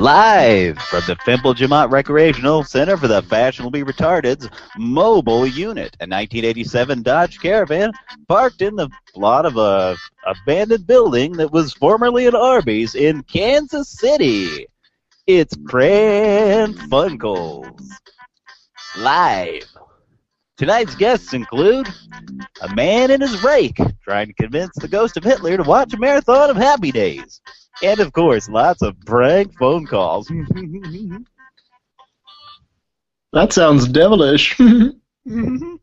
Live from the Fimple Jamont Recreational Center for the Fashionably Retarded's mobile unit, a 1987 Dodge Caravan parked in the lot of a abandoned building that was formerly an Arby's in Kansas City. It's Pran Funkels. Live. Tonight's guests include a man in his rake trying to convince the ghost of Hitler to watch a marathon of Happy Days. And of course, lots of prank phone calls. That sounds devilish. I'm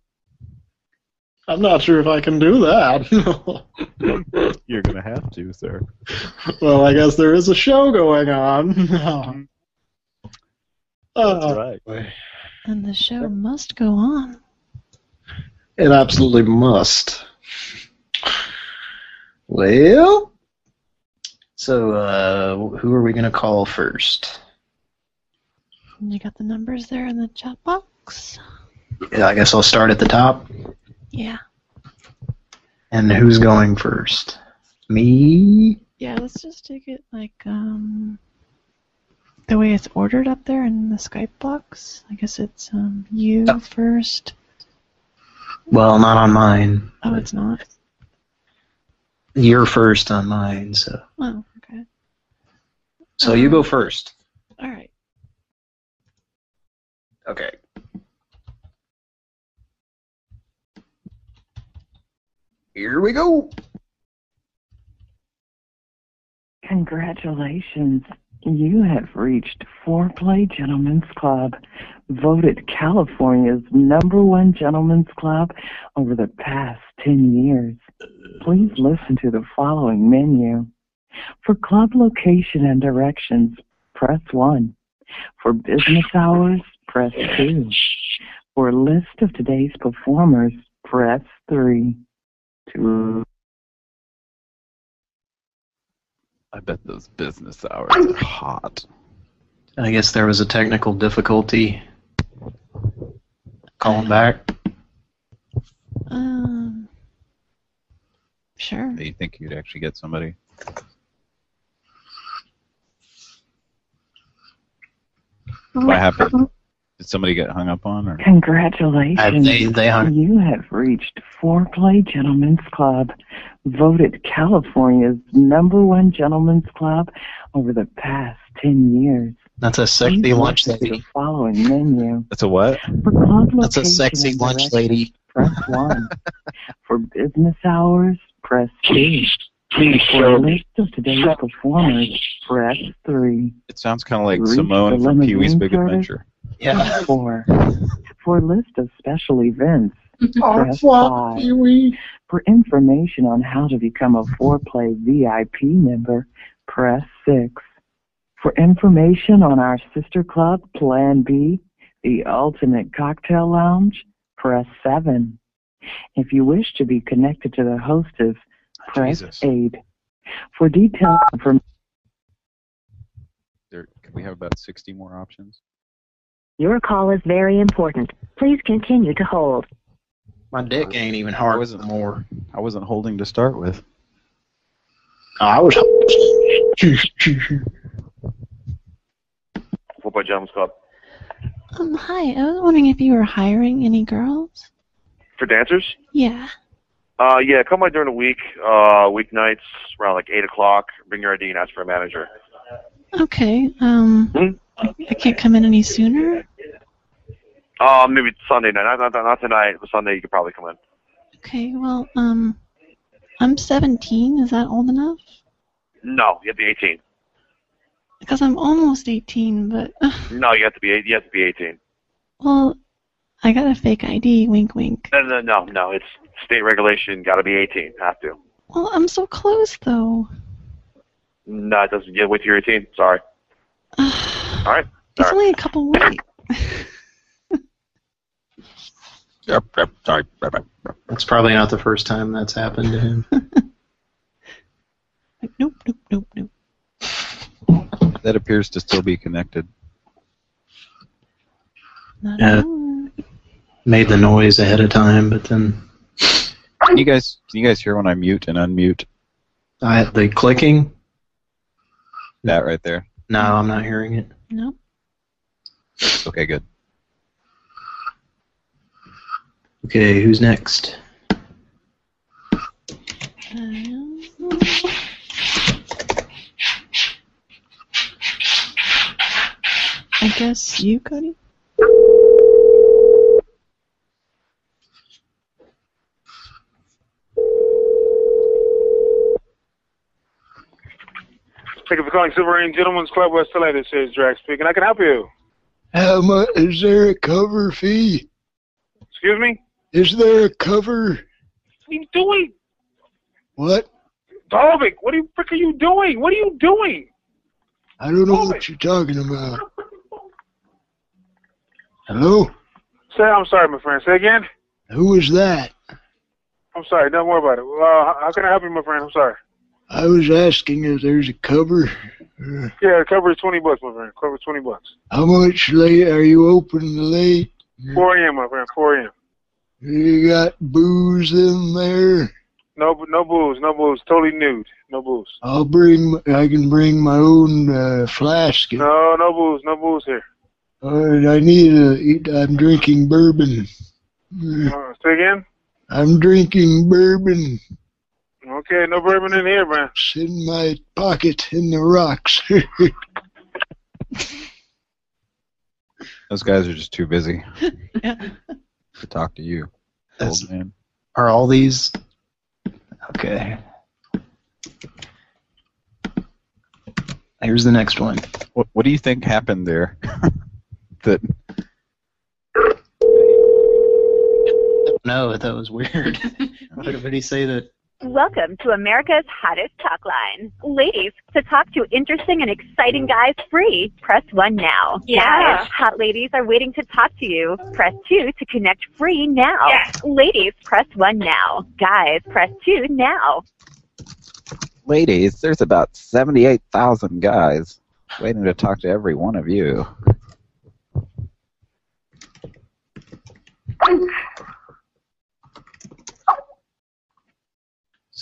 not sure if I can do that. You're going to have to, sir. well, I guess there is a show going on. That's Uh, right. And the show must go on. It absolutely must. Well, so uh, who are we going to call first? You got the numbers there in the chat box? Yeah, I guess I'll start at the top. Yeah. And who's going first? Me? Yeah, let's just take it like um the way it's ordered up there in the Skype box. I guess it's um you Yeah. first. Well, not on mine. Oh, it's not. You're first on mine, so Oh, okay. so you go first. All right. Okay. Here we go. Congratulations. You have reached Foreplay Gentlemen's Club, voted California's number one gentlemen's club over the past 10 years. Please listen to the following menu. For club location and directions, press 1. For business hours, press 2. For a list of today's performers, press 3. To I bet those business hours are hot. I guess there was a technical difficulty. Calling back. Um Sure. Do you think you'd actually get somebody? What happened? Did somebody get hung up on? Or Congratulations. They they hung. You have reached Foreplay Gentlemen's Club, voted California's number one gentlemen's club over the past 10 years. That's a Please sexy lunch listen lady. the following menu. that's a what? For club That's a sexy and lunch lady. Press 1. For business hours, press 2. Please For show a me. list of today's performers, press 3. It sounds kind of like Reach Simone from Pee Wee's Big service. Adventure. Yeah. Press 4. For a list of special events, press 5. Pee-wee. For information on how to become a Foreplay VIP member, press 6. For information on our sister club, Plan B, the Ultimate Cocktail Lounge, press 7. If you wish to be connected to the hostess, press Jesus. 8. For detailed information, There, can we have about 60 more options? Your call is very important. Please continue to hold. My dick ain't even hard I hard wasn't- more. I wasn't holding to start with. I was. Foreplay Gentlemen's Club. Um hi, I was wondering if you were hiring any girls? For dancers? Yeah. Uh, yeah, come by during the week, uh, weeknights around like 8 o'clock. Bring your ID and ask for a manager. Okay. Um Hmm? I, I can't come in any sooner. Uh, maybe Sunday night. Not, not, not tonight, but Sunday you could probably come in. Okay, well, um I'm 17. Is that old enough? No, you have to be 18. Because I'm almost 18, but No, you have to be eight- you have to be 18. well, I got a fake ID. Wink, wink. No, no, no, no. It's state regulation. Got to be 18. Have to. Well, I'm so close though. No, it doesn't. get wait till you're 18. Sorry. All right. It's All right. only a couple weeks. Yep, yep, sorry. That's probably not the first time that's happened to him. Like, nope, nope, nope, nope. That appears to still be connected. Not Yeah. anymore. Made the noise ahead of time, but then Can you guys can you guys hear when I mute and unmute? I the clicking. That right there. No, I'm not hearing it. No. Okay, good. Okay, who's next? Um, I guess you, Cody. Thank you for calling Silver Gentlemen's Club West LA. This is Drax speaking. I can help you. How much is there a cover fee? Excuse me? Is there a cover? What are you doing? What? Dalvik, what are you frick are you doing? What are you doing? I don't know what you're talking about. Hello? Say I'm sorry, my friend. Say again? Who is that? I'm sorry, don't worry about it. Uh, how can I help you, my friend? I'm sorry. I was asking if there's a cover. Uh, Yeah, the cover is twenty bucks, my friend. Cover is twenty bucks. how much late are you open late? Four AM, my friend, four AM. You got booze in there? No no booze, no booze. Totally nude. No booze. I'll bring. I can bring my own uh, flask. No, no booze, no booze here. All right, I need a. I'm drinking bourbon. Uh, say again? I'm drinking bourbon. Okay, no bourbon in here, man. It's in my pocket in the rocks. Those guys are just too busy Yeah. to talk to you, That's, old man. are all these? Okay. Here's the next one. What, what do you think happened there? that No, that was weird. Why did he say that? Welcome to America's hottest talk line. Ladies, to talk to interesting and exciting guys free, press 1 now. Yeah. Guys, hot ladies are waiting to talk to you. Press 2 to connect free now. Yes. Ladies, press 1 now. Guys, press 2 now. ladies, there's about seventy-eight thousand guys waiting to talk to every one of you.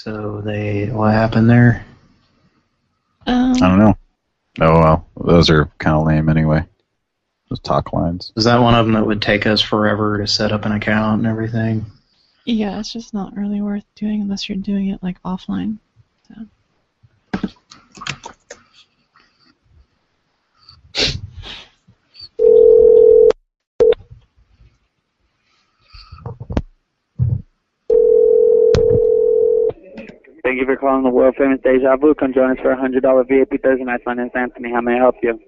So they, what happened there? Um, I don't know. Oh well, those are kind of lame anyway. Those talk lines. Is that one of them that would take us forever to set up an account and everything? yeah, it's just not really worth doing unless you're doing it like offline. Thank you for calling the world famous Deja Vu. Come join us for a hundred dollar VIP Thursday night. My name is Anthony. How may I help you?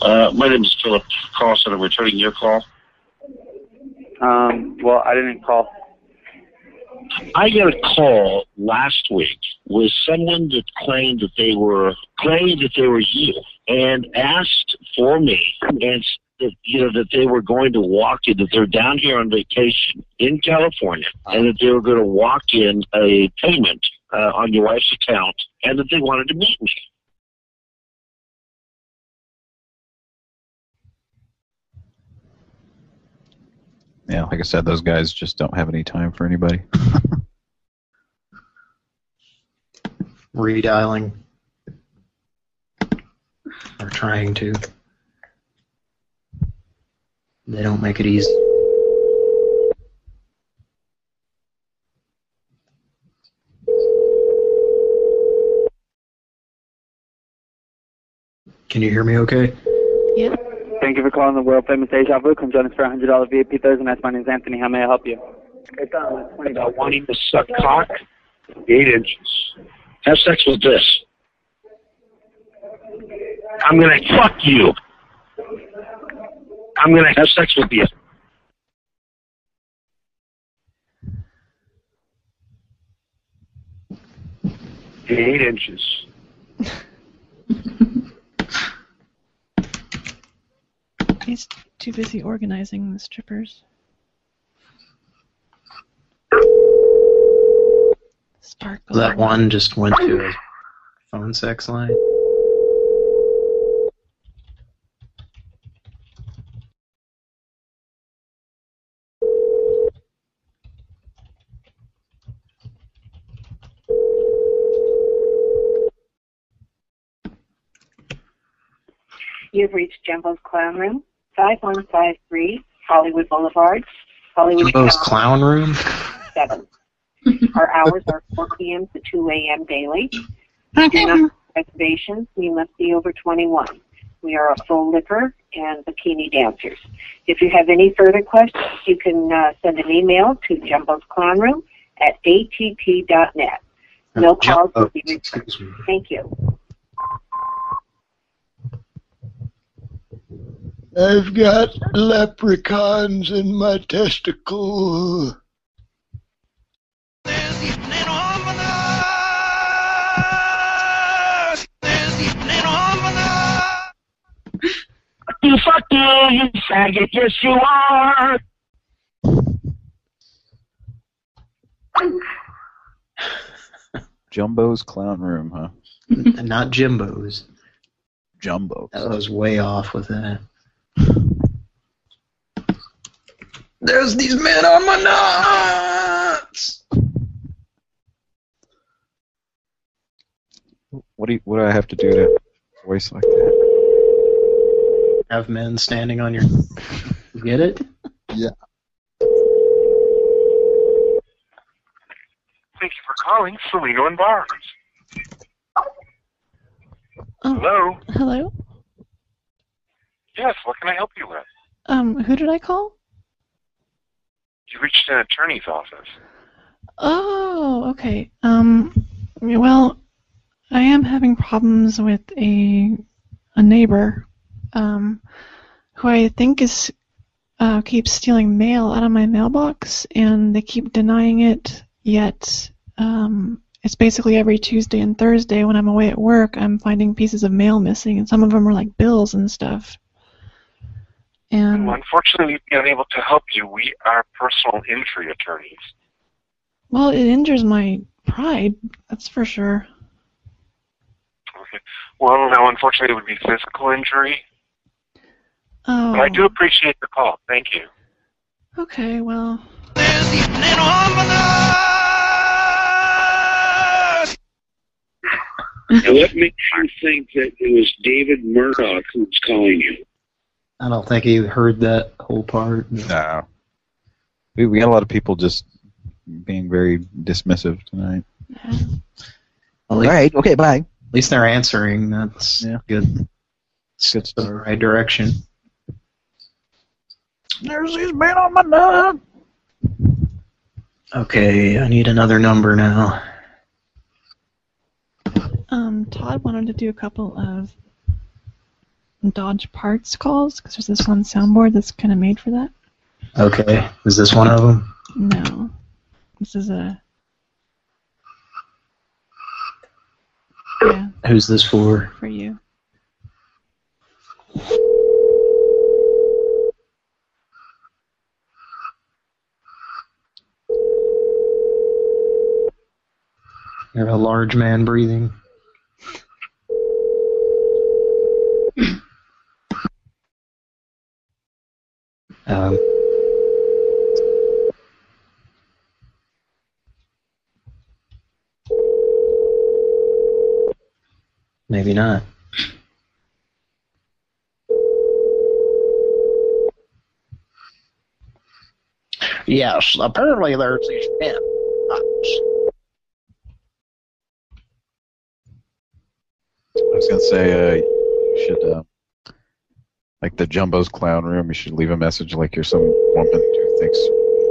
Uh, my name is Philip Carlson. I'm returning your call. Um, well, I didn't call. I got a call last week with someone that claimed that they were claimed that they were you and asked for me and that you know that they were going to walk in that they're down here on vacation in California and that they were going to walk in a payment uh, on your wife's account and that they wanted to meet me. Yeah, like I said, those guys just don't have any time for anybody. Redialing. Or trying to. They don't make it easy. Can you hear me okay? Yeah. Thank you for calling the world famous Deja Vu. Come join us for a hundred dollar VIP Thursday night. My name is Anthony. How may I help you? It's on twenty About wanting to suck cock, eight inches. Have sex with this. I'm gonna fuck you. I'm gonna have sex with you. Eight inches. He's too busy organizing the strippers. Sparkle. That one just went to a phone sex line. You've reached Jumbo's Clown Room, 5153 Hollywood Boulevard, Hollywood, Jumbo's California, Clown Room? 7. Our hours are 4 p.m. to 2 a.m. daily. If you not have reservations, you must be over 21. We are a full liquor and bikini dancers. If you have any further questions, you can uh, send an email to Jumbo's Clown Room at att.net. No calls will be returned. Thank you. I've got leprechauns in my testicle. You fuck you, you faggot, yes you are. Jumbo's Clown Room, huh? Not Jimbo's. Jumbo. I was way off with that. There's these men on my nuts. What do you, what do I have to do to voice like that? Have men standing on your. You Get it? Yeah. Thank you for calling Salino and Barnes. Oh, hello? Hello? Yes, what can I help you with? Um, who did I call? You reached an attorney's office. Oh, okay. Um, well, I am having problems with a a neighbor, um, who I think is uh, keeps stealing mail out of my mailbox, and they keep denying it. Yet, um, it's basically every Tuesday and Thursday when I'm away at work, I'm finding pieces of mail missing, and some of them are like bills and stuff. And Well, unfortunately, we'd be unable to help you. We are personal injury attorneys. well, it injures my pride. That's for sure. Okay. Well, no, unfortunately, it would be physical injury. Oh. But I do appreciate the call. Thank you. Okay, well. Now, what makes you think that it was David Murdoch who was calling you? I don't think he heard that whole part. No. We, we got a lot of people just being very dismissive tonight. All right, okay, bye. At least they're answering. That's good. It's good the right direction. There's these men on my nut. Okay, I need another number now. Um, Todd wanted to do a couple of Dodge parts calls because there's this one soundboard that's kind of made for that. Okay, is this one of them? No, this is a yeah Who's this for? for you. You're a large man breathing. Um, maybe not. Yes, apparently there's these men. I was gonna say, uh, you should, uh, like the Jumbo's clown room. You should leave a message like you're some woman who thinks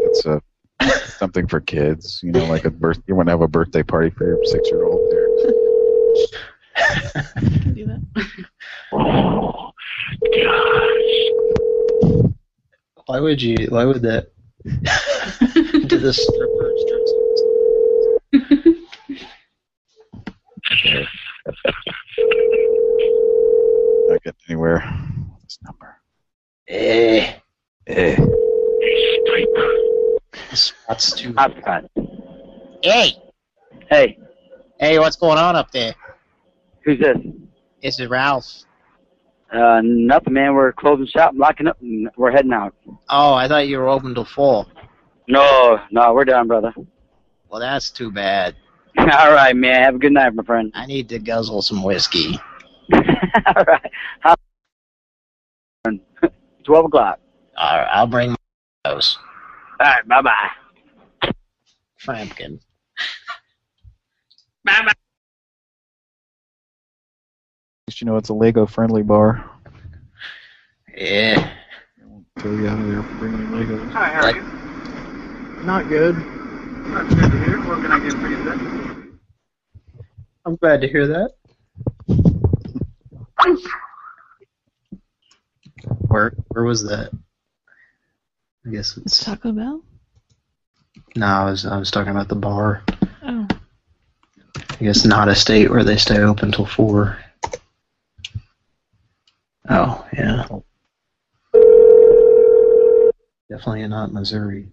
it's a something for kids. You know, like a birth. You want to have a birthday party for your six-year-old. There. do that. Oh, gosh! Why would you? Why would that? to the stripper Not getting anywhere. This number. Eh. Eh. That's too. Hey. Hey. Hey, what's going on up there? Who's this? This is Ralph. Uh, nothing, man. We're closing shop, locking up, and we're heading out. Oh, I thought you were open till four. No, no, we're done, brother. Well, that's too bad. All right, man. Have a good night, my friend. I need to guzzle some whiskey. All right. Twelve o'clock. All right, I'll bring my those. All right, bye bye. Frampkin. Bye bye. At least you know it's a Lego-friendly bar. Yeah. I won't Tell you how they're bringing Legos. Hi, how are you? Not good. That's good to hear. What can I get for you today? I'm glad to hear that. Where where was that? I guess it's Taco Bell? no. I was I was talking about the bar. Oh. I guess not a state where they stay open till four. Oh yeah. Definitely not Missouri.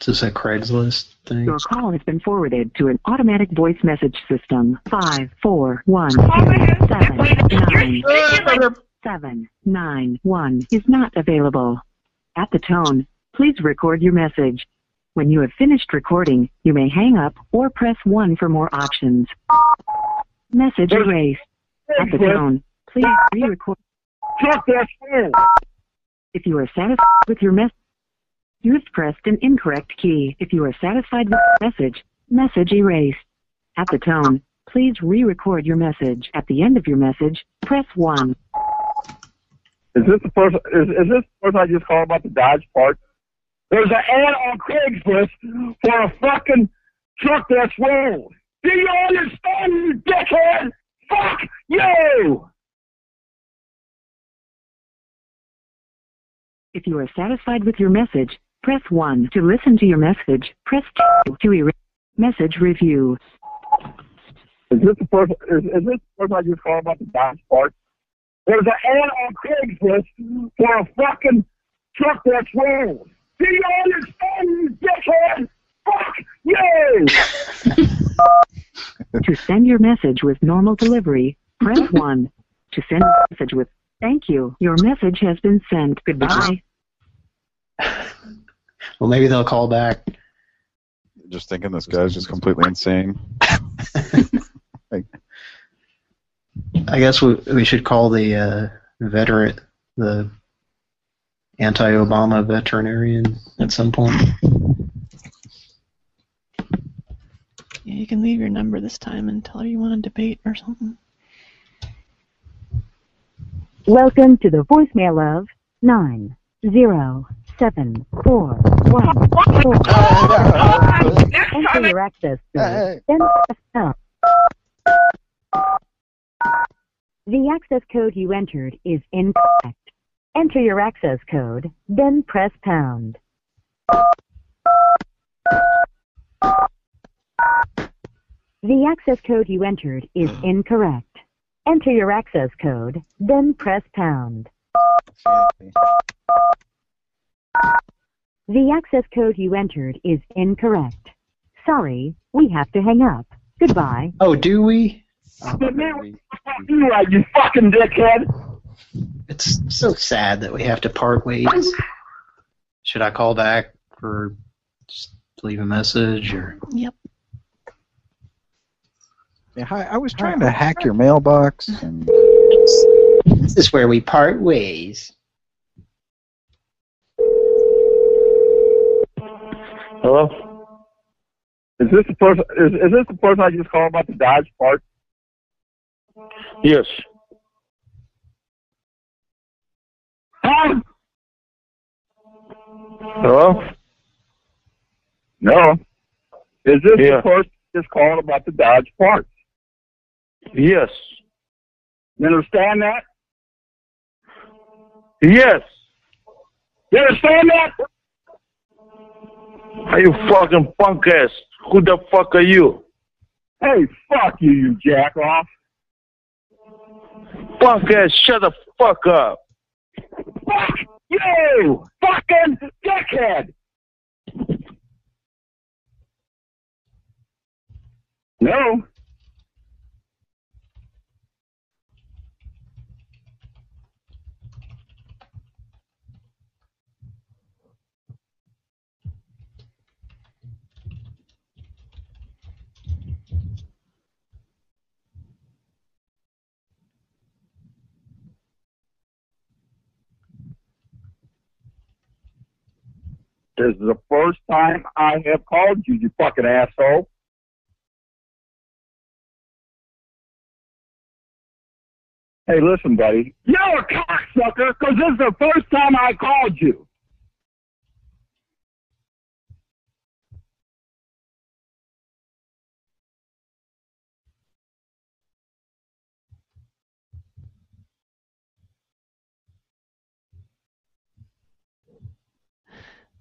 Is this a Craigslist thing? Your call has been forwarded to an automatic voice message system. Five, four, one, seven, nine, seven, nine, one is not available. At the tone, please record your message. When you have finished recording, you may hang up or press one for more options. Message erased. At the tone, please re-record. If you are satisfied with your message, you have pressed an incorrect key. If you are satisfied with the message, message erased. At the tone, please re-record your message. At the end of your message, press 1. Is this the person? Is, is this the person I just called about the Dodge part? There's an ad on Craigslist for a fucking truck that's rolled. Do you understand, you dickhead? Fuck you! If you are satisfied with your message, press 1. To listen to your message, press 2. To erase message review. Is this the person? Is, is this the person I just called about the Dodge part? There's an ad on Craigslist for a fucking truck that's rolled. Do you understand, you dickhead? Fuck you! to send your message with normal delivery, press 1. To send a message with thank you, your message has been sent. Goodbye. Well, maybe they'll call back. Just thinking this guy's just completely insane. I guess we we should call the uh, veteran, the anti-Obama veterinarian at some point. Yeah, you can leave your number this time and tell her you want to debate or something. Welcome to the voicemail of nine zero seven four one four. Enter your access code. Then press. The access code you entered is incorrect. Enter your access code, then press pound. The access code you entered is incorrect. Enter your access code, then press pound. The access code you entered is incorrect. Sorry, we have to hang up. Goodbye. Oh, do we? You right, you fucking dickhead. It's so sad that we have to part ways. Should I call back or just leave a message or? Yep. Yeah, hi, I was trying to hack your mailbox. And... This is where we part ways. Hello? Is this the person? Is, is this the person I just called about the Dodge part? Yes. Huh? Hello? No. Is this the person just calling about the Dodge parts? Yes. You understand that? Yes. You understand that? Are you fucking punk ass? Who the fuck are you? Hey, fuck you, you jack off. Punk ass, shut the fuck up. Fuck you, fucking dickhead. No. This is the first time I have called you, you fucking asshole. Hey, listen, buddy. You're a cocksucker because this is the first time I called you.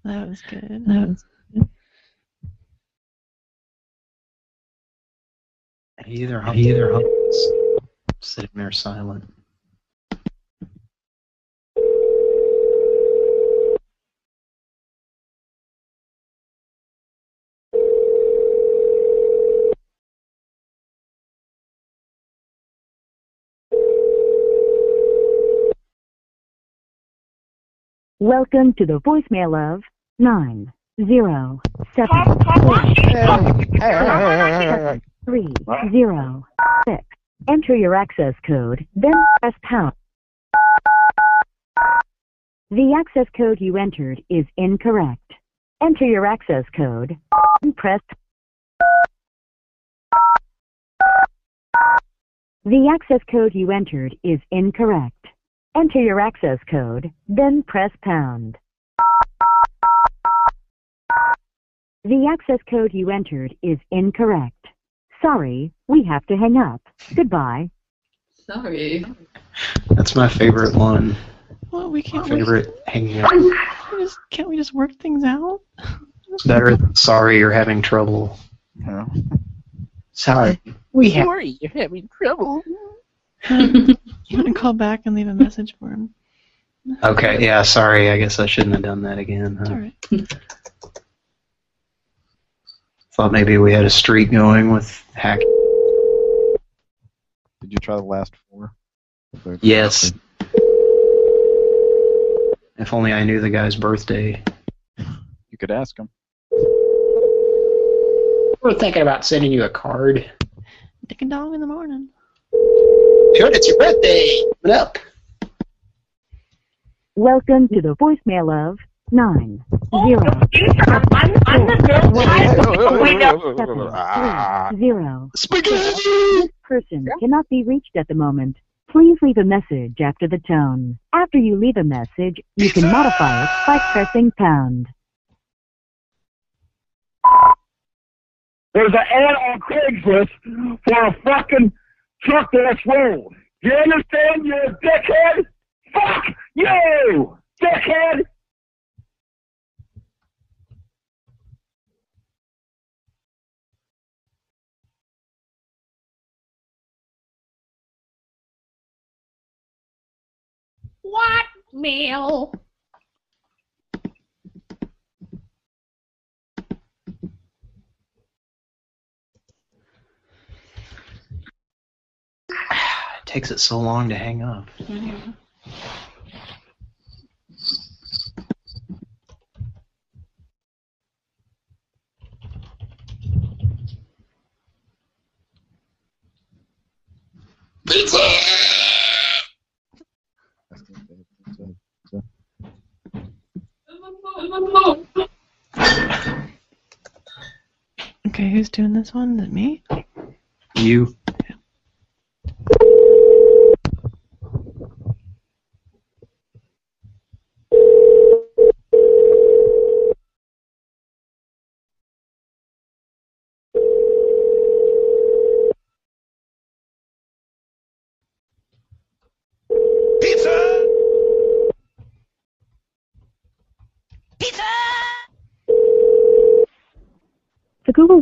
That was good. That was He either hung, he either hung, was sitting there silent. Welcome to the voicemail of nine zero seven three zero six. Enter your access code, then press pound. The access code you entered is incorrect. Enter your access code, and press. The access code you entered is incorrect. Enter your access code, then press pound. The access code you entered is incorrect. Sorry, we have to hang up. Goodbye. Sorry. That's my favorite one. Well, we can't. favorite hanging up. We, we just, can't we just work things out? Better than sorry you're having trouble. Sorry. We have. Sorry, you're having trouble. You want to call back and leave a message for him? Okay, yeah, sorry. I guess I shouldn't have done that again. huh? Alright. Thought maybe we had a streak going with hack. Did you try the last four? The- Yes. If only I knew the guy's birthday. You could ask him. We're thinking about sending you a card. Dick and dong in the morning. Good, it's your birthday. What up? Welcome to the voicemail of nine oh, zero seven zero. This person cannot be reached at the moment. Please leave a message after the tone. After you leave a message, you can modify it by pressing pound. There's an ad on Craigslist for a fucking truck that's rolled. You understand, you dickhead? Fuck you, dickhead! What mail? It takes it so long to hang up. Pizza! Okay, who's doing this one? Is it me? You. The Google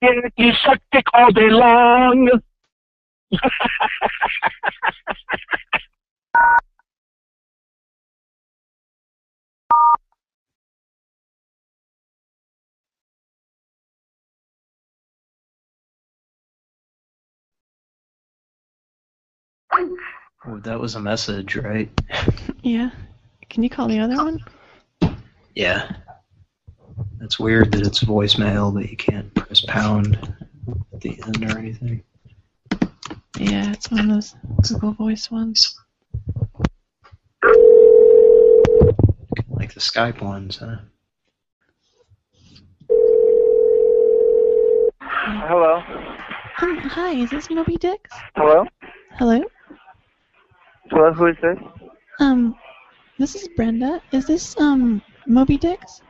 get euphotic all day long. Oh, that was a message, right? Yeah. Can you call the other one? Yeah. That's weird that it's voicemail, that you can't press pound at the end or anything. Yeah, it's one of those Google Voice ones. Like the Skype ones, huh? Hello. Um, hi, is this Moby Dix? Hello. Hello? Hello. Who is this? Um, this is Brenda. Is this, um, Moby Dix?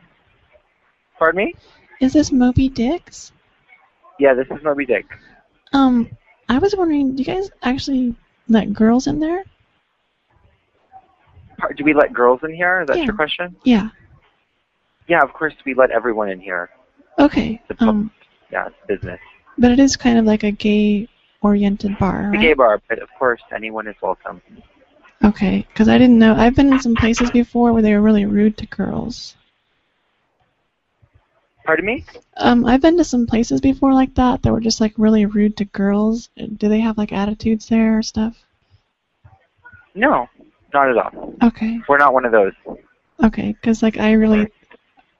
Pardon me? Is this Moby Dix? Yeah, this is Moby Dick. Um, I was wondering, do you guys actually let girls in there? Do we let girls in here? Is that Yeah. your question? Yeah. Yeah, of course we let everyone in here. Okay. Um, Yeah, it's business. but it is kind of like a gay-oriented bar, right? gay bar, but of course anyone is welcome. Okay, because I didn't know. I've been in some places before where they were really rude to girls. Pardon me? Um, I've been to some places before like that that were just like really rude to girls. Do they have like attitudes there or stuff? No, not at all. Okay, We're not one of those. okay, because like I really,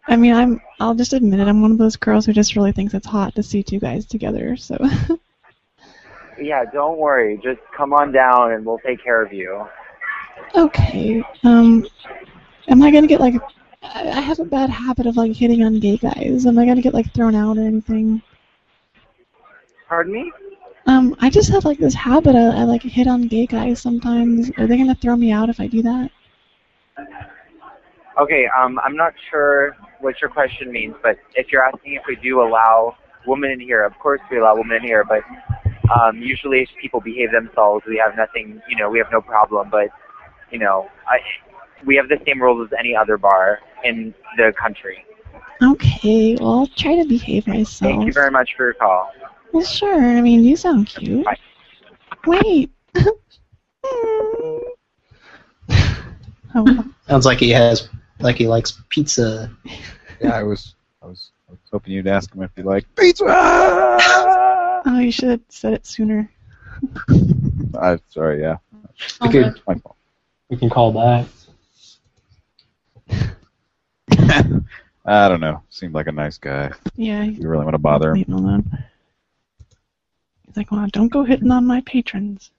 I mean, I'm. I'll just admit it. I'm one of those girls who just really thinks it's hot to see two guys together. So. Yeah, don't worry. Just come on down and we'll take care of you. okay. Um, am I gonna get like? I have a bad habit of like hitting on gay guys. Am I gonna get like thrown out or anything? Pardon me? Um, I just have like this habit. I, I like hit on gay guys sometimes. Are they gonna throw me out if I do that? Okay, um, I'm not sure what your question means, but if you're asking if we do allow women in here, of course we allow women in here, but um, usually if people behave themselves, we have nothing, you know, we have no problem, but, you know, I, we have the same rules as any other bar in the country. Okay, well I'll try to behave myself. Thank you very much for your call. Well, sure. I mean, you sound cute. Wait. oh. Sounds like he has, like he likes pizza. Yeah, I was, I was, I was hoping you'd ask him if he liked pizza. oh, you should have said it sooner. I'm sorry. Yeah. Could- My fault. We can call back. I don't know. Seemed like a nice guy. Yeah. You really want to bother him? Alone. He's like, well, don't go hitting on my patrons.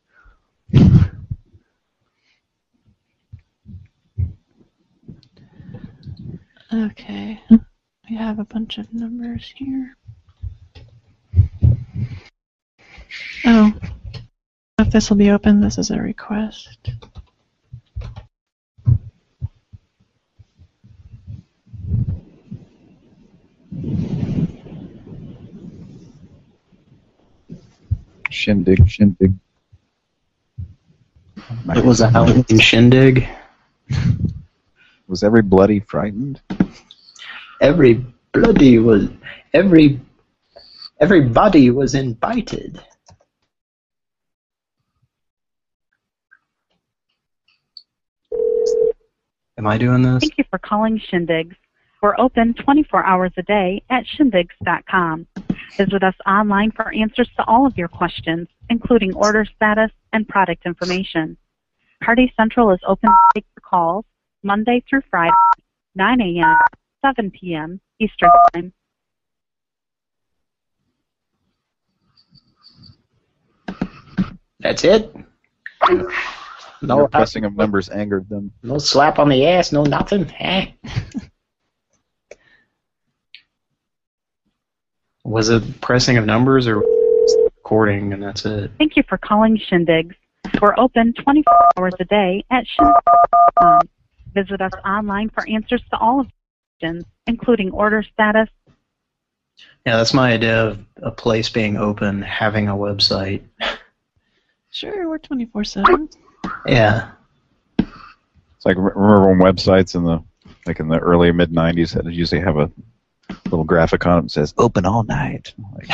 Okay. We have a bunch of numbers here. Oh. If this will be open, this is a request. Shindig, shindig. It was a Halloween shindig. Was every bloody frightened? Every bloody was every everybody was invited. Am I doing this? Thank you for calling Shindigs. We're open 24 hours a day at shindigs.com. Visit us online for answers to all of your questions, including order status and product information. Party Central is open to take your calls Monday through Friday, 9 a.m., 7 p.m. Eastern Time. That's it. No Your pressing of numbers angered them. No slap on the ass, no nothing. Eh? was it pressing of numbers or recording and that's it? Thank you for calling Shindigs. We're open 24 hours a day at shindigs.com. Visit us online for answers to all of your questions, including order status, Yeah, that's my idea of a place being open, having a website. Sure, we're 24 7. Yeah. It's like remember when websites in the like in the early mid '90s had usually have a little graphic on it that says "open all night," like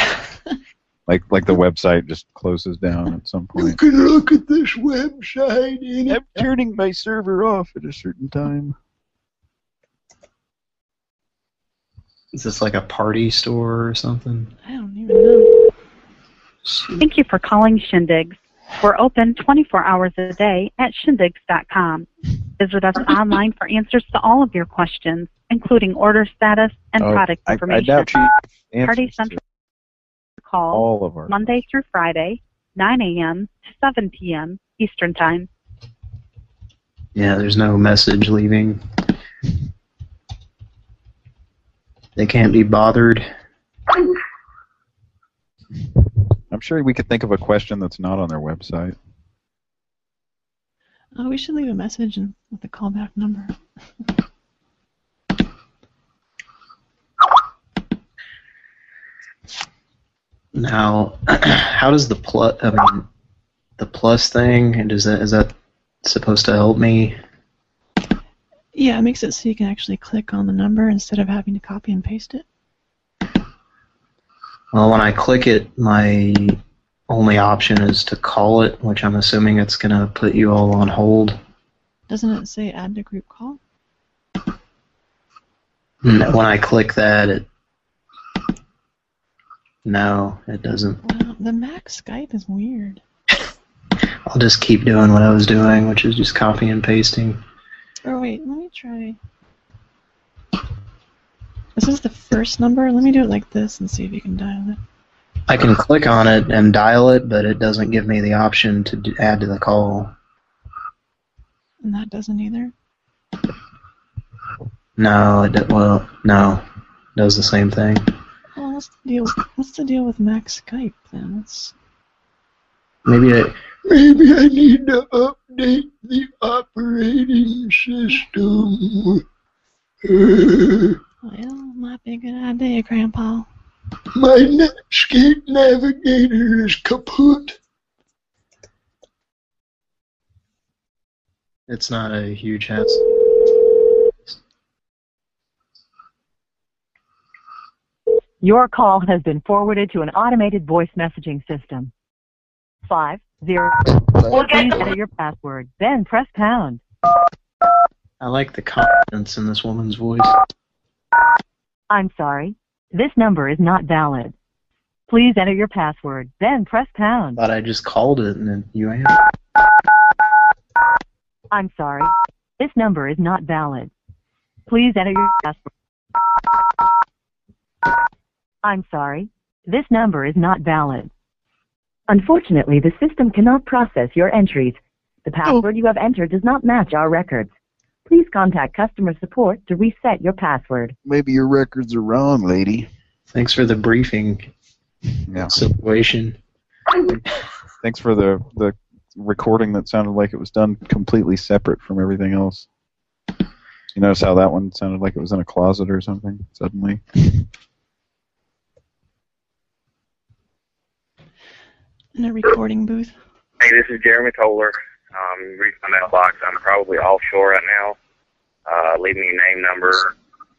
like, like the website just closes down at some point. You point. can look at this website and I'm turning my server off at a certain time. Is this like a party store or something? I don't even know. Thank you for calling Shindigs. We're open 24 hours a day at shindigs.com. Visit us online for answers to all of your questions, including order status and Oh, product I- I information. doubt she Party Central call all of our Monday through Friday, 9 a.m. to 7 p.m. Eastern Time. Yeah, there's no message leaving. They can't be bothered. I'm sure we could think of a question that's not on their website. Oh, we should leave a message and with a callback number. Now, how does the plus? I mean, the plus thing. And is that is that supposed to help me? Yeah, it makes it so you can actually click on the number instead of having to copy and paste it. Well, when I click it, my only option is to call it, which I'm assuming it's gonna put you all on hold. Doesn't it say add to group call? And when I click that, it no, it doesn't. Wow, the Mac Skype is weird. I'll just keep doing what I was doing, which is just copy and pasting. Or wait, let me try. This is the first number. Let me do it like this and see if you can dial it. I can click on it and dial it, but it doesn't give me the option to d- add to the call. And that doesn't either. No, it do- well, no, it does the same thing. Well, what's the deal? What's the deal with Mac Skype then? It's Maybe it. Maybe I need to update the operating system. Well, might be a good idea, Grandpa. My Netscape navigator is kaput. It's not a huge hassle. Your call has been forwarded to an automated voice messaging system. Five zero. Please enter your password, then press pound. I like the confidence in this woman's voice. I'm sorry. This number is not valid. Please enter your password, then press pound. Thought I just called it and then you answered. I'm sorry. This number is not valid. Please enter your password. I'm sorry. This number is not valid. Unfortunately, the system cannot process your entries. The oh. password you have entered does not match our records. Please contact customer support to reset your password. Maybe your records are wrong, lady. Thanks for the briefing Yeah. situation. Thanks for the the recording that sounded like it was done completely separate from everything else. You notice how that one sounded like it was in a closet or something suddenly? In a recording booth. Hey, this is Jeremy Toller. Um, reached my mailbox. I'm probably offshore right now. Uh, leave me your name, number,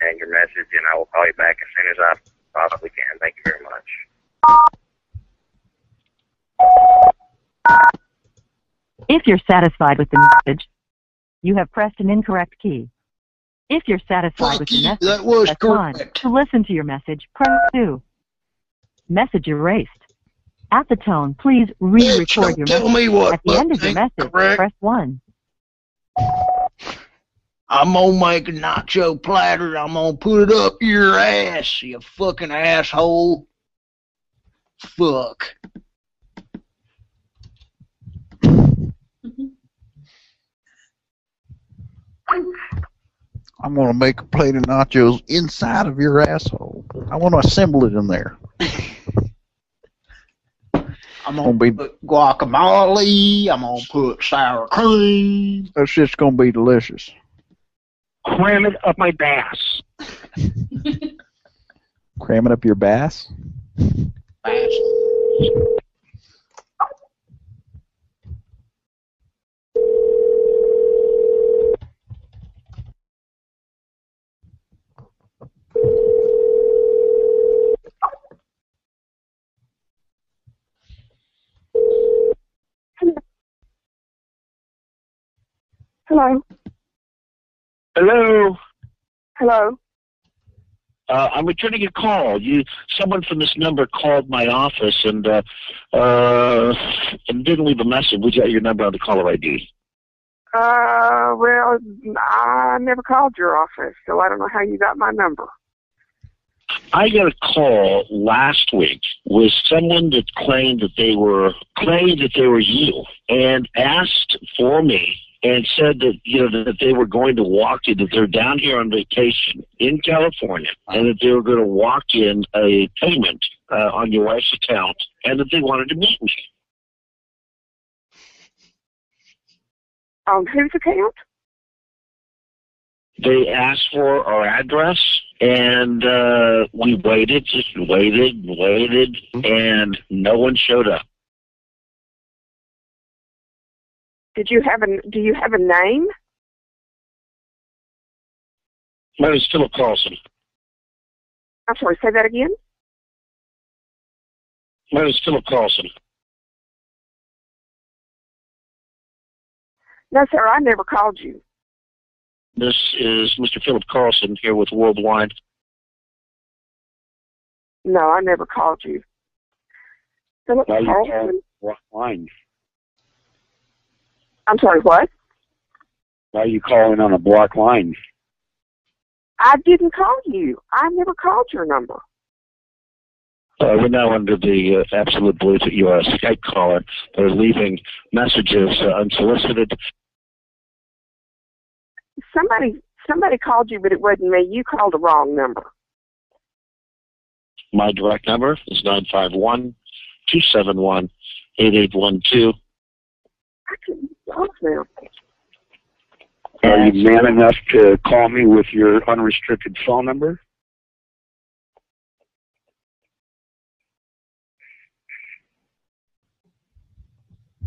and your message, and I will call you back as soon as I possibly can. Thank you very much. If you're satisfied with the message, you have pressed an incorrect key. If you're satisfied with the message, that was press 1. correct. To listen to your message, press 2. Message erased. At the tone, please re-record your tell message. me what At the end of your message, correct. press 1. I'm gonna make a nacho platter. I'm gonna put it up your ass, you fucking asshole. Fuck. I'm gonna make a plate of nachos inside of your asshole. I want to assemble it in there. I'm gonna put guacamole. I'm gonna put sour cream. That's just gonna be delicious. Cram it up my bass. Cram it up your bass. Hello. Hello. Hello. Uh, I'm returning a call. You, someone from this number called my office and uh, uh, and didn't leave a message. We got your number on the caller ID. Uh, well, I never called your office, so I don't know how you got my number. I got a call last week with someone that claimed that they were claimed that they were you and asked for me and said that you know that they were going to walk in that they're down here on vacation in California and that they were going to walk in a payment uh, on your wife's account and that they wanted to meet me. On whose account? They asked for our address and uh, we waited, just waited, waited, and no one showed up. Did you have a Do you have a name? My name is Philip Carlson. I'm sorry. Say that again. My name is Philip Carlson. No, sir. I never called you. This is Mr. Philip Carlson here with Worldwide. No, I never called you. Philip Carlson. line? I'm sorry. What? Why are you calling on a block line? I didn't call you. I never called your number. Uh, we're now under the uh, absolute belief that you are a Skype caller that are leaving messages uh, unsolicited. Somebody somebody called you, but it wasn't me. You called the wrong number. My direct number is nine five one two seven one eight eight one two. I couldn't off now. Are you man enough to call me with your unrestricted phone number?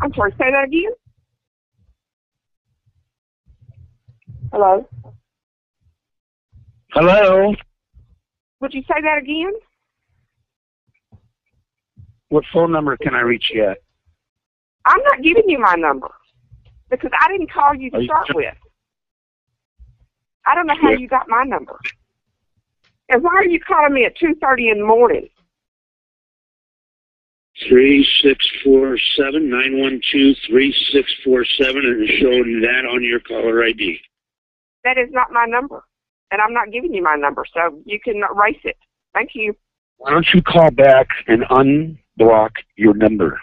I'm sorry. Say that again. Hello. Hello. Would you say that again? What phone number can I reach you at? I'm not giving you my number because I didn't call you to start with. I don't know how Yeah. you got my number. And why are you calling me at two thirty in the morning? Three six four seven nine one two three six four seven, and showing that on your caller ID. That is not my number, and I'm not giving you my number, so you can erase it. Thank you. Why don't you call back and unblock your number?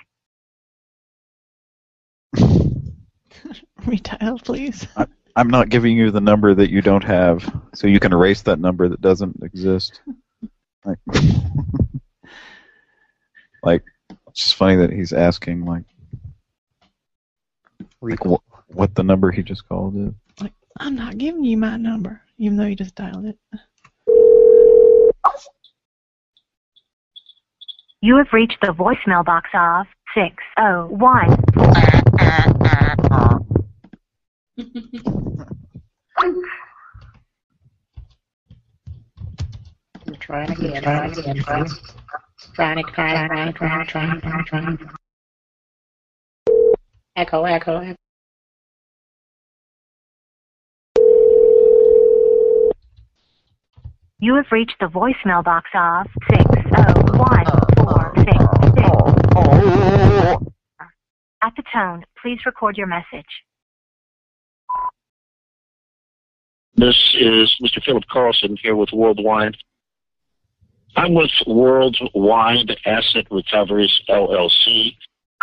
Redial, please. I'm not giving you the number that you don't have, so you can erase that number that doesn't exist. Like, like it's just funny that he's asking like, like what, what the number he just called is. Like, I'm not giving you my number, even though you just dialed it. You have reached the voicemail box of 601. Trying again, trying again, trying. Trying, trying, trying, trying, trying, trying, trying. Echo, echo, echo. You have reached the voicemail box of 601466. At the tone, please record your message. This is Mr. Philip Carlson here with Worldwide. I'm with Worldwide Asset Recoveries LLC.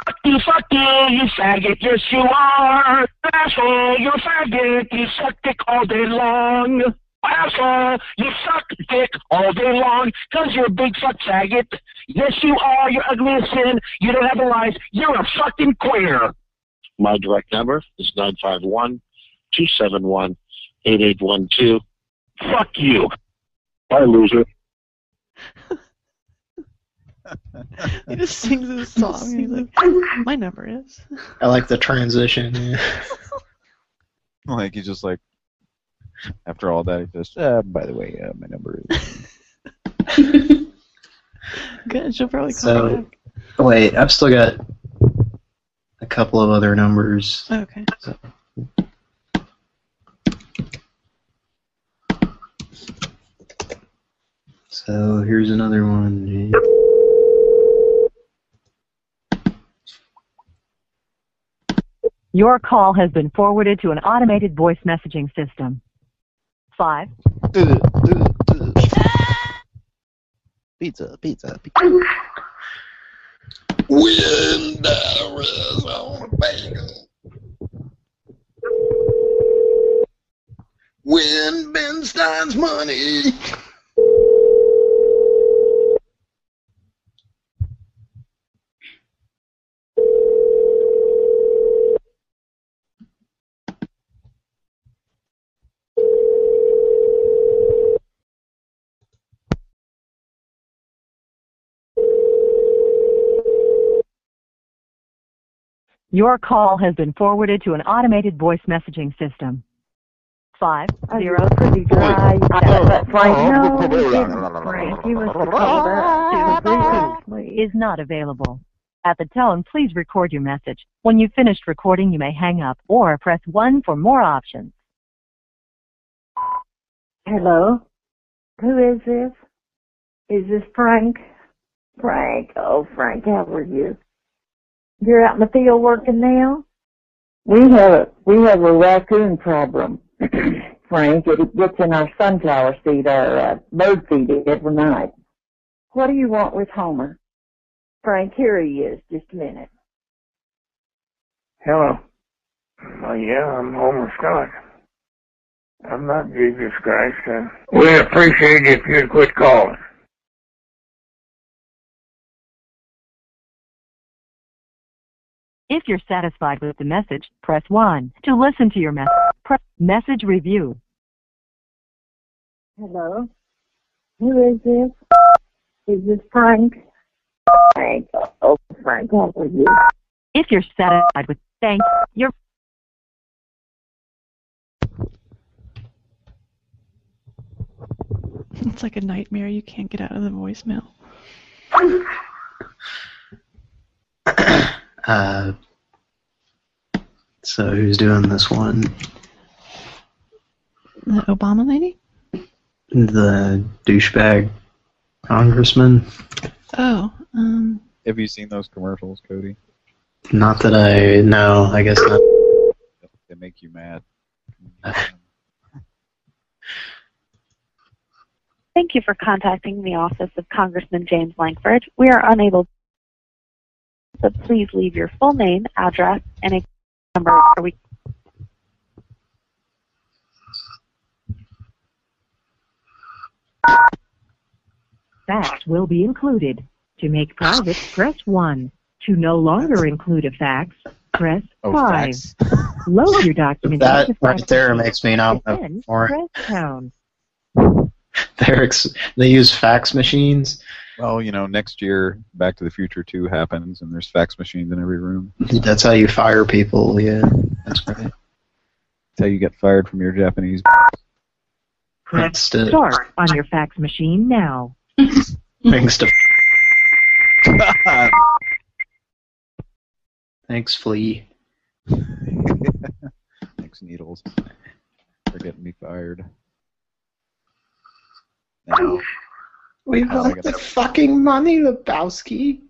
Fuck you, fuck you, you faggot, yes you are. Asshole, you faggot, you suck dick all day long. Asshole, you suck dick all day long, cause you're a big fuck faggot. Yes you are, you're ugly as sin, you don't have a life, you're a fucking queer. My direct number is nine five one two seven one eight eight one two. Fuck you. Bye, loser. He just sings this song. He's like, my number is. I like the transition. Yeah. Like he's just like, after all that, he just, uh, by the way, uh, my number is. Good. She'll probably call So, back. wait, I've still got a couple of other numbers. Okay. So here's another one. Your call has been forwarded to an automated voice messaging system. Five. Pizza, pizza, pizza. When there is on a bagel. When Ben Stein's money. Your call has been forwarded to an automated voice messaging system. Five zero pretty dry. is not available. At the tone, please record your message. When you've finished recording, you may hang up or press 1 for more options. Hello? Who is this? Is this Frank? Frank, oh Frank, how are you? You're out in the field working now? We have a we have a raccoon problem, Frank. It gets in our sunflower seed, our uh, bird feed every night. What do you want with Homer? Frank, here he is. Just a minute. Hello. Oh yeah, I'm Homer Scott. I'm not Jesus Christ. Uh, we appreciate it if you'd quit calling. If you're satisfied with the message, press 1. To listen to your message, press message review. Hello? Who is this? Is this Frank? Frank, oh Frank, how are you? If you're satisfied with thank your It's like a nightmare. You can't get out of the voicemail. Uh, so who's doing this one? The Obama lady? The douchebag congressman? Oh, um, Have you seen those commercials, Cody? Not that I know. I guess not. They make you mad. Thank you for contacting the office of Congressman James Lankford. We are unable to, so please leave your full name, address, and a number. Are we fax will be included. To make private, press 1. To no longer include a fax, press Oh, 5. fax. Load your document. That right there makes me not Then vote for it. press pound. They're ex- they use fax machines. Well, you know, next year Back to the Future 2 happens, and there's fax machines in every room. That's how you fire people. Yeah, that's right. That's how you get fired from your Japanese. Press Still- start on your fax machine now. Thanks to Thanks, Flea. Thanks, Needles, for getting me fired. Now, We want the fucking money, Lebowski.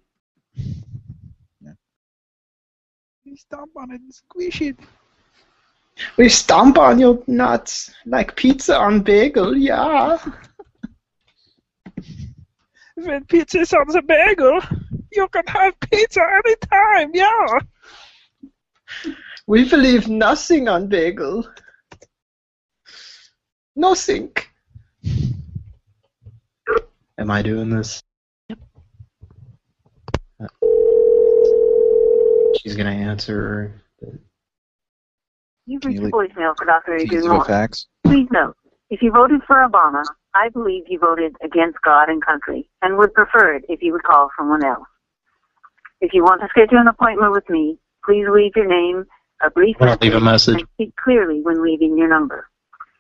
We stomp on it and squish it. We stomp on your nuts like pizza on bagel, yeah. When pizza is on the bagel, you can have pizza anytime, yeah. We believe nothing on bagel. Nothing. Am I doing this? Yep. She's gonna answer. You've Can you reached a voicemail for Dr. can Adrian Moore. fax? Please note, if you voted for Obama, I believe you voted against God and country and would prefer it if you would call someone else. If you want to schedule an appointment with me, please leave your name, a brief I'll leave a message. and speak clearly when leaving your number.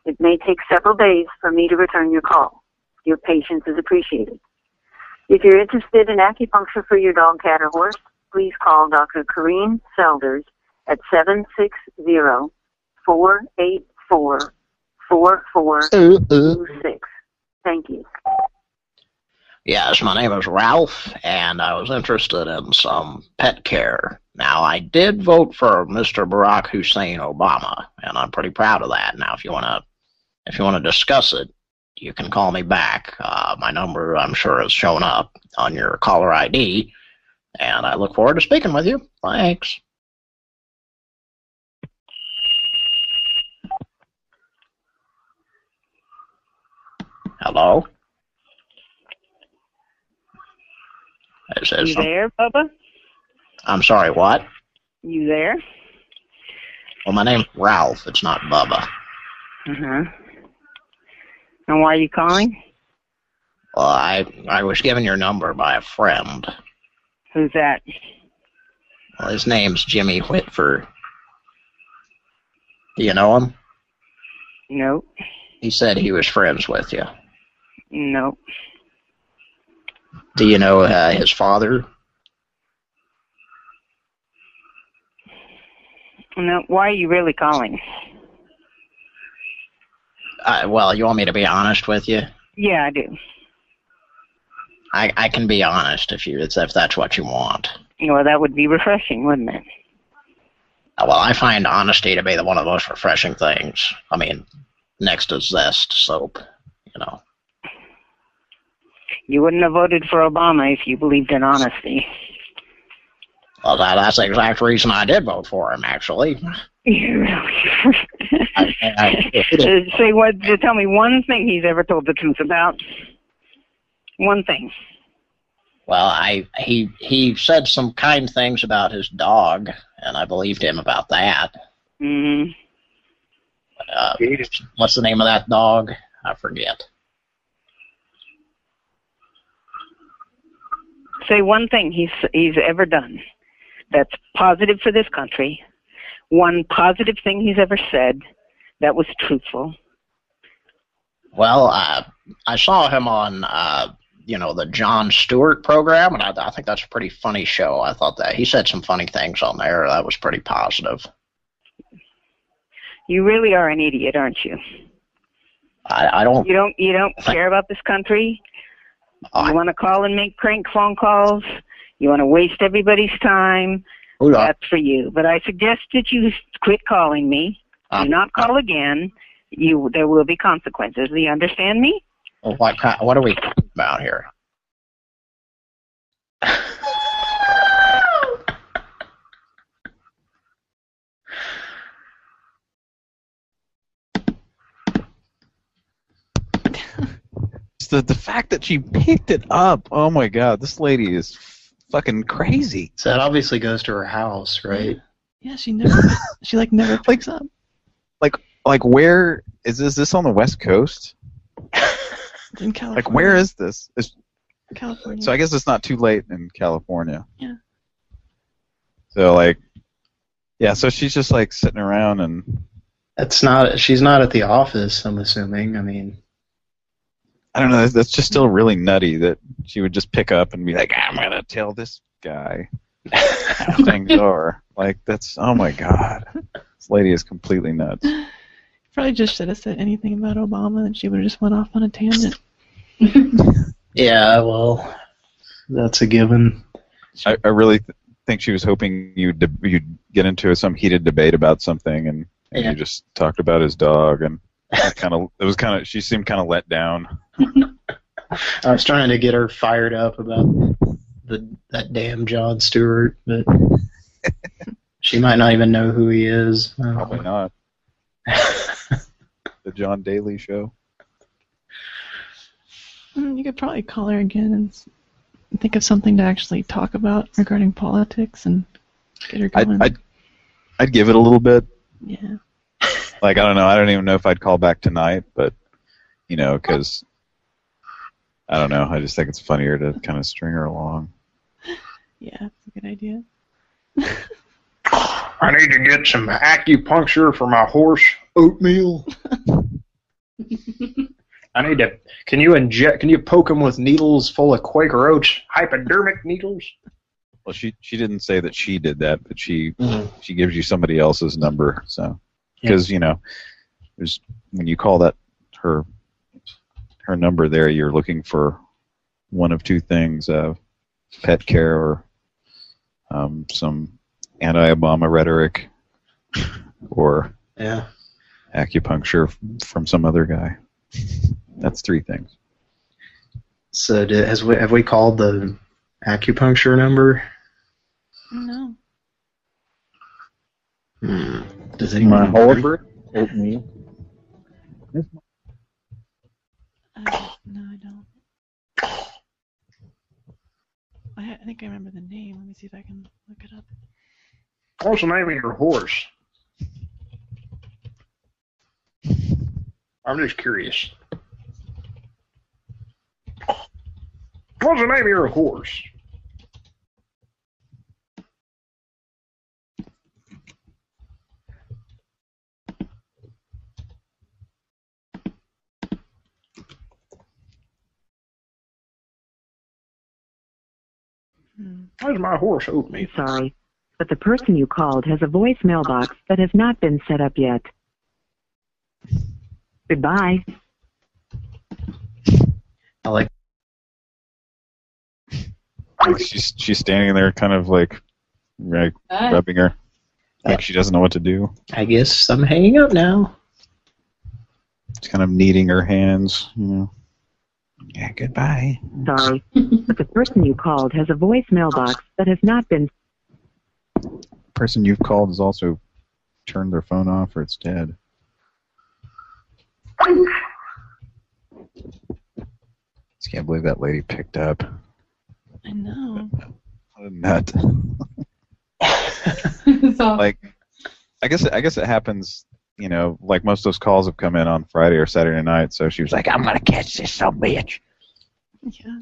It may take several days for me to return your call. Your patience is appreciated. If you're interested in acupuncture for your dog, cat, or horse, please call Dr. Corrine Selders at 760-484-4426. Thank you. Yes, my name is Ralph, and I was interested in some pet care. Now, I did vote for Mr. Barack Hussein Obama, and I'm pretty proud of that. Now, if you want to, if you want to discuss it, you can call me back. Uh, my number, I'm sure, is shown up on your caller ID, and I look forward to speaking with you. Thanks. Hello? This You there, Bubba? I'm sorry, what? You there? Well, my name's Ralph. It's not Bubba. Uh-huh. And why are you calling? Well, I I was given your number by a friend. Who's that? Well, his name's Jimmy Whitford. Do you know him? No. He said he was friends with you. No. Do you know uh, his father? No. Why are you really calling? Uh, well, you want me to be honest with you? Yeah, I do. I I can be honest if you if that's what you want. Well, that would be refreshing, wouldn't it? Uh, Well, I find honesty to be the one of the most refreshing things. I mean, next to zest soap, you know. You wouldn't have voted for Obama if you believed in honesty. Well, that, that's the exact reason I did vote for him, actually. You really? I, I, Uh, Say what? Tell me one thing he's ever told the truth about. One thing. well, I he he said some kind things about his dog, and I believed him about that. Mm-hmm. Uh, what's the name of that dog? I forget. Say one thing he's he's ever done that's positive for this country. One positive thing he's ever said that was truthful. Well, uh, I saw him on, uh, you know, the Jon Stewart program, and I, I think that's a pretty funny show. I thought that he said some funny things on there. That was pretty positive. You really are an idiot, aren't you? I, I don't. You don't you don't care about this country. You want to call and make prank phone calls. You want to waste everybody's time. Hold. That's for you. But I suggest that you quit calling me. Ah. Do not call again. You there will be consequences. Do you understand me? Well, what kind, what are we talking about here? The the fact that she picked it up. Oh my god, this lady is fucking crazy. So that obviously goes to her house, right? Yeah, she never. she like never picks up. Like like where is this? Is this on the West Coast? In California. Like where is this? It's, California. so I guess it's not too late in California. Yeah. So like, yeah. So she's just like sitting around and That's not. She's not at the office. I'm assuming. I mean, I don't know. That's, that's just still mm-hmm. really nutty that she would just pick up and be like, "I'm gonna tell this guy how things are." Like that's oh my god, this lady is completely nuts. Probably just should have said anything about Obama, and she would have just went off on a tangent. yeah. Well, that's a given. I, I really th- think she was hoping you'd de- you'd get into some heated debate about something, and, and Yeah. you just talked about his dog, and kind of it was kind of she seemed kind of let down. I was trying to get her fired up about the that damn Jon Stewart, but she might not even know who he is. Probably know. not. the John Daly Show. Mm, You could probably call her again and think of something to actually talk about regarding politics and get her I'd, going. I'd I'd give it a little bit. yeah. Like I don't know. I don't even know if I'd call back tonight, but you know, because I don't know. I just think it's funnier to kind of string her along. Yeah, that's a good idea. I need to get some acupuncture for my horse oatmeal. I need to. Can you inject? Can you poke him with needles full of Quaker Oats hypodermic needles? Well, she she didn't say that she did that, but she mm-hmm. she gives you somebody else's number. So because you know, there's when you call that her her number there, you're looking for one of two things: uh, pet care or um, some anti-Obama rhetoric, or Yeah. acupuncture from some other guy. That's three things. So did, has we, have we called the acupuncture number? No. Hmm. Does My anyone Holbert oatmeal. Uh, no, I don't. I, I think I remember the name. Let me see if I can look it up. What's the name of your horse? I'm just curious. What's the name of your horse? Where's my horse oatmeal? Sorry, but the person you called has a voicemail box that has not been set up yet. Goodbye. I like. Like she's she's standing there, kind of like, like rubbing her, like she doesn't know what to do. I guess I'm hanging up now. She's kind of kneading her hands, you know. Yeah, goodbye. Sorry, but the person you called has a voicemail box that has not been. Person you've called has also turned their phone off or it's dead. Just can't believe that lady picked up. I know. What a nut. like, I guess I guess it happens. You know, like most of those calls have come in on Friday or Saturday night. So she was like, "I'm gonna catch this some bitch." Yeah.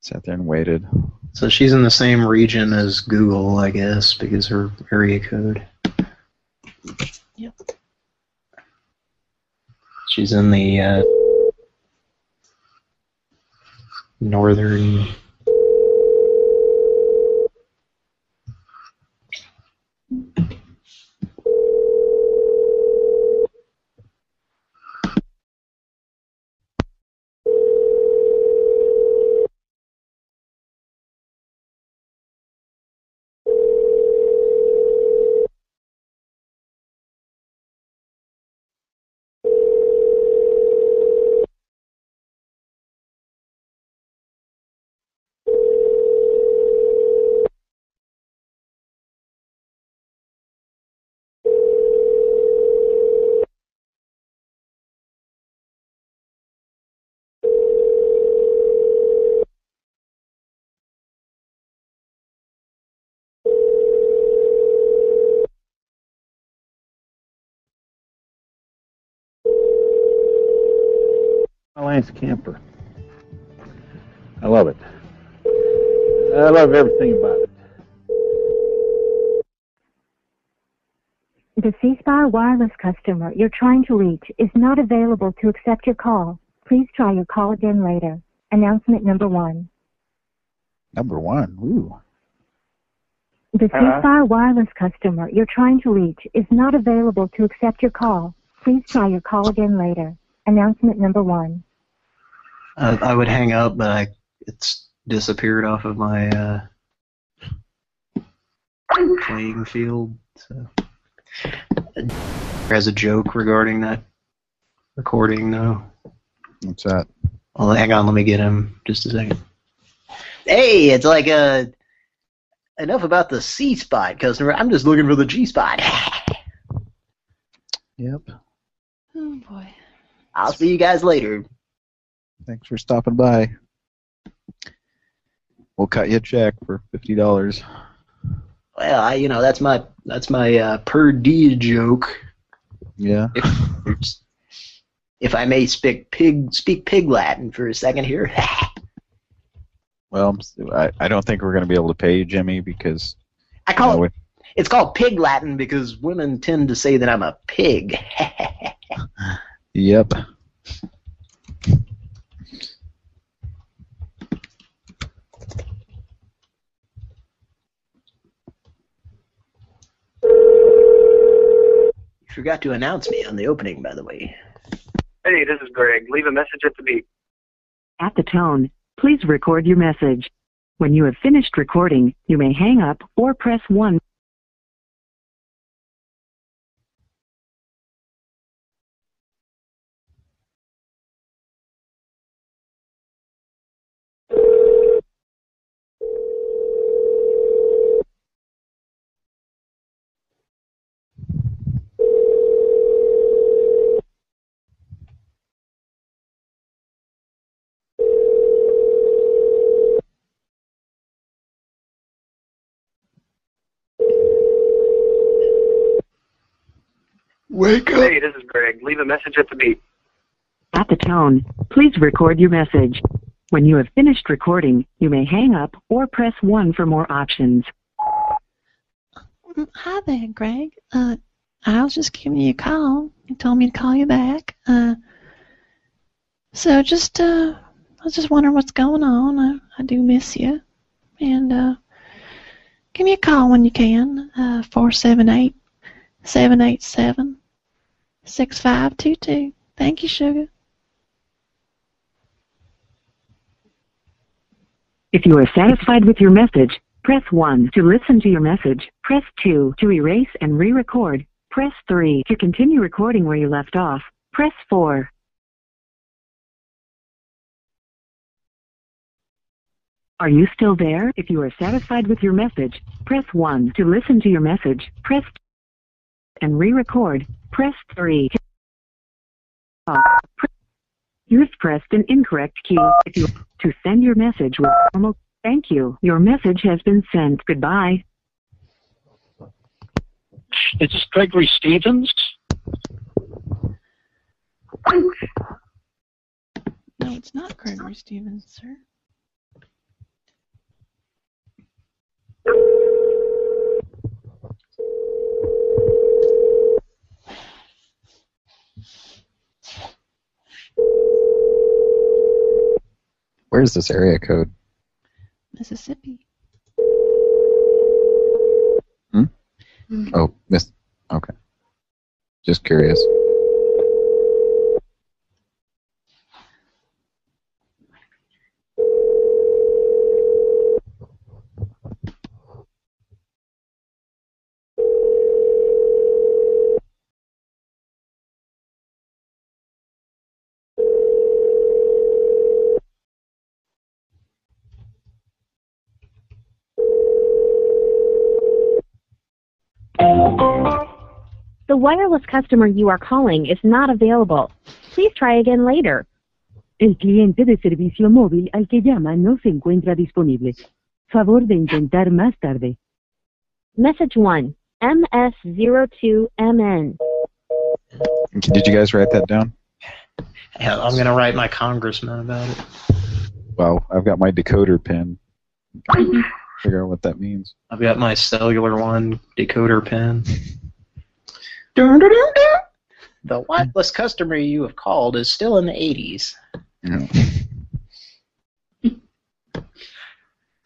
Sat there and waited. So she's in the same region as Google, I guess, because her area code. Yep. She's in the uh, northern. Lance Camper. I love it. I love everything about it. The C-Spire wireless customer you're trying to reach is not available to accept your call. Please try your call again later. Announcement number one. Number one. Ooh. The. C-Spire wireless customer you're trying to reach is not available to accept your call. Please try your call again later. Announcement number one. Uh, I would hang up, but I it's disappeared off of my uh, playing field. So has a joke regarding that recording, though. What's that? Well, hang on, let me get him just a second. Hey, it's like uh, enough about the C spot customer. I'm just looking for the G spot. Yep. Oh boy. I'll see you guys later. Thanks for stopping by. We'll cut you a check for fifty dollars. Well, I, you know, that's my that's my uh, per D joke. Yeah. If, if I may speak pig speak pig Latin for a second here. Well, I, I don't think we're going to be able to pay you, Jimmy, because I call you know, it it's called pig Latin because women tend to say that I'm a pig. Yep. Forgot to announce me on the opening, by the way. Hey, this is Greg. Leave a message at the beep. At the tone, Please record your message. When you have finished recording, you may hang up or press 1. Wake up. Hey, this is Greg. Leave a message at the beep. At the tone, please record your message. When you have finished recording, you may hang up or press 1 for more options. Hi there, Greg. Uh, I was just giving you a call. You told me to call you back. Uh, so just, uh, I was just wondering what's going on. I, I do miss you. And, uh, give me a call when you can. Uh, 478 787 6522. Thank you, sugar. If you are satisfied with your message, press 1 to listen to your message, press 2 to erase and re-record, press 3 to continue recording where you left off, press 4. Are you still there? If you are satisfied with your message, press 1 to listen to your message, press 2 and re-record, press 3 to off. Pre- You've pressed an incorrect key. If you to send your message with normal thank you. Your message has been sent. Goodbye. Is this Gregory Stevens? No, it's not Gregory Stevens, sir. Where's this area code? Mississippi. Hmm? Oh, miss. Okay. Just curious. The wireless customer you are calling is not available. Please try again later. El cliente de servicio móvil al que llama no se encuentra disponible. Favor de intentar más tarde. Message 1. MS02MN. Did you guys write that down? Yeah, I'm gonna write my congressman about it. Well, I've got my decoder pin. Figure out what that means. I've got my cellular one decoder pin. The wireless customer you have called is still in the 80s. Yeah.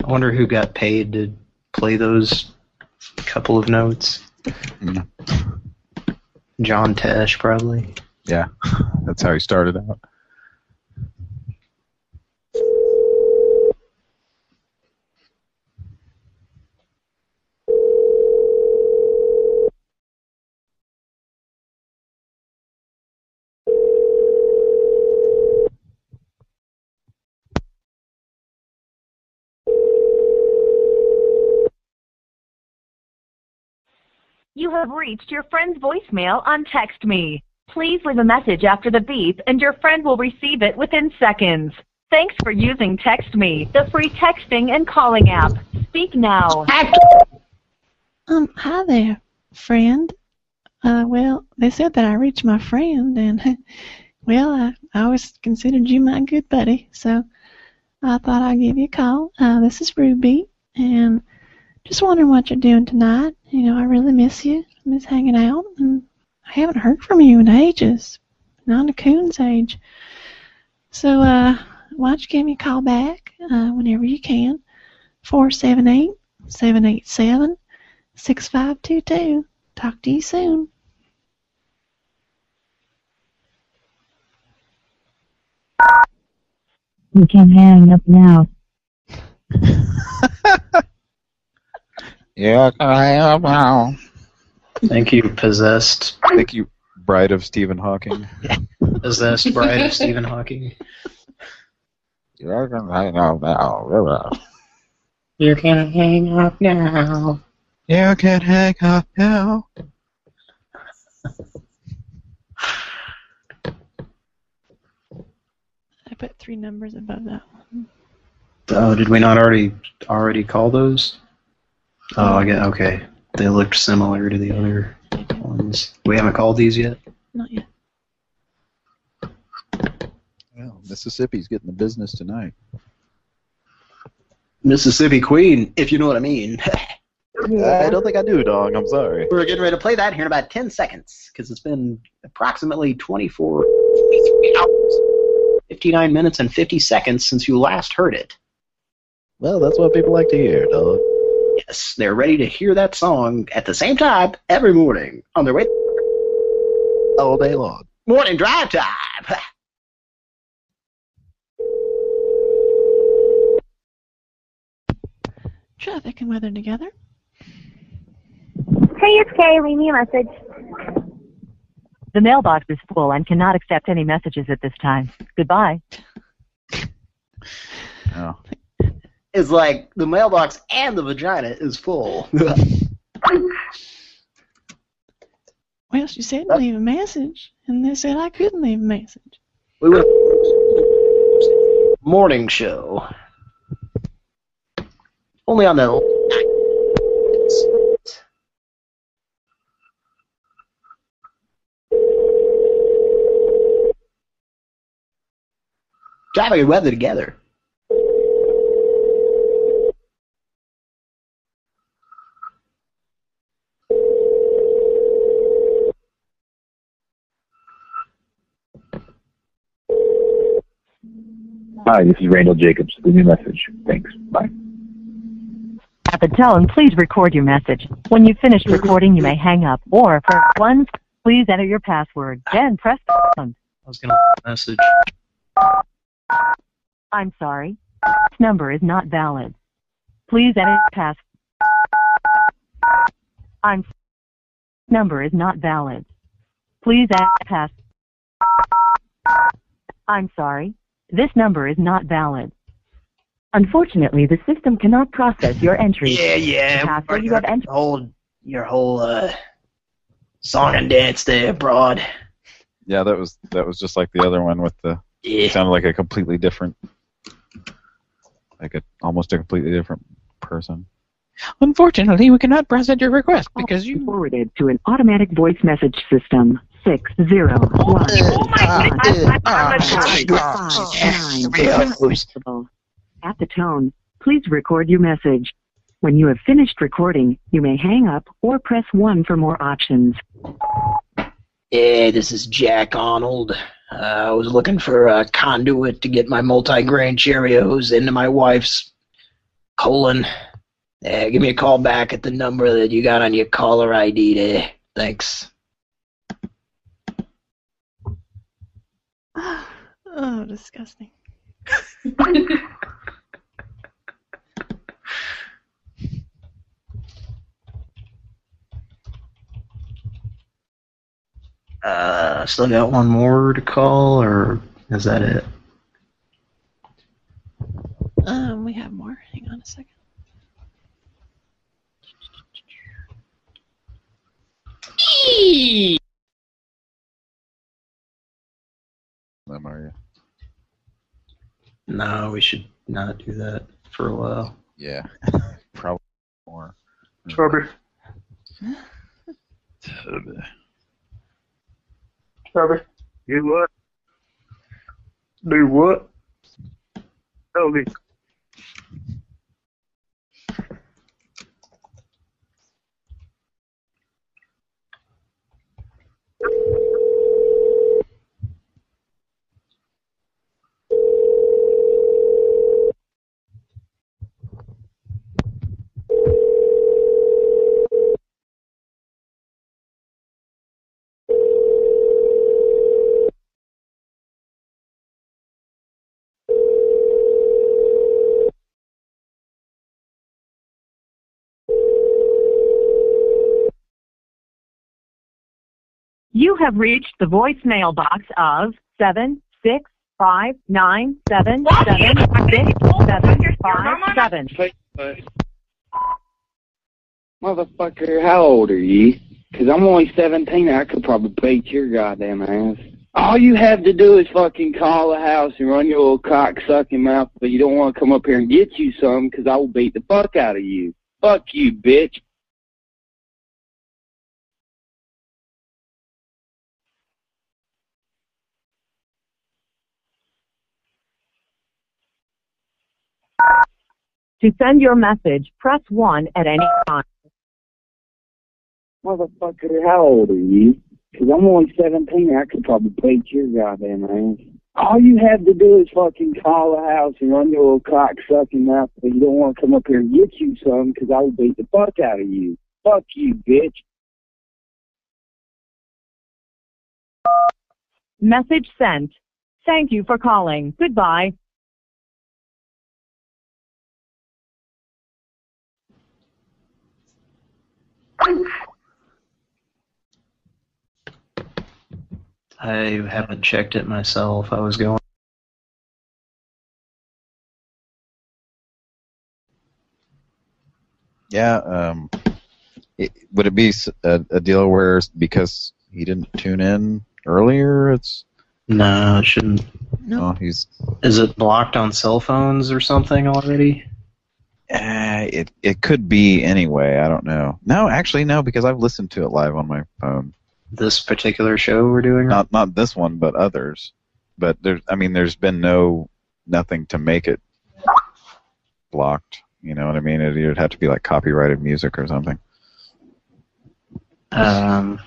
I wonder who got paid to play those couple of notes. Mm. John Tesh, probably. Yeah, that's how he started out. You have reached your friend's voicemail on Text Me. Please leave a message after the beep and your friend will receive it within seconds. Thanks for using Text Me, the free texting and calling app. Speak now. Um, hi there, friend. Uh, well, they said that I reached my friend, and well, I, I always considered you my good buddy, so I thought I'd give you a call. Uh, this is Ruby, and just wondering what you're doing tonight. You know, I really miss you. I miss hanging out, and I haven't heard from you in ages. Not a coon's age. So, uh, why don't you give me a call back uh, whenever you can? 478 787 6522. Talk to you soon. You can hang up now. Yeah, I am now. Thank you, possessed. Thank you, bride of Stephen Hawking. Possessed bride of Stephen Hawking. You're gonna hang up now. You can hang up now. You can hang up now. I put three numbers above that one. Oh, did we not already already call those? Oh, I get okay. They looked similar to the other ones. We haven't called these yet. Not yet. Well, Mississippi's getting the business tonight. Mississippi Queen, if you know what I mean. I don't think I do, dog. I'm sorry. We're getting ready to play that here in about 10 seconds because it's been approximately 24, 23 hours, 59 minutes, and 50 seconds since you last heard it. Well, that's what people like to hear, dog. Yes, they're ready to hear that song at the same time every morning on their way all day long. Morning drive time. Traffic and weather together. Hey, it's Kay. Leave me a message. The mailbox is full and cannot accept any messages at this time. Goodbye. Oh. It's like the mailbox and the vagina is full. Well, she said leave a message, and they said I couldn't leave a message. we morning show. Only on the Traffic and weather together. Hi, this is Randall Jacobs. Leave me a message. Thanks. Bye. At the tone, please record your message. When you've finished recording, you may hang up. Or for one, please enter your password. Then press pound. I was gonna message. I'm sorry. This number is not valid. Please enter your pass. I'm number is not valid. Please enter pass. I'm sorry. This number is not valid. Unfortunately, the system cannot process your entry. Yeah, yeah. The you have entered. Whole, your whole uh, song and dance there, broad. Yeah, that was that was just like the other one with the. Yeah. It sounded like a completely different, like a almost a completely different person. Unfortunately, we cannot process your request because you forwarded to an automatic voice message system. Six zero one. At the tone, please record your message. When you have finished recording, you may hang up or press one for more options. Hey, this is Jack Arnold. Uh, I was looking for a conduit to get my multi-grain Cheerios into my wife's colon. Uh, give me a call back at the number that you got on your caller ID there. Thanks. Oh, disgusting. Uh, still got one more to call, or is that it? Um, we have more. Hang on a second. Them are you? No, we should not do that for a while. Yeah, probably more. Trevor. Trevor. You what? Do what? Tell have reached the voicemail box of seven six five nine seven seven six seven five seven. Motherfucker, how old are you? 'Cause I'm only 17 and I could probably beat your goddamn ass. All you have to do is fucking call the house and run your little cock sucking mouth, but you don't want to come up here and get you some 'cause I will beat the fuck out of you. Fuck you, bitch. To send your message, press 1 at any time. Motherfucker, how old are you? 'Cause I'm only 17 I could probably beat your goddamn ass. All you have to do is fucking call the house and run your little cock sucking mouth, but you don't want to come up here and get you some because I will beat the fuck out of you. Fuck you, bitch. Message sent. Thank you for calling. Goodbye. I haven't checked it myself. I was going. Yeah. Um, it, would it be a deal where s- because he didn't tune in earlier, it's No, it shouldn't. no, he's Is it blocked on cell phones or something already? Uh, it it could be anyway. I don't know. No, actually, no, because I've listened to it live on my phone. This particular show we're doing? Not not this one, but others. But there's, I mean, there's been no nothing to make it blocked. You know what I mean? It, it'd have to be like copyrighted music or something. Um,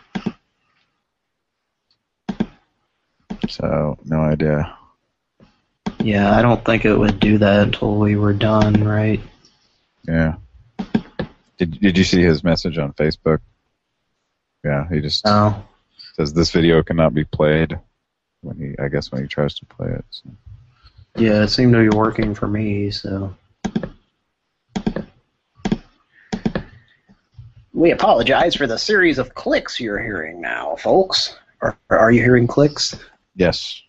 So no idea. yeah, I don't think it would do that until we were done, right? Yeah. Did Did you see his message on Facebook? Yeah, he just Oh. says this video cannot be played when he, I guess, when he tries to play it. So. Yeah, it seemed to be working for me, so. We apologize for the series of clicks you're hearing now, folks. Or are you hearing clicks? Yes.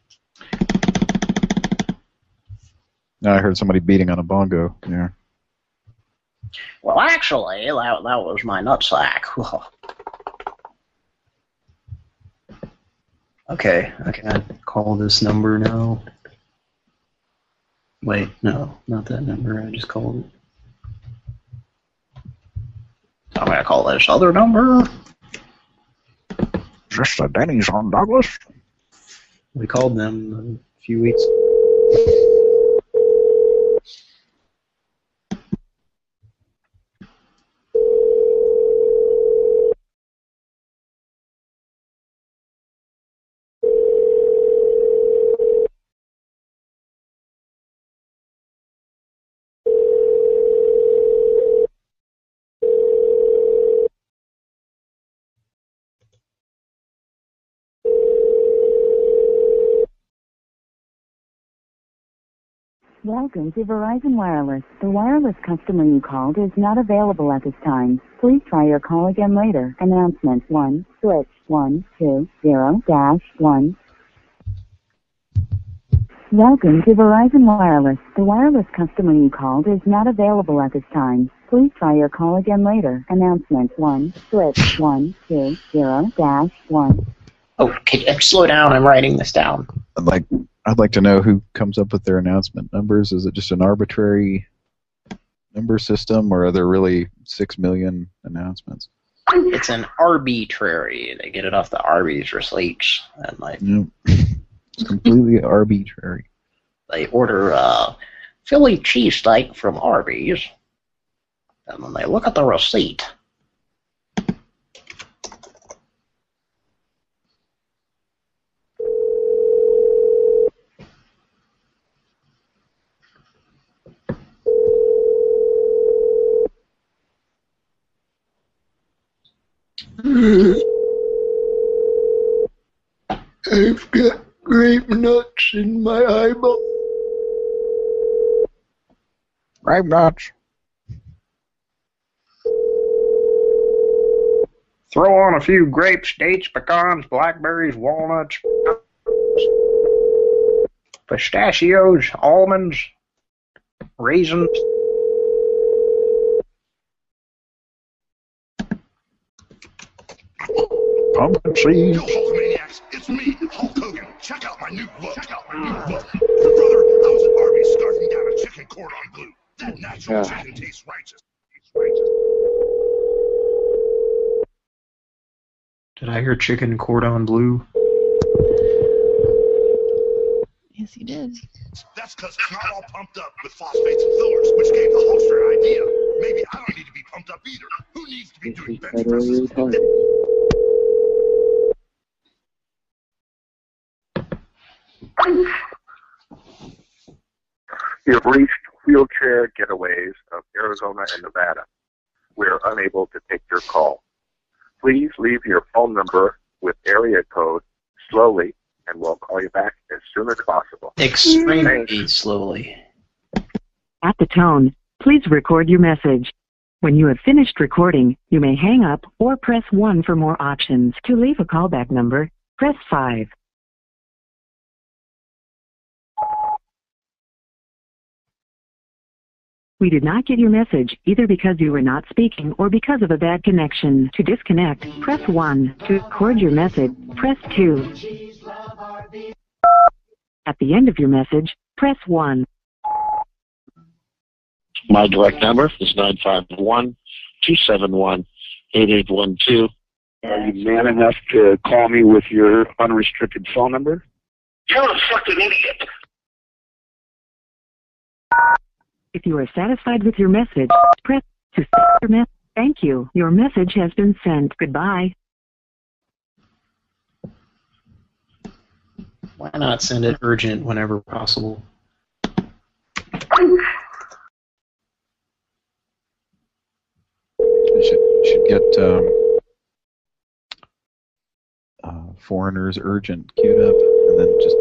Now I heard somebody beating on a bongo. Yeah. Well, actually, that, that was my nutsack. Okay, I can call this number now. Wait, no, not that number. I just called it. I'm going to call this other number. Just a Denny's on Douglas. We called them a few weeks. Welcome to Verizon Wireless. The wireless customer you called is not available at this time. Please try your call again later. Announcement 1, switch 120 dash 1. Welcome to Verizon Wireless. The wireless customer you called is not available at this time. Please try your call again later. Announcement 1, switch 120 dash 1. Oh, can you slow down? I'm writing this down. I'd like I'd like to know who comes up with their announcement numbers. Is it just an arbitrary number system, or are there really six million announcements? It's an arbitrary. They get it off the Arby's receipts, and like No, it's completely arbitrary. they order uh, Philly cheesesteak from Arby's, and then they look at the receipt. I've got grape nuts in my eyeball. Grape nuts. Throw on a few grapes, dates, pecans, blackberries, walnuts, pistachios, almonds, raisins. Pumpkin seeds. Hulkamaniacs, it's me, Hulk Hogan. Check out my new book. Check out my new book. Your brother, I was at Arby's scarfing down a chicken cordon bleu. That natural Yeah. chicken tastes righteous. Tastes righteous. Did I hear chicken cordon bleu? Yes, he did. That's because it's not all pumped up with phosphates and fillers, which gave the Hulkster idea. Maybe I don't need to be pumped up either. Who needs to be doing bench Totally presses? You've reached wheelchair getaways of Arizona and Nevada. We are unable to take your call. Please leave your phone number with area code slowly, and we'll call you back as soon as possible. Extremely slowly. At the tone, please record your message. When you have finished recording, you may hang up or press 1 for more options. To leave a callback number, press 5. We did not get your message either because you were not speaking or because of a bad connection. To disconnect, press 1. To record your message, press 2. At the end of your message, press 1. My direct number is nine five one two seven one eight eight one two. Are you man enough to call me with your unrestricted phone number? You're a fucking idiot. If you are satisfied with your message, press to send your message. Thank you. Your message has been sent. Goodbye. Why not send it urgent whenever possible? You should, should get um, uh, Foreigners Urgent queued up, and then just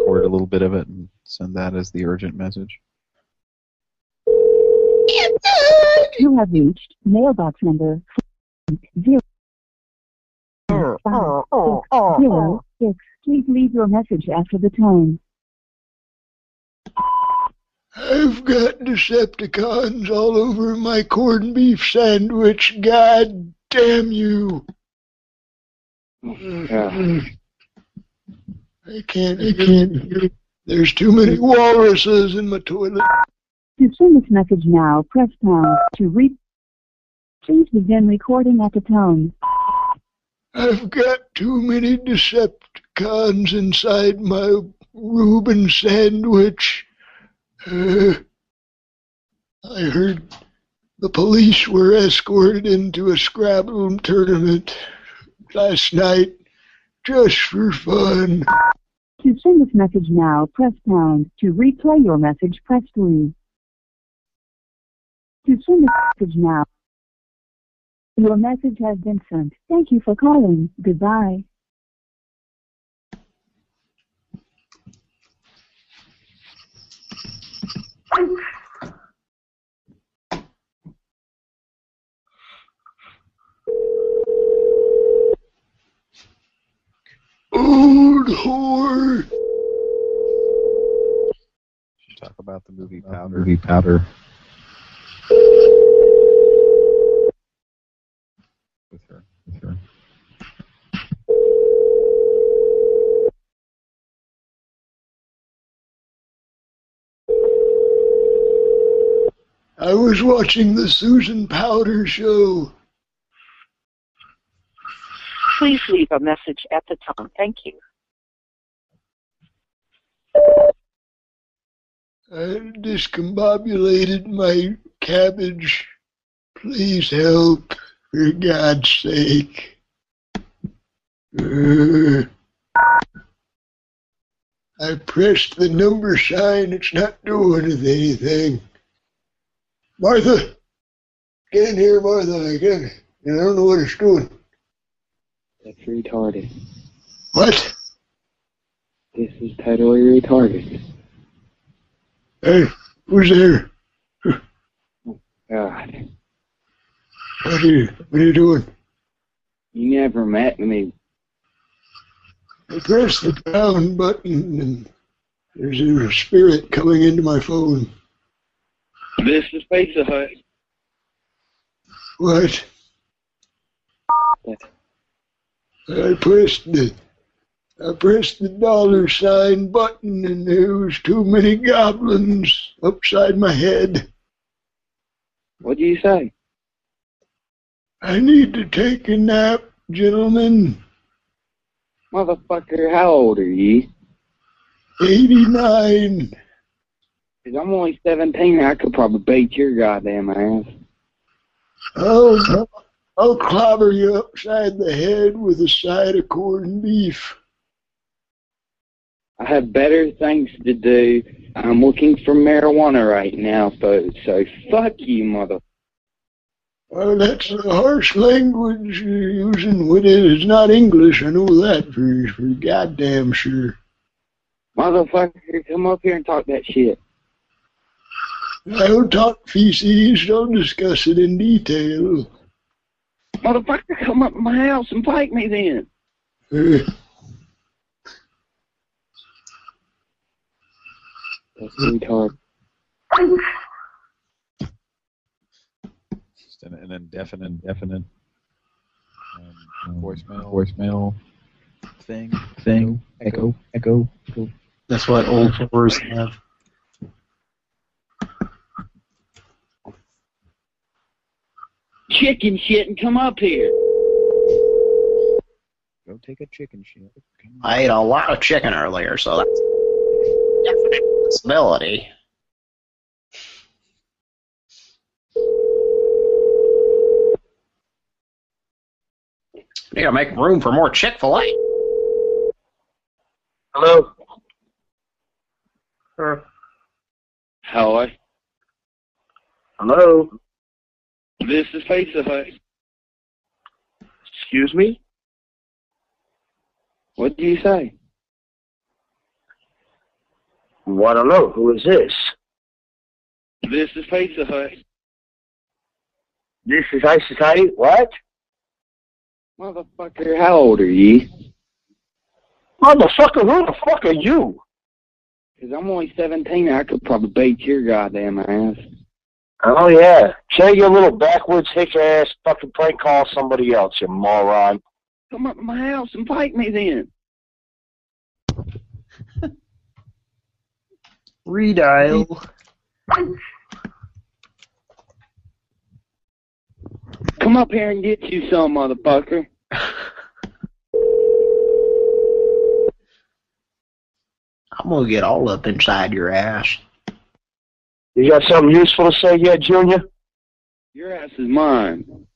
record a little bit of it and send that as the urgent message. You have reached mailbox number zero five six zero six. Please leave your message after the tone. I've got Decepticons all over my corned beef sandwich. God damn you. Yeah. I can't, I can't. There's too many walruses in my toilet. To send this message now, press pound. To re- Please begin recording at the tone. I've got too many Decepticons inside my Reuben sandwich. Uh, I heard the police were escorted into a Scrabble tournament last night just for fun. To send this message now, press pound. To replay your message, press 3. To send this message now, your message has been sent. Thank you for calling. Goodbye. Old whore. Talk about the movie Powder. Movie Powder. With her. With her. I was watching the Susan Powter show. Please leave a message at the tone. Thank you. I discombobulated my cabbage. Please help, for God's sake. Uh, I pressed the number sign. It's not doing anything. Martha, get in here, Martha. I can't. I don't know what it's doing. That's retarded. What? This is totally retarded. Hey, who's there? God. What are you? What are you doing? You never met me. I press the pound button and there's a spirit coming into my phone. This is Pizza Hut. What? I pressed the I pressed the dollar sign button and there was too many goblins upside my head. What do you say? I need to take a nap, gentlemen. Motherfucker, how old are you? 89. Cause I'm only 17 I could probably beat your goddamn ass. I'll, I'll clobber you upside the head with a side of corned beef. I have better things to do. I'm looking for marijuana right now, folks, so fuck you, mother... Well, that's a harsh language you're using when it is not English. I know that for, for goddamn sure. Motherfucker, come up here and talk that shit. I don't talk feces, don't discuss it in detail. Motherfucker, come up to my house and fight me then. Uh, That's retard. Just an, an indefinite, indefinite um, voicemail, voicemail thing, thing, echo, echo, echo. That's what old fours have. Chicken shit and come up here. Go take a chicken shit. I ate a lot of chicken earlier, so that's a definite possibility. Need to make room for more Chick-fil-A. Hello? Uh, Hello? Hello? This is Pizza Hut. Excuse me? What do you say? Well, I don't know. Who is this? This is Pizza Hut. This is Ice Society? What? Motherfucker, how old are you? Motherfucker, who the fuck are you? Cause I'm only 17 I could probably beat your goddamn ass. Oh, yeah. Say your little backwards hick ass fucking prank call somebody else, you moron. Come up to my house and fight me then. redial. Come up here and get you some, motherfucker. I'm gonna get all up inside your ass. You got something useful to say yet, Junior? Your ass is mine.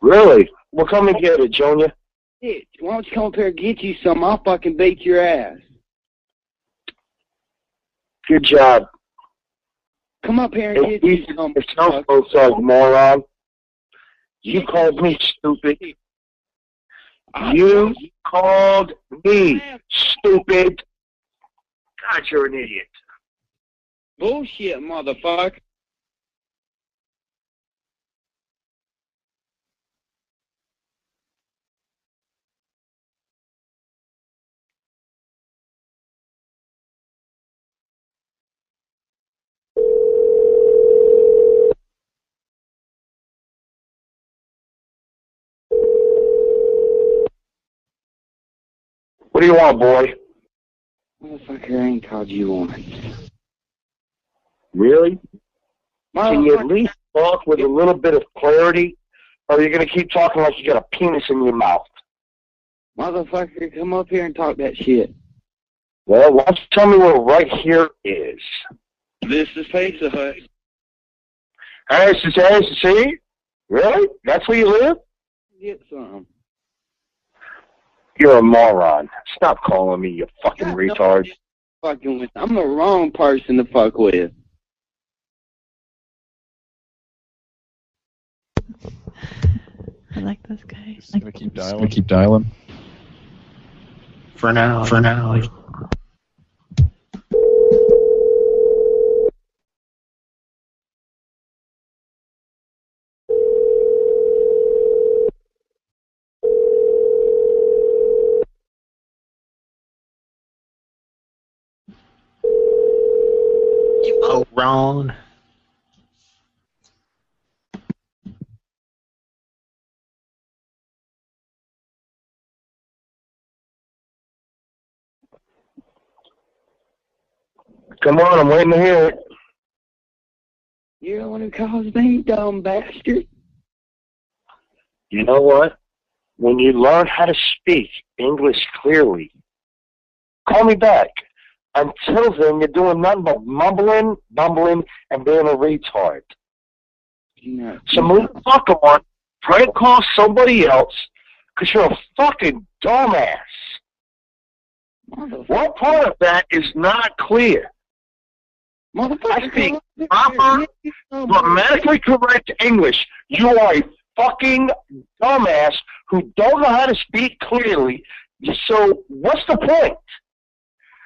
Really? Well, come and get it, Junior. Bitch, why don't you come up here and get you some? I'll fucking beat your ass. Good job. Come up here and It's get you some. to snow folks out, moron. You called me stupid. You called me stupid. God, you're an idiot. Bullshit, motherfucker. What do you want, boy? Motherfucker, I ain't called you once. Really? Can you at least talk with a little bit of clarity? Or are you going to keep talking like you got a penis in your mouth? Motherfucker, come up here and talk that shit. Well, why don't you tell me where right here is? This is Pizza Hut. Hey, hey, see? Really? That's where you live? Get some. You're a moron. Stop calling me, you fucking retard. Fucking with. I'm the wrong person to fuck with. I like this guy. Just gonna keep dialing. keep dialing. For now. For now. Ron. Come on, I'm waiting to hear it. You're the one who calls me, dumb bastard. You know what? When you learn how to speak English clearly, call me back. Until then, you're doing nothing but mumbling, bumbling, and being a retard. You So move the fuck on, try to call somebody else, because you're a fucking dumbass. What part of that is not clear? I speak proper, grammatically correct English. You are a fucking dumbass who don't know how to speak clearly. So what's the point?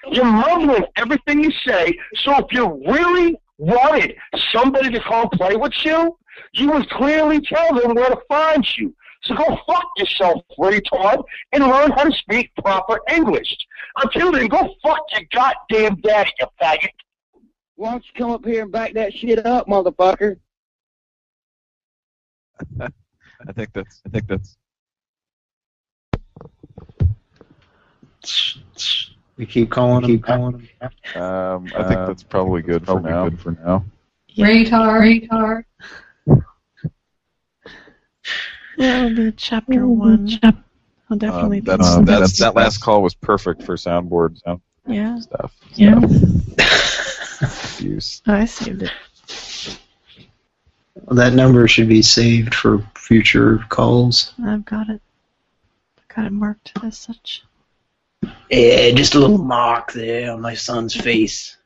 You're mumbling everything you say. So if you really wanted somebody to come play with you, you would clearly tell them where to find you. So go fuck yourself, retard, and learn how to speak proper English. Until then, go fuck your goddamn daddy, you faggot. Why don't you come up here and back that shit up, motherfucker? I think that's. I think that's. We keep calling him. Keep calling him. Um, I think that's probably good for now. Good for now. Retard. Retard. That would be chapter one. I'll definitely Um, do that's, that. that's, that last call was perfect for soundboard sound Yeah. stuff. Yeah. Use. I saved it. That number should be saved for future calls. I've got it. I've got it marked as such. Yeah, just a little mark there on my son's face.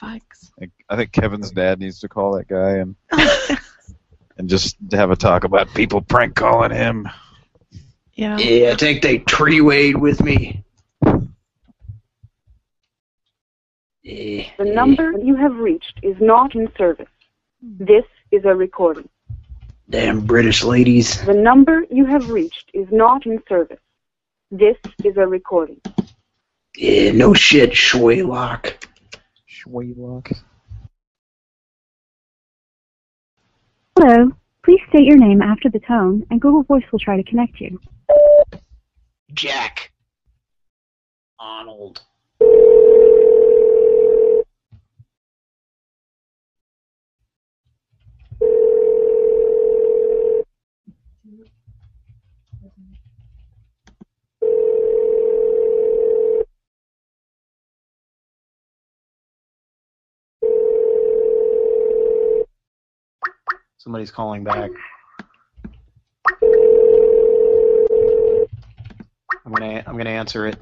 Fikes. I think- Kevin's dad needs to call that guy and and just have a talk about people prank calling him. Yeah. Yeah, I think they tree wade with me. The number you have reached is not in service. This is a recording. Damn British ladies. The number you have reached is not in service. This is a recording. Yeah, no shit, Schwaylock. Schwaylock. Hello. Please state your name after the tone, and Google Voice will try to connect you. Jack. Arnold. Somebody's calling back. I'm gonna I'm gonna answer it.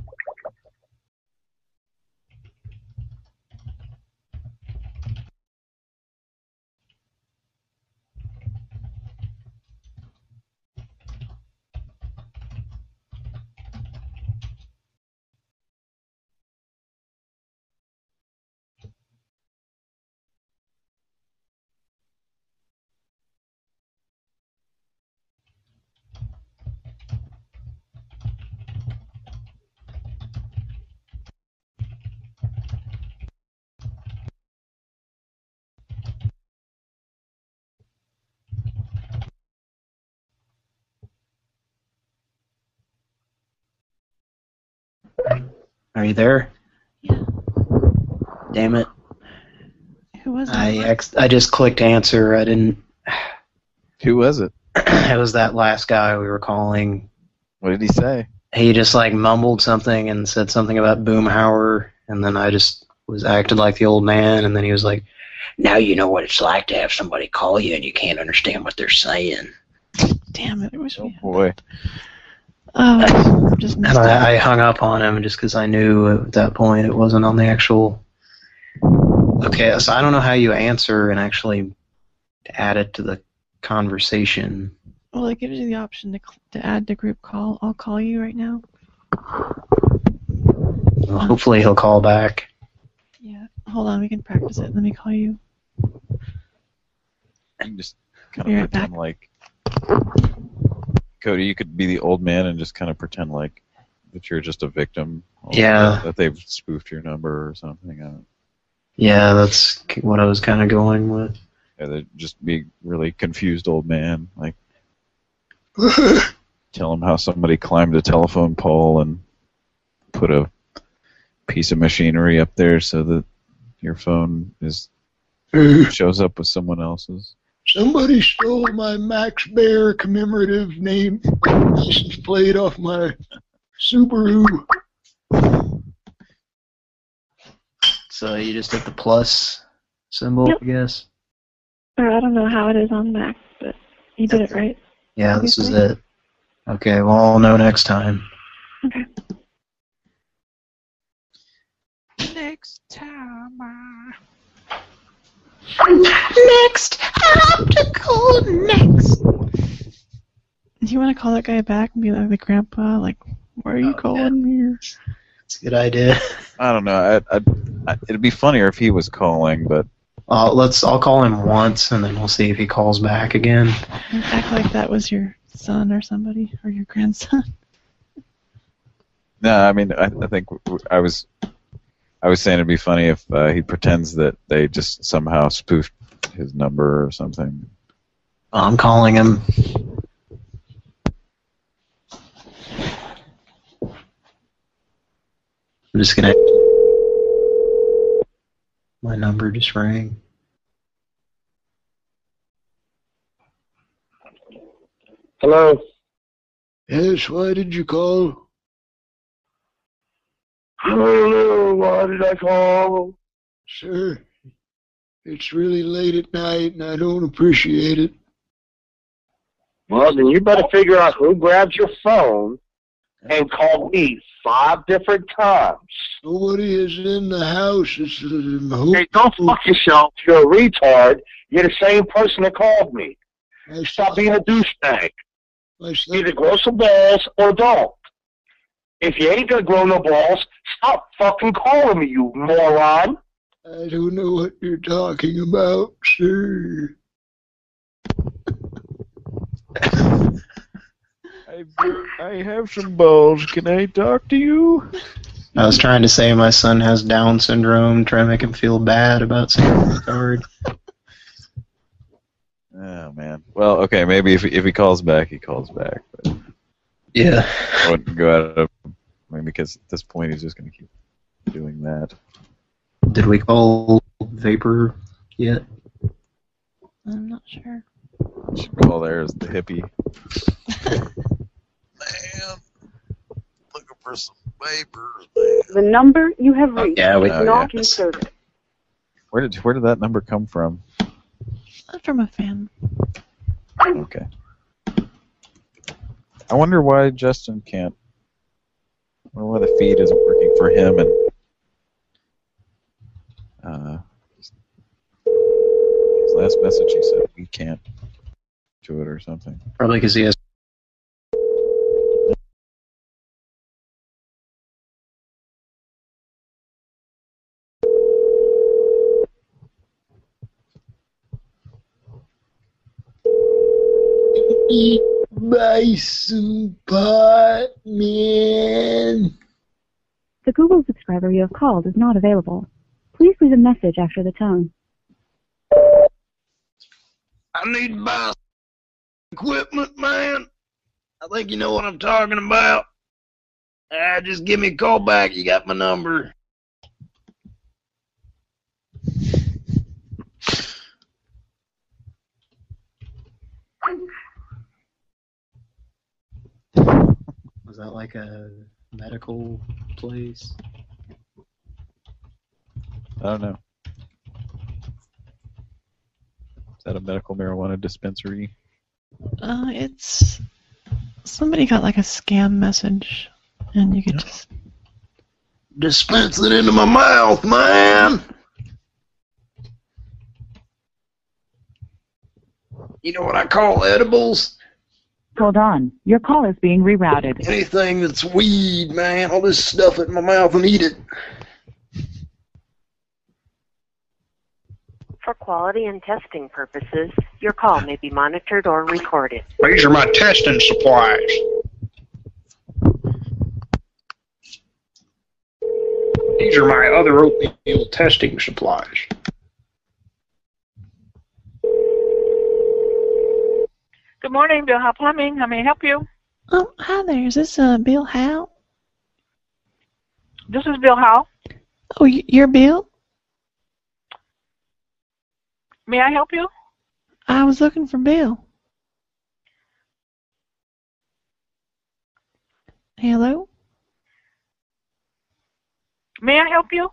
Are you there? Yeah. Damn it. Who was I ex- I just clicked answer. I didn't. Who was it? it was that last guy we were calling. What did he say? He just like mumbled something and said something about Boomhauer, and then I just was acted like the old man, and then he was like, "Now you know what it's like to have somebody call you and you can't understand what they're saying." Damn it. it was oh, we had. Boy. Oh, I just And I, I hung up on him just because I knew at that point it wasn't on the actual. Okay, so I don't know how you answer and actually add it to the conversation. Well, it gives you the option to, to add the group call. I'll call you right now. Well, hopefully he'll call back. Yeah. Hold on, we can practice it. Let me call you. You can just kind Be of right pretend like Cody, you could be the old man and just kind of pretend like that you're just a victim. Yeah. That they've spoofed your number or something. Yeah, that's what I was kind of going with. Yeah, they'd just be really confused old man. Like, tell him how somebody climbed a telephone pole and put a piece of machinery up there so that your phone is shows up with someone else's. Somebody stole my Max Baer commemorative name license plate off my Subaru. So you just hit the plus symbol, Yep. I guess. Or I don't know how it is on Mac, but you did it right. Yeah, this is it. Okay, well, I'll know next time. Okay. Next time I... Next, optical next. Do you want to call that guy back and be like the grandpa? Like, why are you calling me? Or... It's a good idea. I don't know. I, I, I, it'd be funnier if he was calling, but Uh, let's. I'll call him once, and then we'll see if he calls back again. Act like that was your son or somebody or your grandson. no. I mean, I, I think I was, I was saying it'd be funny if uh, he pretends that they just somehow spoofed his number or something. I'm calling him. I'm just gonna. My number just rang. Hello? Yes, why did you call? Hello, why did I call? Sir, it's really late at night and I don't appreciate it. Well, then you better figure out who grabbed your phone and called me five different times. Nobody is in the house. It's, uh, Hey, don't fuck yourself. You're a retard. You're the same person that called me. Stop being a douchebag. Either grow some balls or don't. If you ain't gonna grow no balls, stop fucking calling me, you moron. I don't know what you're talking about, sir. I, I have some balls. Can I talk to you? I was trying to say my son has Down syndrome, trying to make him feel bad about saying the card. Oh man. Well, okay, maybe if if he calls back, he calls back. But Yeah. I wouldn't go out of. I mean, because at this point, he's just going to keep doing that. Did we call Vapor yet? I'm not sure. Should call there as the hippie. Looking for some vapors. The number you have oh, reached yeah, we- is oh, not yeah. in service. Where did where did that number come from? From a fan. Okay. I wonder why Justin can't. I wonder why the feed isn't working for him and. Uh, his last message, he said we can't do it or something. Probably because he has. Buy some pot, man. The Google subscriber you have called is not available. Please leave a message after the tone. I need to buy equipment, man. I think you know what I'm talking about. Ah, just give me a call back. You got my number. Was that like a medical place? I don't know. Is that a medical marijuana dispensary? Uh, it's somebody got like a scam message, and you could just Dispense it into my mouth, man. You know what I call edibles? Hold on. Your call is being rerouted. Anything that's weed, man. I'll just stuff it in my mouth and eat it. For quality and testing purposes, your call may be monitored or recorded. These are my testing supplies. These are my other oatmeal testing supplies. Good morning, Bill Howe Plumbing. How may I help you? Oh, hi there. Is this uh, Bill Howe? This is Bill Howe. Oh, you're Bill? May I help you? I was looking for Bill. Hello? May I help you?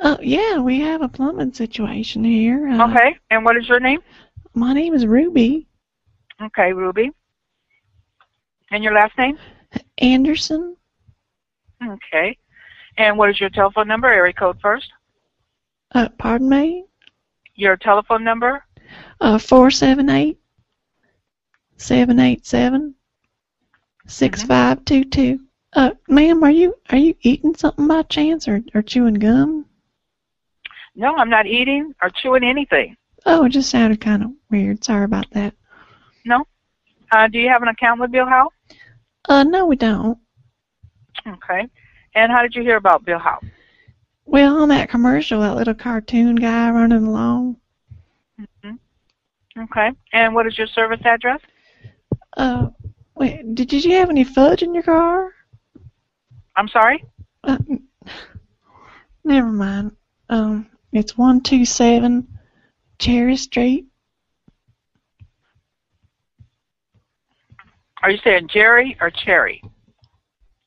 Oh, yeah, we have a plumbing situation here. Uh, Okay. And what is your name? My name is Ruby Okay, Ruby. And your last name? Anderson. Okay. And what is your telephone number? Area code first. Uh, pardon me? Your telephone number? Uh, 478 787 6522. Uh, ma'am, are you are you eating something by chance or, or chewing gum? No, I'm not eating or chewing anything. Oh, it just sounded kind of weird. Sorry about that. No. Uh, do you have an account with Bill Howe? Uh, no, we don't. Okay. And how did you hear about Bill Howe? Well, on that commercial, that little cartoon guy running along. Okay. And what is your service address? Uh, wait, did you have any fudge in your car? I'm sorry? Uh, never mind. Um, it's one two seven Cherry Street. Are you saying Jerry or Cherry?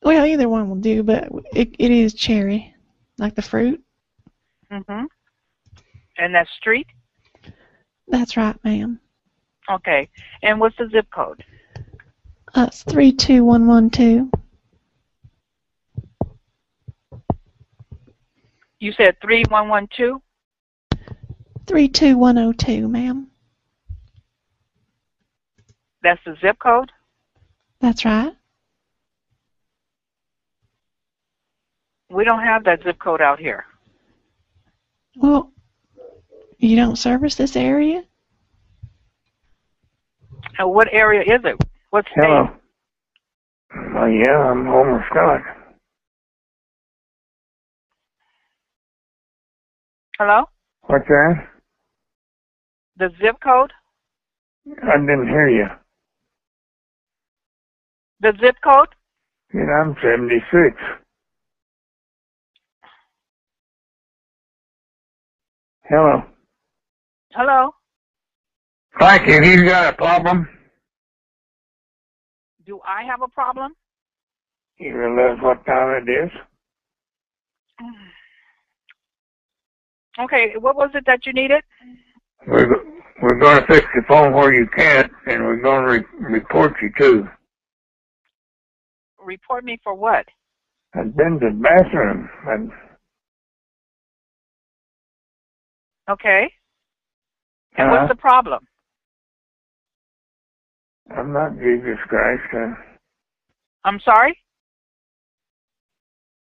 Well, either one will do, but it it is cherry, like the fruit. Mm-hmm. And that street? That's right, ma'am. Okay. And what's the zip code? Uh, it's three two one one two. You said 3112? Three two one oh two, ma'am. That's the zip code? That's right. We don't have that zip code out here. Well, you don't service this area? Uh, what area is it? What state? Hello. Oh, yeah, I'm Homer Scott. Hello? What's that? The zip code? I didn't hear you. The zip code? Yeah, I'm 76. Hello. Hello? Thank you. He's got a problem. Do I have a problem? You realize what time it is? Okay, what was it that you needed? We're, we're going to fix the phone where you can't, and we're going to re- report you too. Report me for what? I've been to the bathroom, and Okay. And Uh-huh. what's the problem? I'm not Jesus Christ. Uh, I'm sorry?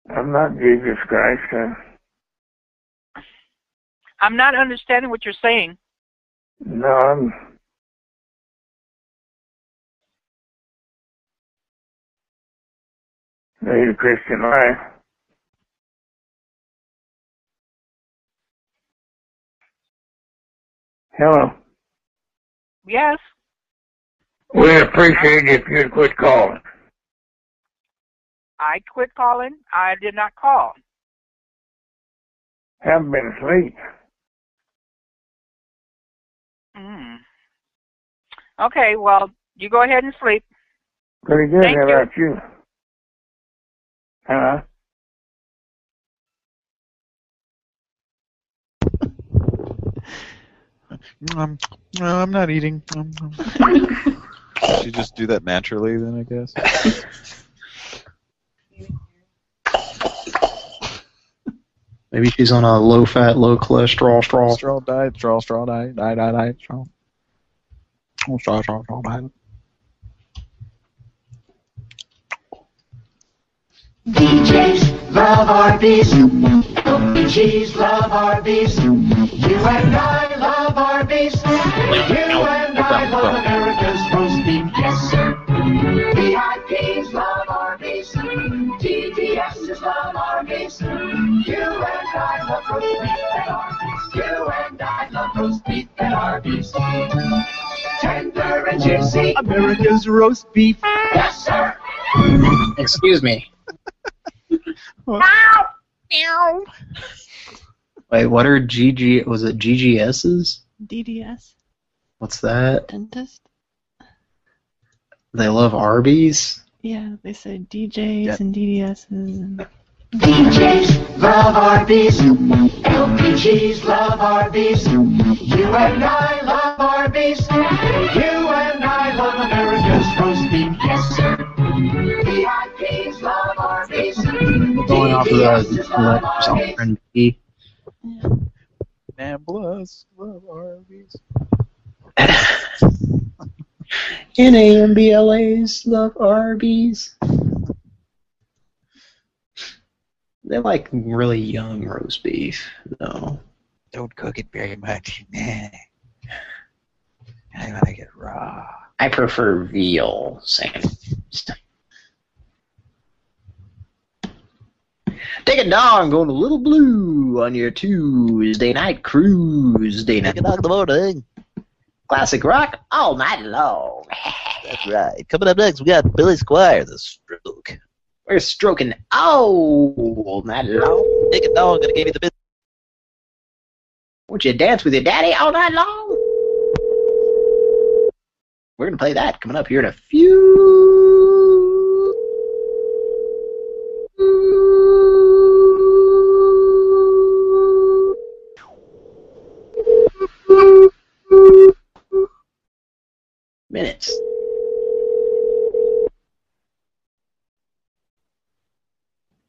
I'm not Jesus Christ. Uh, I'm not understanding what you're saying. no, I'm. Lead a Christian life. Hello. Yes. We'd appreciate it if you'd quit calling. I quit calling. I did not call. Haven't been asleep. Mm. Okay, well, you go ahead and sleep. Pretty good. Thank How you. about you? Huh? Um, no, I'm not eating. Um, um. Should just do that naturally, then I guess. Maybe she's on a low fat, low cholesterol straw. Straw diet, straw, straw diet, diet, diet, diet, straw. Straw, straw, straw diet. DJs love Arby's. DJs love Arby's. You and I love Arby's. You and I love America's roast beef. Yes, sir. VIPs love Arby's. TDSs love Arby's. roast beef at Arby's. You and I love roast beef at Arby's. Tender and juicy. America's roast beef. Yes, sir. Excuse me. Meow. Meow. Wait, what are GG? Was it GGSs? DDS. What's that? Dentist. They love Arby's. Yeah, they said DJs and DDSs and DJs love Arby's. LPGs love Arby's. You and I love Arby's. You and I love America's roast beef. Yes, sir. VIPs love Arby's. Going off of the let something be. Namblas love Arby's. NAMBLAs love Arby's. They like really young roast beef, though. Don't cook it very much. Nah. I like it raw. I prefer veal sandwich. Take a dog, going to Little Blue on your Tuesday night cruise. Day night. Take a dog in the morning. Classic rock all night long. That's right. Coming up next, we got Billy Squier, the stroke. We're stroking all night long. Take a dog, gonna give you the bit. Won't you dance with your daddy all night long? We're gonna play that coming up here in a few. Minutes.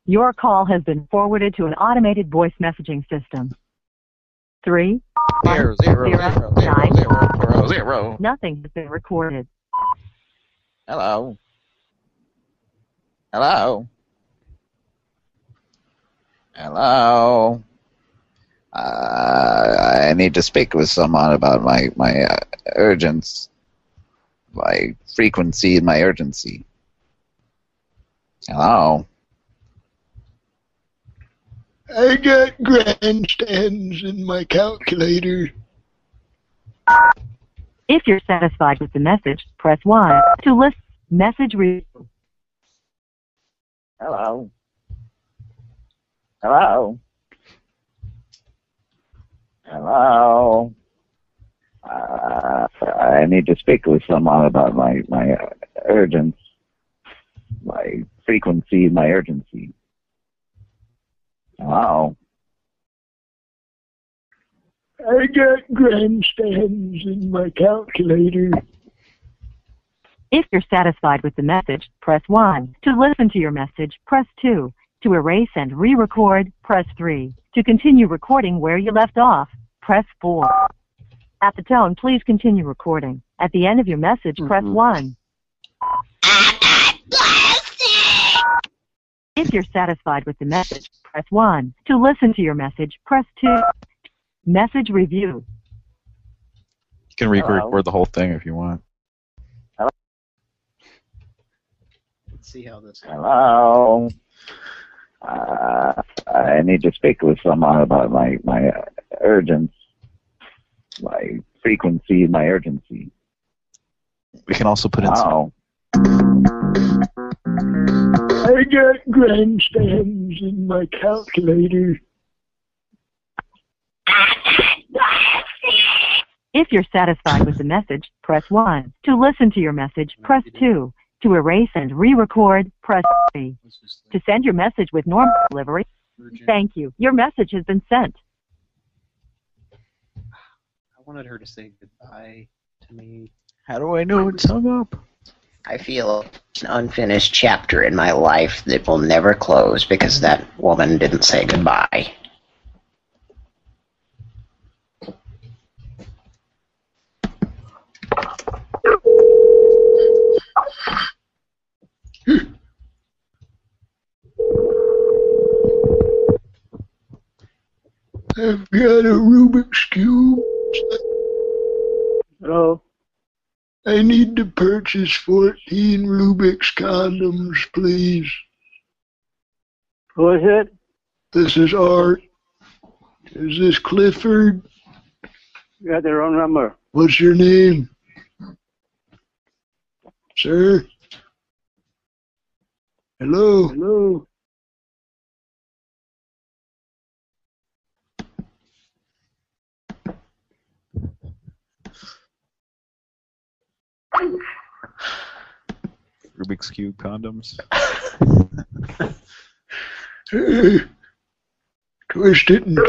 Your call has been forwarded to an automated voice messaging system. Three, Zero, zero, zero, zero, nine, zero, zero, zero. nothing has been recorded. Hello. Hello. Hello. Uh, I need to speak with someone about my my uh, urgence, my frequency, and my urgency. Hello. I got grandstands in my calculator. If you're satisfied with the message, press 1 to list message re- Hello. Hello. Hello. Uh, I need to speak with someone about my my uh, urgence, my frequency, my urgency. Hello. I got grandstands in my calculator. If you're satisfied with the message, press 1. To listen to your message, press 2. To erase and re-record, press 3. To continue recording where you left off, press 4. At the tone, please continue recording. At the end of your message, press 1. If you're satisfied with the message, press 1. To listen to your message, press 2. Message review. You can re-record the whole thing if you want. Hello. Let's see how this. goes. Hello. Uh, I need to speak with someone about my my urgence, my frequency, my urgency. We can also put in some. I got grandstands in my calculator. If you're satisfied with the message, press 1. To listen to your message, press 2. To erase and re-record, press 3. To send your message with normal delivery, thank you. Your message has been sent. I wanted her to say goodbye to me. How do I know it's hung up? I feel an unfinished chapter in my life that will never close because that woman didn't say goodbye. I've got a Rubik's Cube. Hello. I need to purchase 14 Rubik's condoms, please. Who is it? This is Art. Is this Clifford? You got the wrong number. What's your name? Sir? Hello? Hello? Rubik's Cube condoms. Twist it and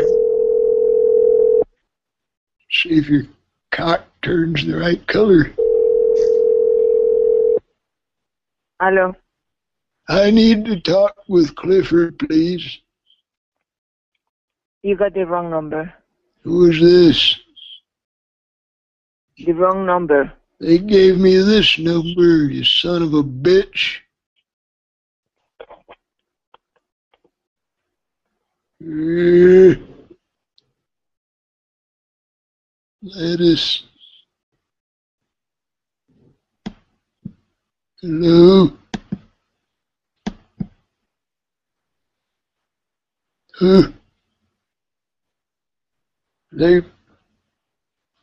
see if your cock turns the right color. Hello. I need to talk with Clifford, please. You got the wrong number. Who is this? The wrong number. They gave me this number, you son of a bitch. Lettuce. Hello? Huh? They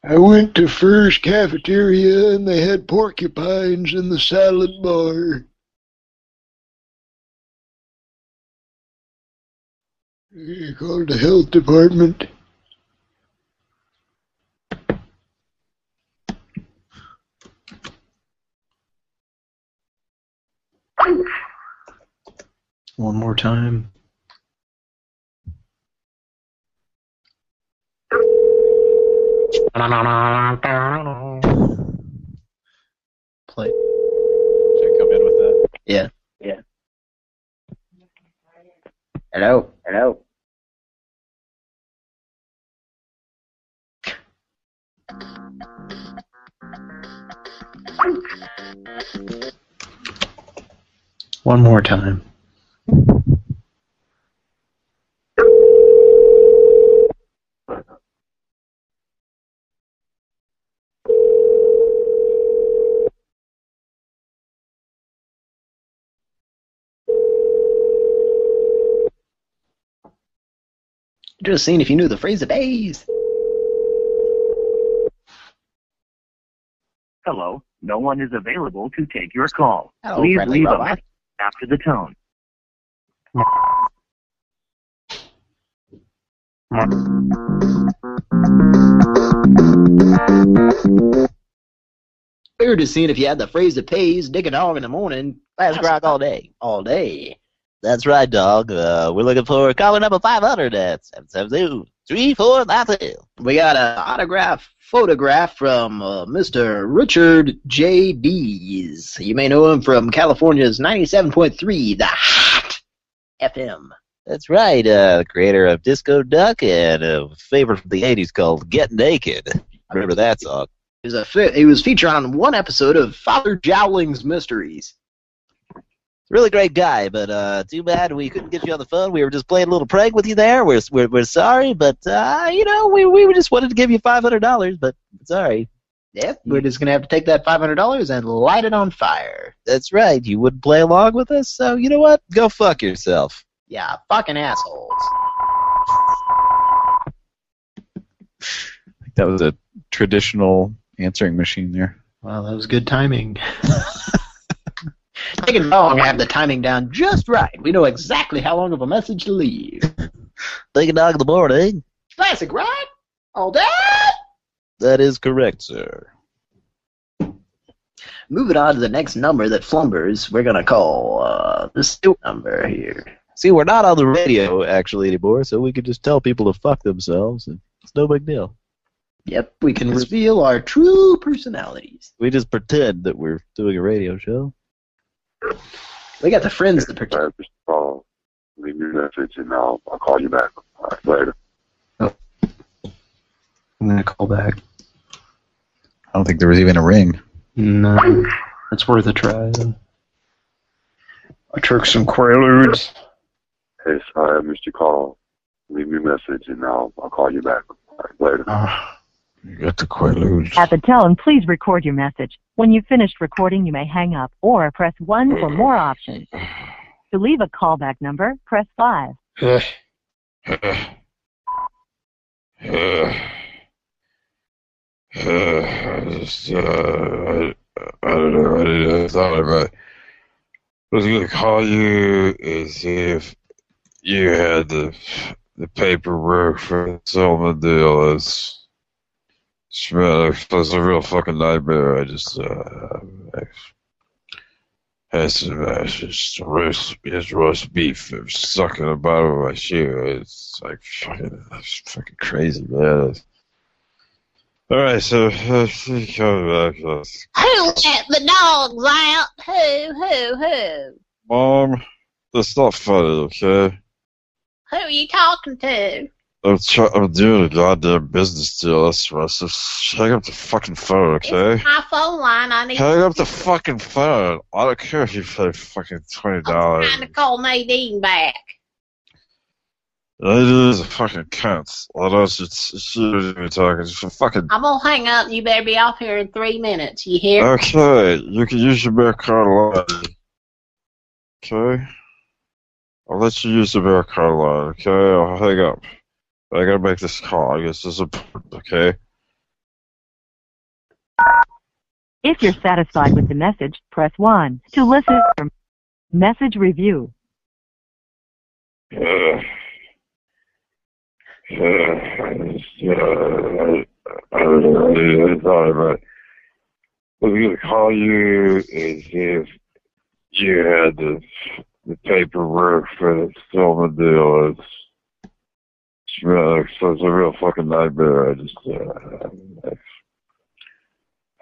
I went to Furr's cafeteria and they had porcupines in the salad bar. They called the health department. One more time. Play. Should I come in with that? Yeah. Yeah. Hello. Hello. One more time. Just seeing if you knew the phrase of days. Hello, no one is available to take your call. Hello, Please friendly leave a message after the tone. We were just seeing if you had the phrase that pays, dick a dog in the morning. Fast grog all day. All day. That's right, dog. Uh, we're looking for caller number 500 at 772 3492. We got an autograph photograph from uh, Mr. Richard J. Dees. You may know him from California's 97.3, the Hot FM. That's right, uh, the creator of Disco Duck and a favorite from the 80s called Get Naked. Remember that song? He was, a he was featured on one episode of Father Dowling's Mysteries. Really great guy, but uh, too bad we couldn't get you on the phone. We were just playing a little prank with you there. We're we're, we're sorry, but uh, you know we we just wanted to give you five hundred dollars, but sorry. Yep, we're just gonna have to take that five hundred dollars and light it on fire. That's right. You wouldn't play along with us, so you know what? Go fuck yourself. Yeah, fucking assholes. That was a traditional answering machine there. Well, that was good timing. Taking long to have the timing down just right. We know exactly how long of a message to leave. Take a dog in the morning. Classic, right? All day. That is correct, sir. Moving on to the next number that flumbers, we're gonna call uh, this new number here. See, we're not on the radio actually anymore, so we can just tell people to fuck themselves, and it's no big deal. Yep, we can reveal our true personalities. We just pretend that we're doing a radio show. We got the friends that pretend. call, leave me a message, and I'll, I'll call you back All right, later. Oh. I'm gonna call back. I don't think there was even a ring. No, it's worth a try. I took some Quaaludes. Hey, sorry I missed your call. Leave me a message, and I'll, I'll call you back All right, later. You got the Quaaludes. At the tone, please record your message. When you've finished recording, you may hang up or press 1 for more options. To leave a callback number, press 5. I just, uh, I, I don't know. I, I thought might. I was gonna call you and see if you had the the paperwork for the settlement deal. It's, it's, it's a real fucking nightmare. I just, uh, some, uh, just roast, just roast beef stuck in the bottom of my shoe. It's like fucking, it's fucking crazy, man. All right, so uh, she coming back. Uh, Who let the dogs out? Who, who, who? Mom, that's not funny, okay? Who are you talking to? I'm, doing a goddamn business deal. That's right. So hang up the fucking phone, okay? My phone line. I need Hang up the fucking phone. I don't care if you pay fucking twenty dollars. I'm trying to call Nadine back. Nadine is a fucking cunt. I? It's she isn't even talking. It's a fucking. I'm gonna hang up. You better be off here in three minutes. You hear? Okay, you can use your bear card line. Okay. I'll let you use the bear card line. Okay, I'll hang up. I gotta make this call. I guess this is important. Okay. If you're satisfied with the message, press 1. To listen to message review. Uh, uh, I don't know. I thought about. I was gonna call you and see if you had the the paperwork for the settlement deal. It's it's, real, it's, a real fucking nightmare. I just uh,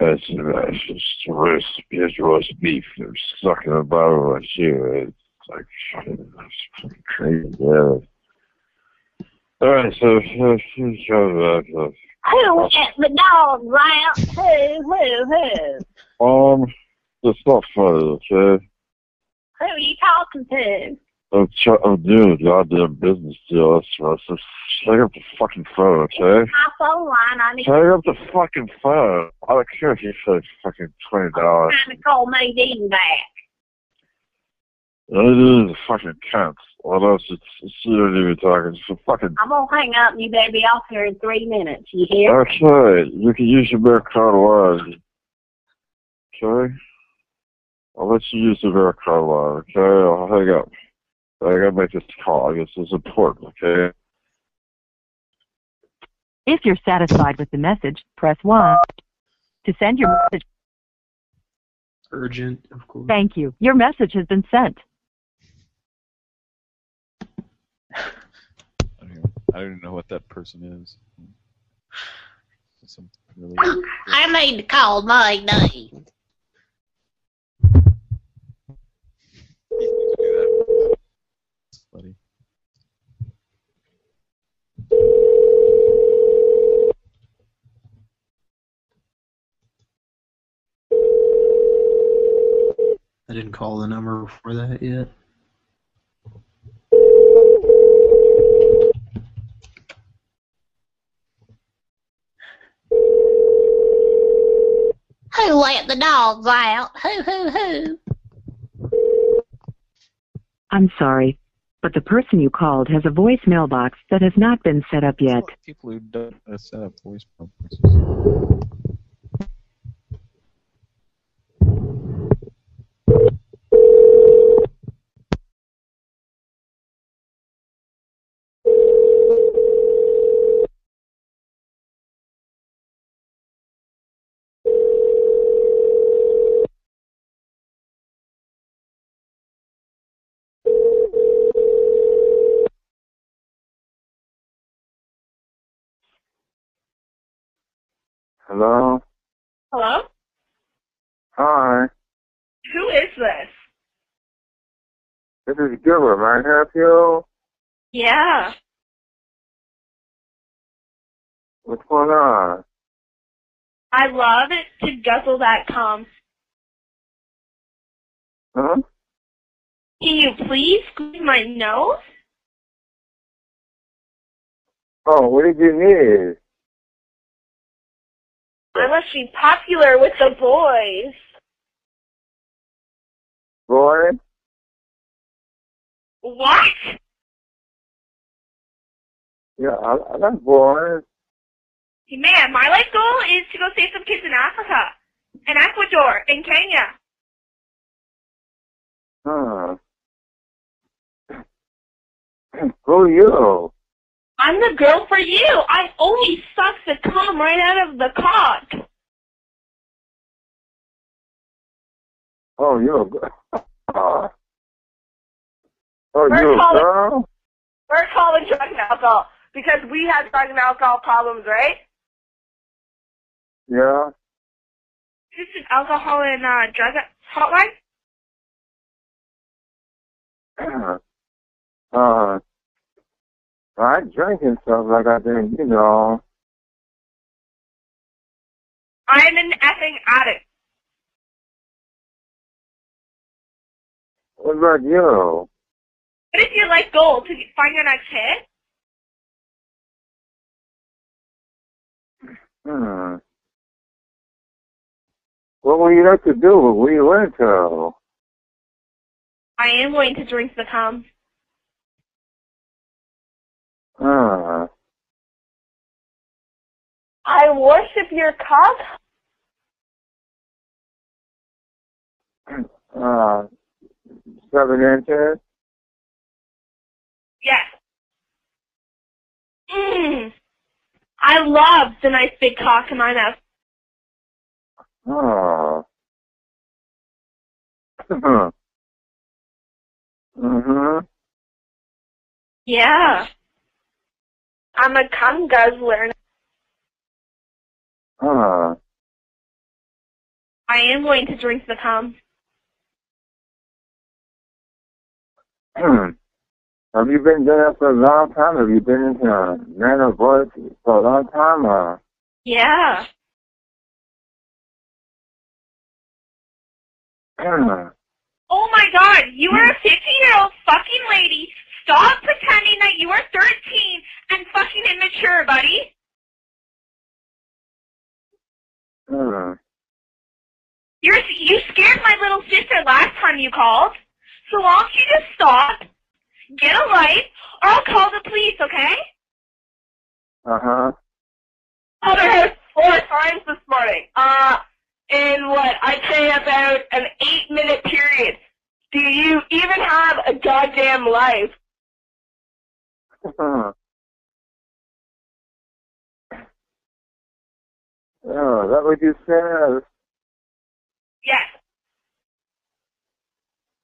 I had some uh, just roast, just roast beef that was stuck in the bottom of my shoe. It's like fucking, it's fucking crazy. Yeah. All right, so uh, she's coming back. Uh, Who let the dogs out? Who, who, who? Um, it's not funny, okay? Who are you talking to? I'm, try- I'm doing goddamn business deal. That's right. So hang up the fucking phone, okay? My phone line. I need Hang up the fucking phone. I don't care if you pay fucking twenty dollars. trying to call Nadine back. It is a fucking cunt. What else? It's, she isn't even talking. It's a fucking. I'm gonna hang up. You better be off here in three minutes. You hear? Okay, you can use your card line. Okay? I'll let you use the card line, okay? I'll hang up. I gotta make this call. I guess it's important, okay? If you're satisfied with the message, press 1. To send your message, Urgent, of course. thank you. Your message has been sent. I don't even know what that person is. Really I made to call Nadine. Funny. I didn't call the number for that yet. Who let the dogs out? Who, who, who? I'm sorry, but the person you called has a voice mailbox that has not been set up yet. People who don't set up. Hello? Hello? Hi. Who is this? This is Gilbert. May I help you? Yeah. What's going on? I love it to guzzle.com. Huh? Can you please squeeze my nose? Oh, what did you need? I must be popular with the boys. Boy? What? Yeah, I, I like boys. Hey, man, my life goal is to go save some kids in Africa, in Ecuador, in Kenya. Huh. Who are you? I'm the girl for you. I only suck the cum right out of the cock. Oh, you're a girl. oh, We're you're a calling- girl? We're calling drug and alcohol because we have drug and alcohol problems, right? Yeah. Is this an alcohol and uh, drug hotline? uh, I drink and stuff like I did, you know. I'm an effing addict. What about you? What is your life goal? To find your next hit? Hmm. What would you like to do? What would you into? I am going to drink the cum. Uh, I worship your cock. uh, seven inches? Yes. Mm. I love the nice big cock in my mouth. Oh. mm-hmm. Yeah. I'm a cum guzzler. Uh, I am going to drink the cum. Have you been doing that for a long time? Have you been into uh, man or voice for a long time? Or? Yeah. Oh my god, you are a 50 year old fucking lady. Stop pretending that you are 13 and fucking immature, buddy. Uh, You're, you scared my little sister last time you called. So why don't you just stop, get a life, or I'll call the police, okay? uh-huh. Mother has four times this morning. Uh, in what, I'd say about an eight minute period. Do you even have a goddamn life? Uh-huh. Oh, that what you said? Yes.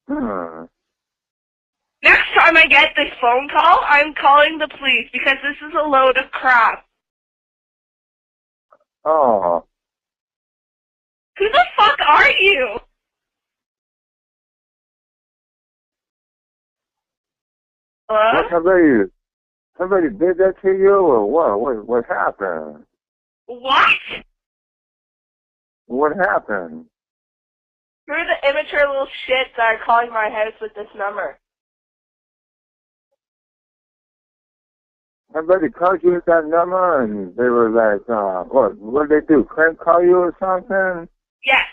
Hmm. Next time I get this phone call, I'm calling the police because this is a load of crap. Oh. Who the fuck are you? Hello? What, somebody did that to you, or what? What, what happened? What? What happened? Who are the immature little shits that are calling my house with this number? Somebody called you with that number, and they were like, uh, what, what did they do, crank call you or something? Yes.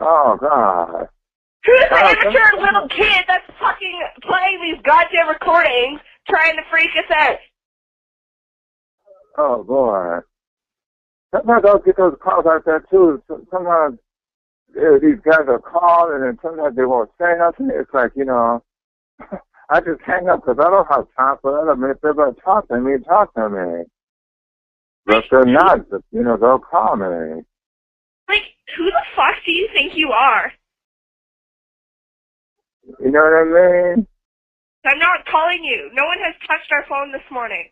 Oh, God. Who's the Oh, immature little kid that's fucking playing these goddamn recordings trying to freak us out? Oh, boy. Sometimes I'll get those calls like that, too. Sometimes uh, these guys are called, and then sometimes they won't say nothing. It's like, you know, I just hang up because I don't have time for that. I mean, if they're going to talk to me, talk to me. But if they're not, you know, they'll call me. Like, who the fuck do you think you are? You know what I mean? I'm not calling you. No one has touched our phone this morning.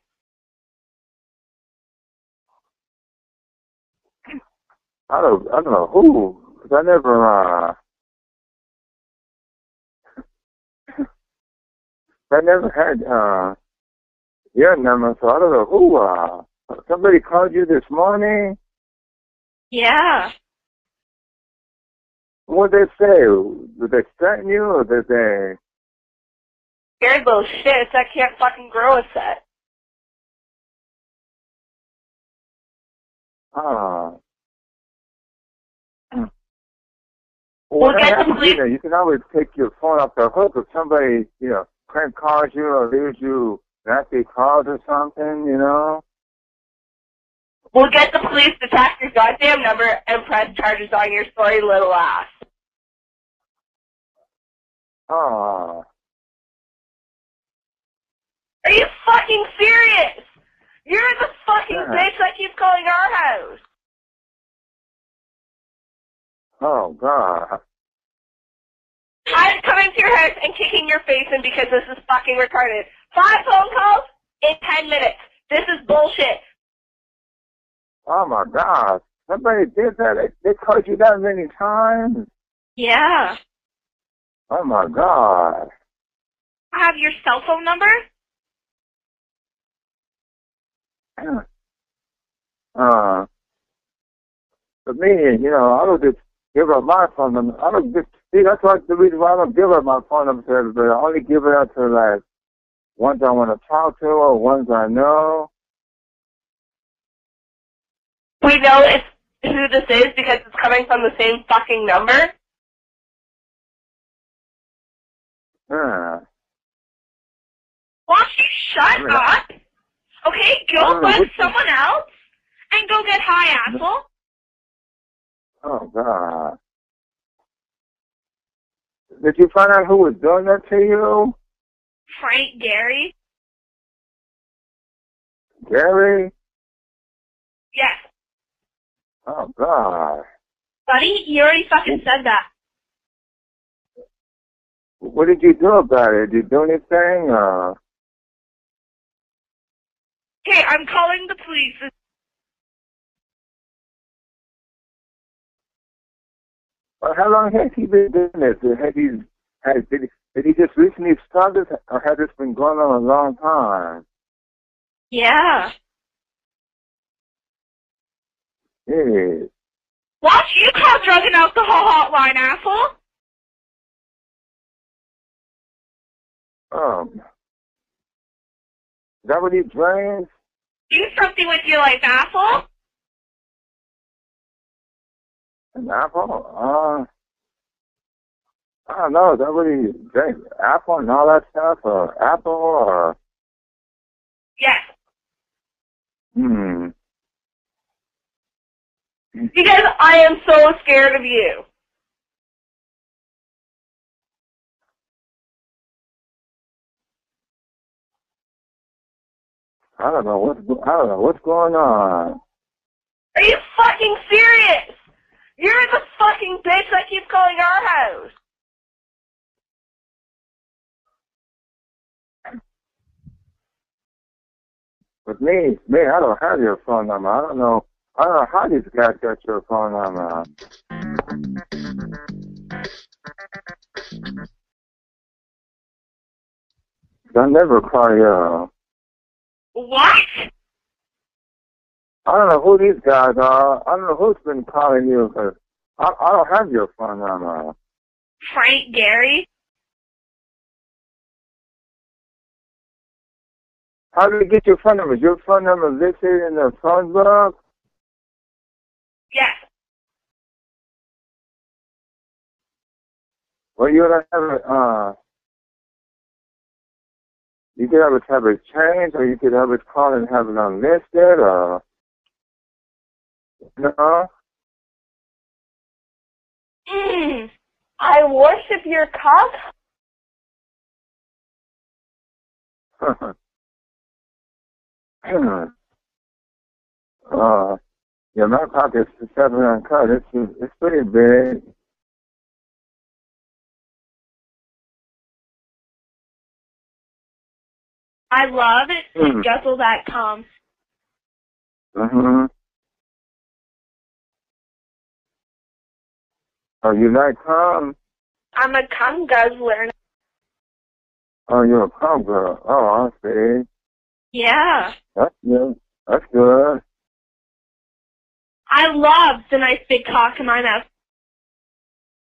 I don't, I don't know who, because I never, uh, I never had, uh, your number, so I don't know who, uh, somebody called you this morning? Yeah. What they say? Did they threaten you, or did they, Scared little shits that can't fucking grow a set. uh, We'll get happens, you know, you can always take your phone off the hook if somebody, you know, prank calls you or leaves you nasty calls or something, you know? We'll get the police to track your goddamn number and press charges on your sorry little ass. Oh, Are you fucking serious? You're the fucking Yeah. bitch that keeps calling our house. oh God. I'm coming to your house and kicking your face in because this is fucking retarded. Five phone calls in ten minutes. This is bullshit. Oh my God. Somebody did that. They, they called you that many times? Yeah. Oh my God. I have your cell phone number? Uh, but me, you know, I don't just give up my phone number. I don't just, see, that's why the reason why I don't give up my phone number to everybody. I only give it out to like ones I want to talk to or ones I know. We know it's who this is because it's coming from the same fucking number. Why don't you shut mean, up? Okay, go find what you- someone else and go get high, asshole. Oh God. Did you find out who was doing that to you? Frank Gary? Gary? Yes. Oh God. Buddy, you already fucking said that. What did you do about it? Did you do anything? Uh, Okay, I'm calling the police. well, how long has he been doing this? Has he, has, did, he, did he just recently start this, or has this been going on a long time? Yeah. Why don't you call drug and alcohol hotline, asshole? Um, is that what he drinks? Do something with your life, asshole. An apple? Uh, I don't know. Is that what he drinks? Apple and all that stuff? Or apple or, Yes. hmm. Because I am so scared of you. I don't know what's, I don't know what's going on. Are you fucking serious? You're the fucking bitch that keeps calling our house. But me, me, I don't have your phone number. I don't know. I don't know how these guys got your phone number. Uh, I never call you. Uh, what? I don't know who these guys are. I don't know who's been calling you because I, I don't have your phone number. Frank Gary? How did you get your phone number? Your phone number listed in the phone book? Yes. Well, you don't have it, uh, you could have it have it changed, or you could have it call and have it unlisted, or, no? Mm. I worship your cock. uh, yeah, my pocket's seven uncut. It's, it's pretty big. I love it. Hmm. Guzzle.com. Mm-hmm. Oh, you like cum? I'm a cum guzzler. Oh, you're a cum girl. Oh, I see. Yeah. That's good. That's good. I love the nice big cock in my mouth.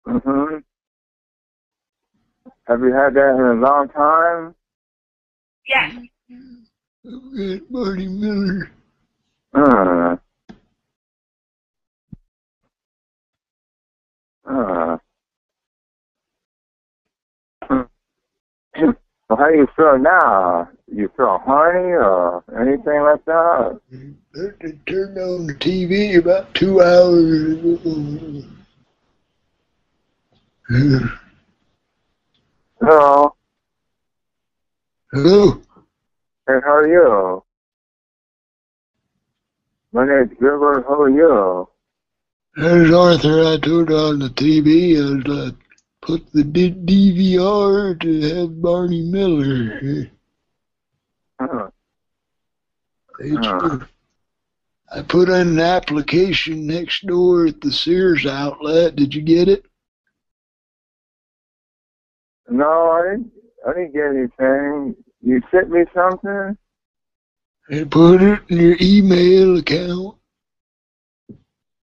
Mm-hmm. Have you had that in a long time? Yes. I've got Marty Miller. Uh. Uh. Well, how do you feel now? you feel horny or anything like that? I turned on the TV about two hours ago. Hello. Hello. Hey, how are you? My name's Gilbert. How are you? There's Arthur. I turned on the TV and uh, put the DVR to have Barney Miller. Huh. It's, uh, I put in an application next door at the Sears outlet. Did you get it? No, I didn't. I didn't get anything. You sent me something? And put it in your email account.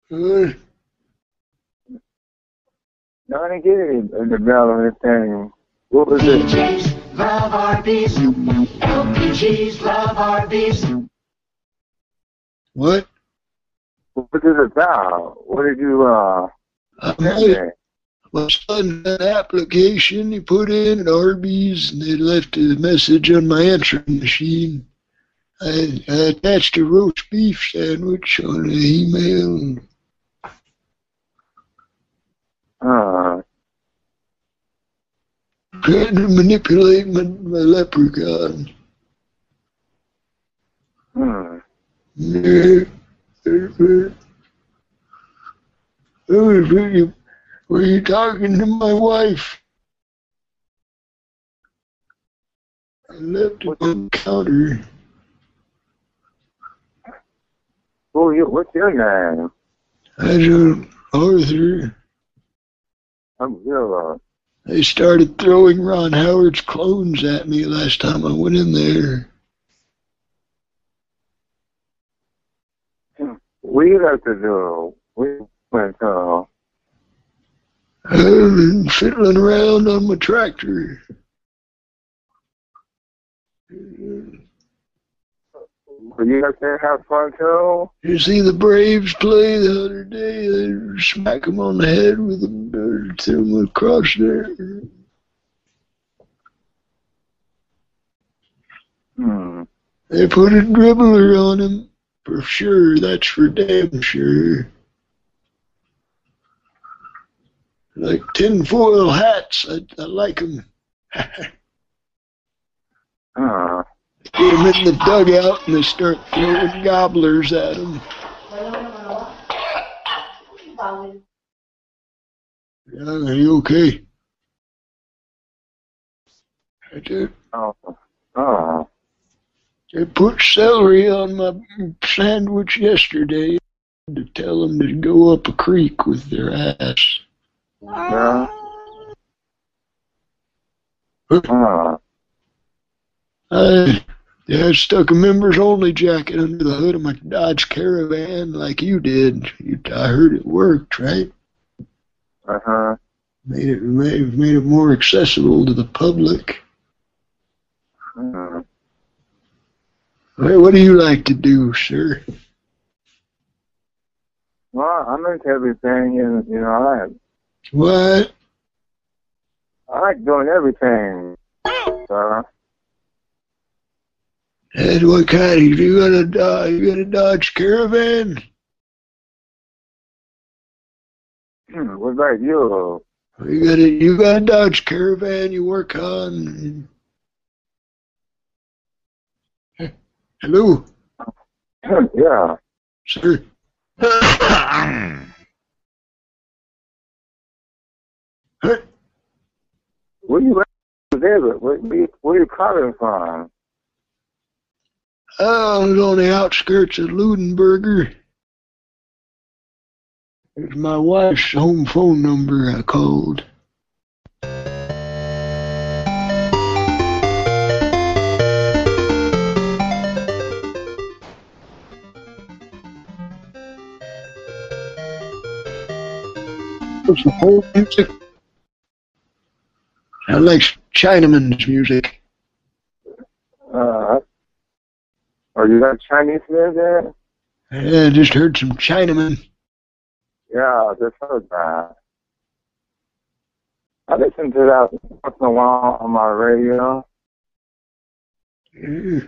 Good. No, I didn't get any in the mail or anything. What was it? PJs love Arby's. LPGs love Arby's. What? What was it about? What did you uh? send me? My son an application he put in at Arby's and they left a message on my answering machine. I, I attached a roast beef sandwich on an email. Uh, Trying to manipulate my, my leprechaun. hmm. Yeah. Were you, were you talking to my wife? I left it on the counter. Who are you? What's your name? I don't, Arthur. I'm Gilbert. They started throwing Ron Howard's clones at me last time I went in there. You like to do? We went uh. I've been fiddling around on my tractor. You like to have fun too? You see the Braves play the other day? They smack them on the head with uh, threw them across there. Hmm. They put a dribbler on him. For sure, that's for damn sure. Like tinfoil hats, I, I like them. Uh, Get them in the dugout and they start throwing gobblers at them. Yeah, are you okay? I did. oh. Oh. They put celery on my sandwich yesterday to tell them to go up a creek with their ass. Yeah. Uh, I, yeah, I stuck a members only jacket under the hood of my Dodge Caravan like you did. You, I heard it worked, right? uh huh. Made it made, made it more accessible to the public. Uh -huh. Hey, what do you like to do, sir? well, I'm into everything, and you know, I like, What? I like doing everything. So, And what kind of you got a Dodge, you got a Dodge Caravan? hmm, what about you? You got a you got a Dodge Caravan you work on? Hello, yeah. sir. Where you at? Where, where, where you calling from? Was on the outskirts of Ludenberger. It's my wife's home phone number I called. What's the whole music? I like Chinaman's music. Uh, are you got Chinese music? Yeah, I just heard some Chinaman. Yeah, I just heard that. I listen to that once in a while on my radio. Yeah.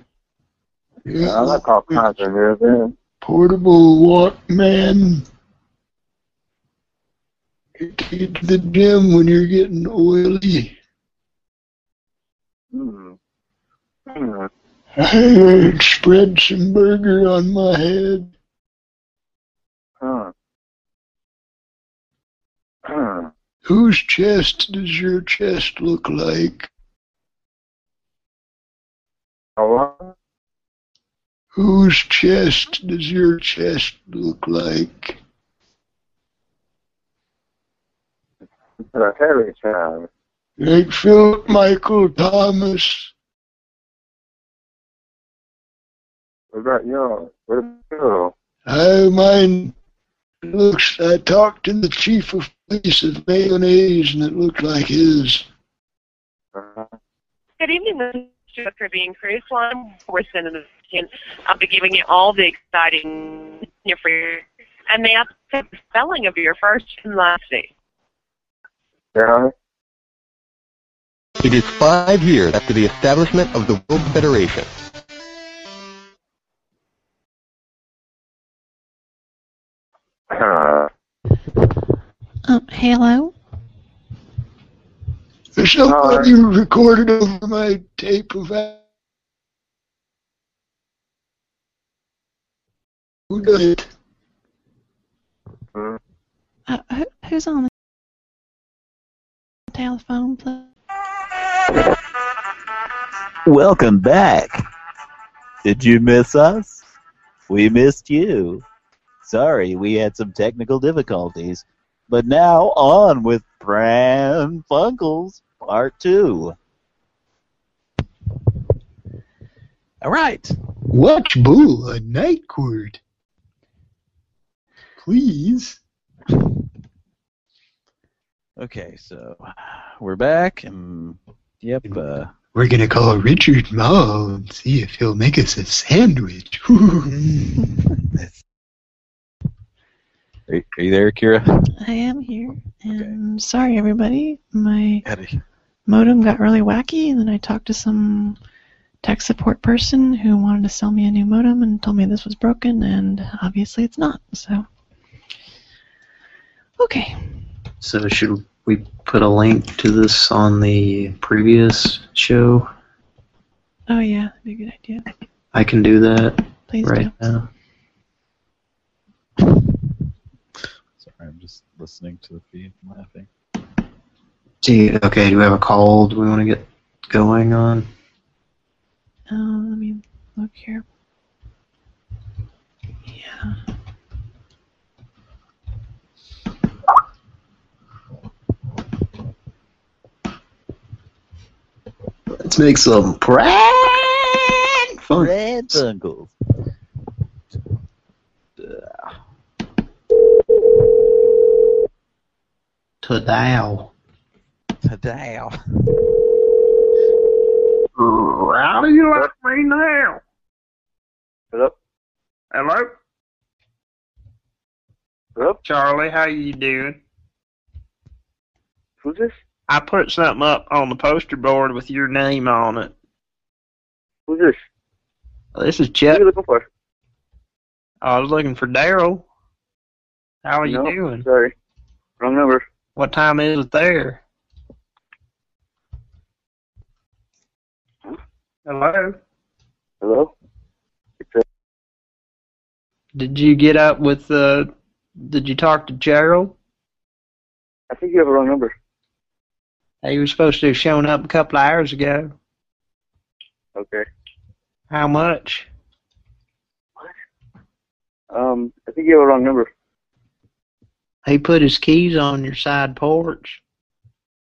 I like all kinds of man. Portable Walkman. Take it to the gym when you're getting oily. Hmm. Hmm. I spread some burger on my head. Huh. Huh. Whose chest does your chest look like? Hello? Whose chest does your chest look like? It's a heavy child. Like Philip Michael Thomas. What about you? What about you? I mine looks I talked to the chief of police of mayonnaise and it looked like his. Good evening, Mr. Caribbean Cruise Line. We're sending this in. I'll be giving you all the exciting news for you. And may I take the spelling of your first and last name? Yeah. It is five years after the establishment of the World Federation. Um, hello? Somebody recorded over my tape of that. Who does it? Uh, who, who's on the telephone, please? Welcome back. Did you miss us? We missed you. Sorry, we had some technical difficulties. But now on with Pran Funkels Part 2. All right. Watch Bull, a night court. Please. Okay, so we're back, and yep, uh, We're gonna call Richard Moll and see if he'll make us a sandwich. are, are you there, Kira? I am here. And sorry, everybody. My Howdy. modem got really wacky, and then I talked to some tech support person who wanted to sell me a new modem and told me this was broken, and obviously it's not. So, okay. So should we put a link to this on the previous show? Oh yeah, that'd be a good idea. I can do that Please right do. now. Sorry, I'm just listening to the feed and laughing. Do you, okay, do we have a call do we want to get going on? Uh, let me look here. Yeah. Let's make some prank fun. Pran Funkels. To dial. How do you like me now? Hello? Hello? Hello? Charlie, how you doing? Who's this? I put something up on the poster board with your name on it. Who's this? This is Who Chet. are you looking for? I was looking for Daryl. How are you doing? Sorry. Wrong number. What time is it there? Hello? Hello? Did you get up with, uh, did you talk to Gerald? I think you have a wrong number. He was supposed to have shown up a couple of hours ago. Okay. How much? What? Um, I think you have a wrong number. He put his keys on your side porch.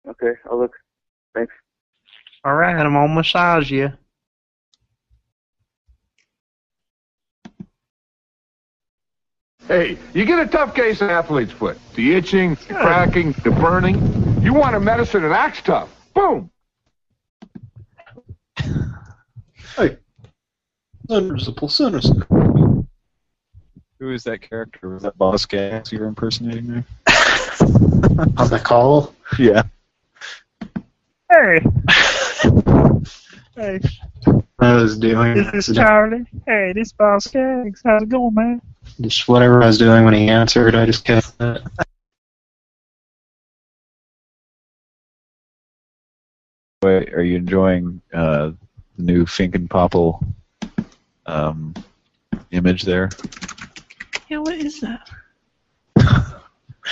Okay, I'll look. Thanks. All right, I'm gonna massage you. Hey, you get a tough case of athlete's foot. The itching, the cracking, the burning. You want a medicine that acts tough. Boom! Hey. There's a placenta. Who is that character? Was that Boz Scaggs you're impersonating there? On the call? Yeah. Hey. hey. I was doing. This is Charlie. Hey, this is Boz Scaggs. How's it going, man? Just whatever I was doing when he answered, I just kept it. Wait, are you enjoying uh, the new Fink and Popple um, image there? Yeah, what is that?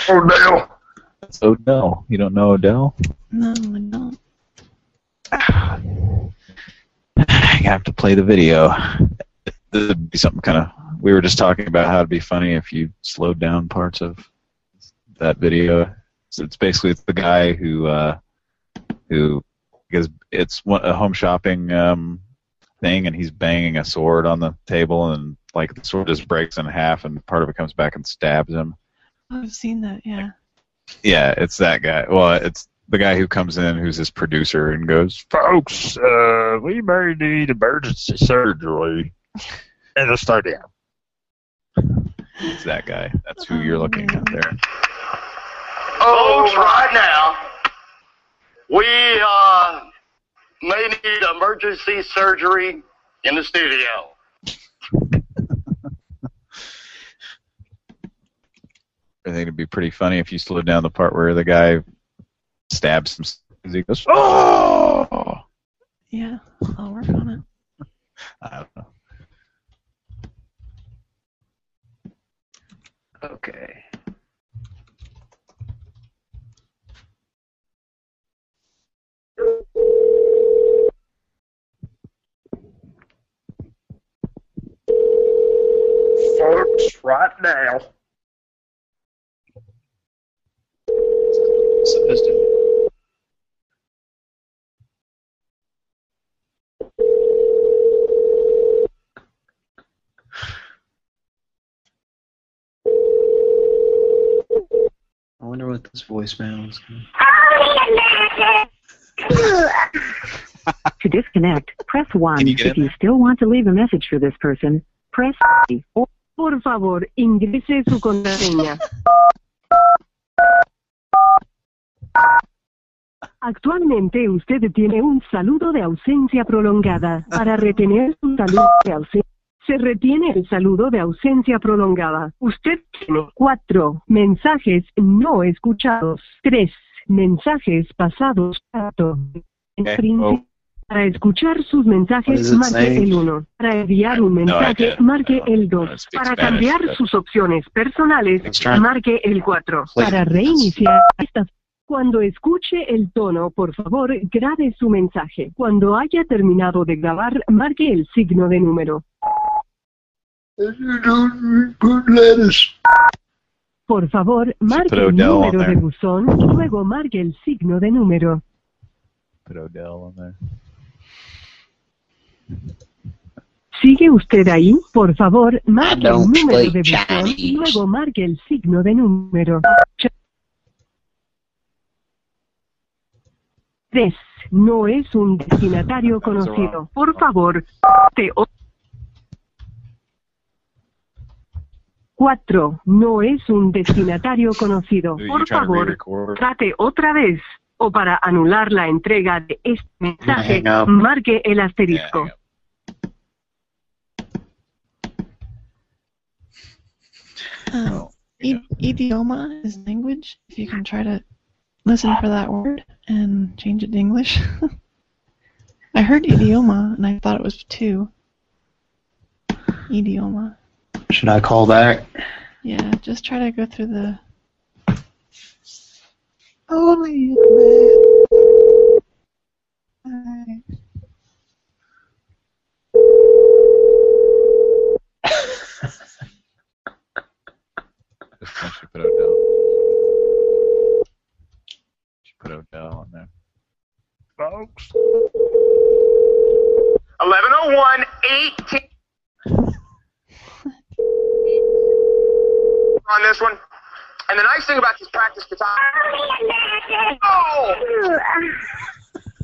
Odell. That's Odell. You don't know Odell? No, I don't. I have to play the video. This would be something kind of. We were just talking about how it'd be funny if you slowed down parts of that video. So it's basically it's the guy who uh, who because it's one, a home shopping um, thing, and he's banging a sword on the table, and like the sword just breaks in half, and part of it comes back and stabs him. I've seen that, yeah. Yeah, it's that guy. Well, it's the guy who comes in who's his producer and goes, "Folks, uh, we may need emergency surgery in the stadium." It's that guy. That's who you're looking at there. Folks, right now, we uh, may need emergency surgery in the studio. I think it'd be pretty funny if you slowed down the part where the guy stabs him. He goes, "Oh!" Yeah, I'll work on it. I don't know. Okay. Folks, right now. Supposed to. I wonder what this voicemail is. To disconnect, press 1. You If in you still want to leave a message for this person, press 3. Por favor, ingrese su contraseña. Actualmente usted tiene un saludo de ausencia prolongada. Para retener su saludo de ausencia, se retiene el saludo de ausencia prolongada. Usted tiene 4 mensajes no escuchados, 3 mensajes pasados. Cuatro. En Oh. Para escuchar sus mensajes, it marque el 1. Para enviar un mensaje, marque el 2. speak Para cambiar sus opciones personales, marque el 4. Please. Para reiniciar esta cuando escuche el tono, por favor, grabe su mensaje. Cuando haya terminado de grabar, marque el signo de número. Por favor, marque el número de buzón y luego marque el signo de número. ¿Sigue usted ahí? Por favor, marque el número de buzón y luego marque el signo de número. Ch- Tres. No es un destinatario conocido. Por favor, te o- Cuatro. No es un destinatario conocido. Por favor, trate otra vez. O para anular la entrega de este mensaje, marque el asterisco. I- idioma is language. If you can try to listen for that word and change it to English. I heard idioma and I thought it was two. Idioma. Should I call that? Yeah, just try to go through the. Only Just once you put Odell. You put Odell on there. Folks. 1101 18. On this one. And the nice thing about this practice guitar. Oh!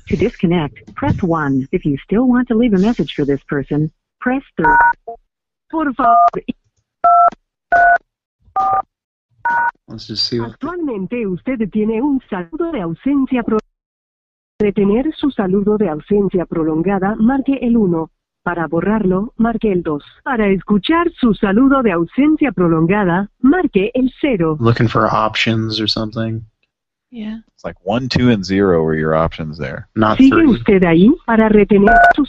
To disconnect, press 1. If you still want to leave a message for this person, press 3. Por favor, actualmente usted tiene un saludo de ausencia su saludo de ausencia prolongada, marque el 1. Para borrarlo, marque el 2. Para escuchar su saludo de ausencia prolongada, marque el 0. Looking for options or something. Yeah. It's like one, two, and zero were your options there. Not ¿Sigue three. usted ahí? Para retener su...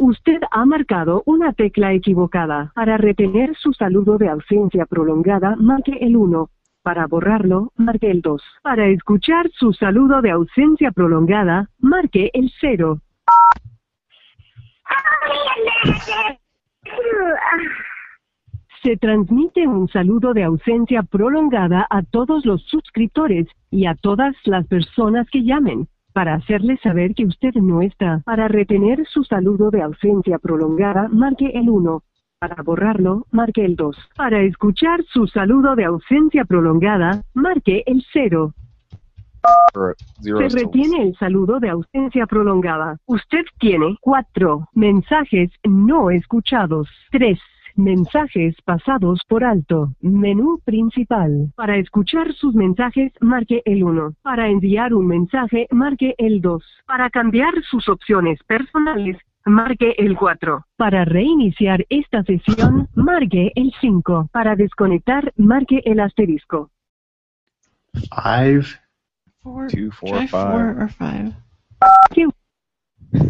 Usted ha marcado una tecla equivocada. Para retener su saludo de ausencia prolongada, marque el 1. Para borrarlo, marque el 2. Para escuchar su saludo de ausencia prolongada, marque el 0. Se transmite un saludo de ausencia prolongada a todos los suscriptores y a todas las personas que llamen para hacerles saber que usted no está. Para retener su saludo de ausencia prolongada, marque el 1. Para borrarlo, marque el 2. Para escuchar su saludo de ausencia prolongada, marque el 0. Or zero Se retiene el saludo de ausencia prolongada. Usted tiene 4 mensajes no escuchados. 3 mensajes pasados por alto. Menú principal. Para escuchar sus mensajes, marque el 1. Para enviar un mensaje, marque el 2. Para cambiar sus opciones personales, marque el 4. Para reiniciar esta sesión, marque el 5. Para desconectar, marque el asterisco. Five. Four. Two, four, try five. four or five.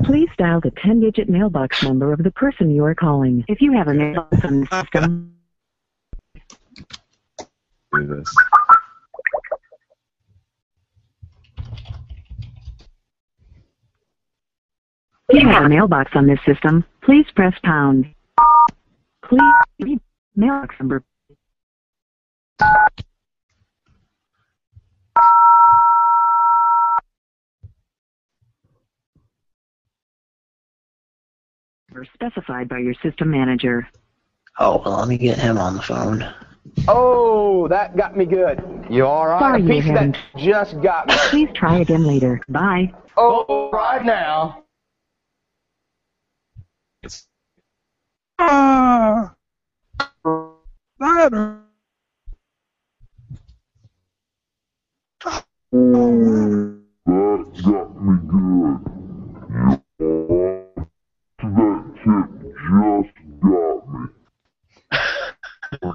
Please dial the 10-digit mailbox number of the person you are calling. If you have a mailbox on the system, do this. If you have a mailbox on this system, please press pound. Please read mailbox number. Or specified by your system manager. Oh, well, let me get him on the phone. Oh, that got me good. You all right? Sorry, A piece you haven't. that just got me. Please try again later. Bye. Oh, right now. Ah. That Oh, that got me good. You that chick just got me.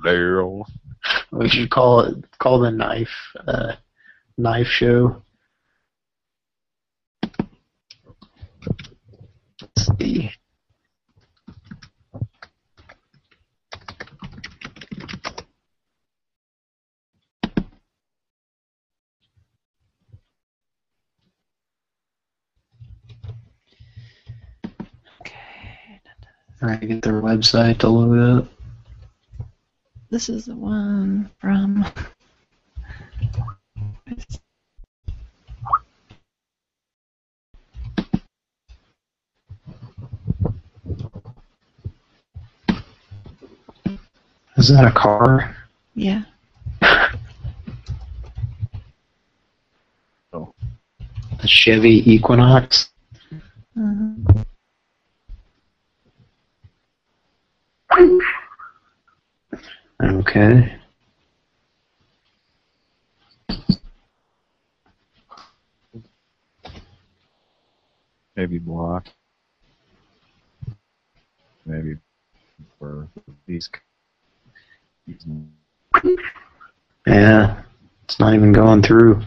Daryl. We should call it call the knife uh, knife show. Let's see. Trying to get their website to load up. This is the one from. Is that a car? Yeah. A Chevy Equinox? Uh-huh. Okay. Maybe block. Maybe for these. these Yeah. It's not even going through.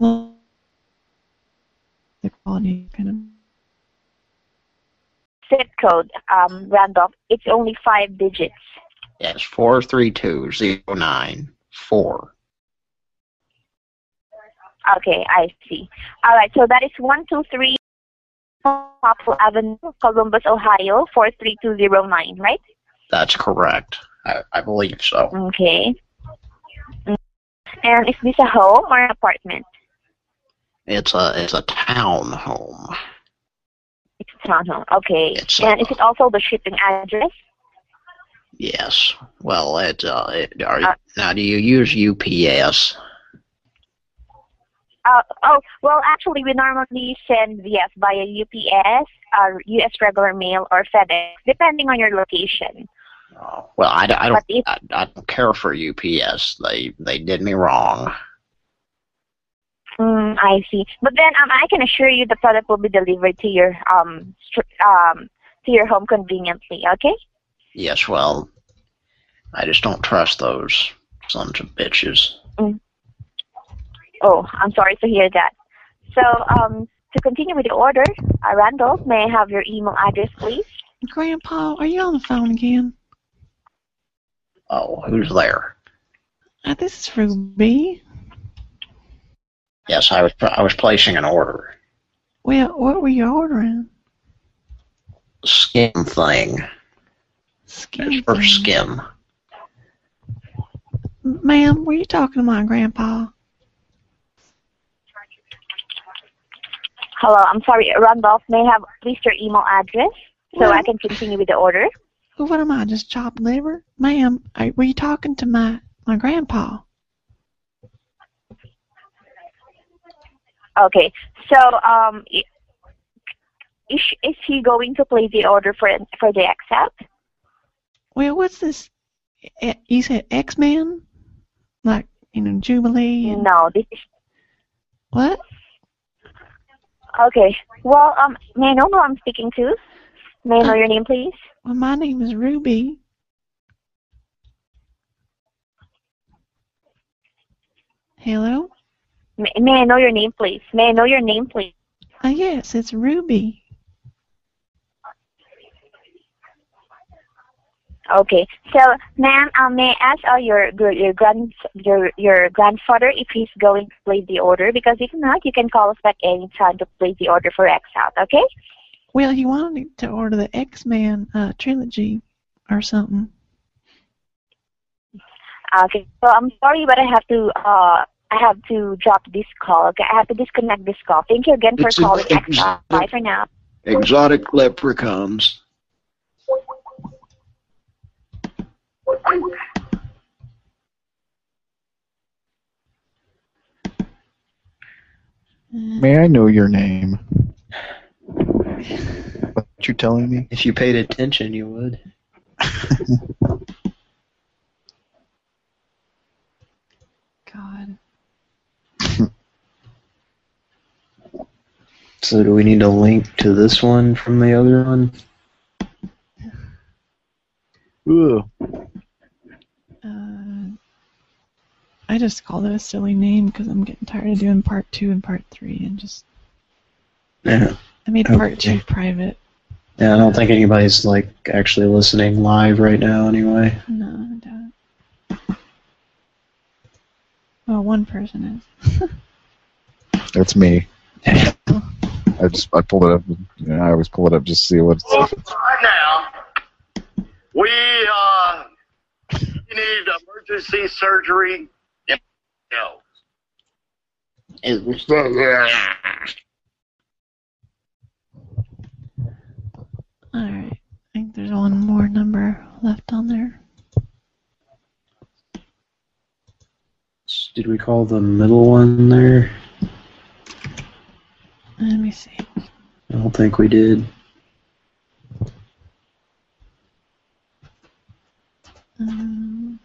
The quality kind of. Zip code, um, Randolph. It's only five digits. Yes, four three two zero nine four. Okay, I see. All right, so that is one two three Popple Avenue, Columbus, Ohio, four three two zero nine, right? That's correct. I, I believe so. Okay. And is this a home or an apartment? It's a it's a town home. It's a townhome. Okay. It's, and is it also the shipping address? Yes. Well, it, uh, it are, now do you use UPS? Uh, oh, well, actually, we normally send yes via UPS, uh, US regular mail, or FedEx, depending on your location. Well, I, I don't if- I, I don't care for UPS. They they did me wrong. Mm, I see. But then um, I can assure you the product will be delivered to your um str- um to your home conveniently. Okay. Yes, well, I just don't trust those sons of bitches. Mm. Oh, I'm sorry to hear that. So um to continue with the order, uh, Randall, may I have your email address, please? Grandpa, are you on the phone again? Oh, who's there? Uh, this is Ruby. Yes, I was I was placing an order. Well, what were you ordering? Skim thing. Skim It's for skim. Ma'am, were you talking to my grandpa? Hello, I'm sorry, Randolph, may I have please your email address so I can continue with the order? What am I, just chopped liver? Ma'am, are- were you talking to my, my grandpa? Okay, so um, is, is he going to place the order for for the accept? Well, what's this? E- You said X-Men? Like, you know, Jubilee? and- No, this is What? okay. Well, um, may I know who I'm speaking to? May I know your name, please? Well, my name is Ruby. Hello? May, may I know your name, please? May I know your name, please? Uh, yes, it's Ruby. Okay. So, ma'am, um, may I ask uh, your your your grand your your grandfather if he's going to place the order? Because if not, you can call us back anytime to place the order for X out. Okay? Well, he wanted to order the X-Men uh, trilogy or something. Okay. So I'm sorry, but I have to uh I have to drop this call. Okay, I have to disconnect this call. Thank you again for It's calling X ex- Bye for now. Exotic leprechauns. May I know your name? What you telling me? If you paid attention, you would. God. So do we need a link to this one from the other one? Ooh. Uh, I just called it a silly name because I'm getting tired of doing part two and part three and just Yeah. I made part Okay. two private. Yeah, I don't think anybody's like actually listening live right now anyway. No, I don't. Well, one person is. That's me. I just I pulled it up. You know, I always pull it up just to see what's. Right now, we uh, need emergency surgery. in No. Alright. I think there's one more number left on there. Did we call the middle one there? Let me see. I don't think we did. Um,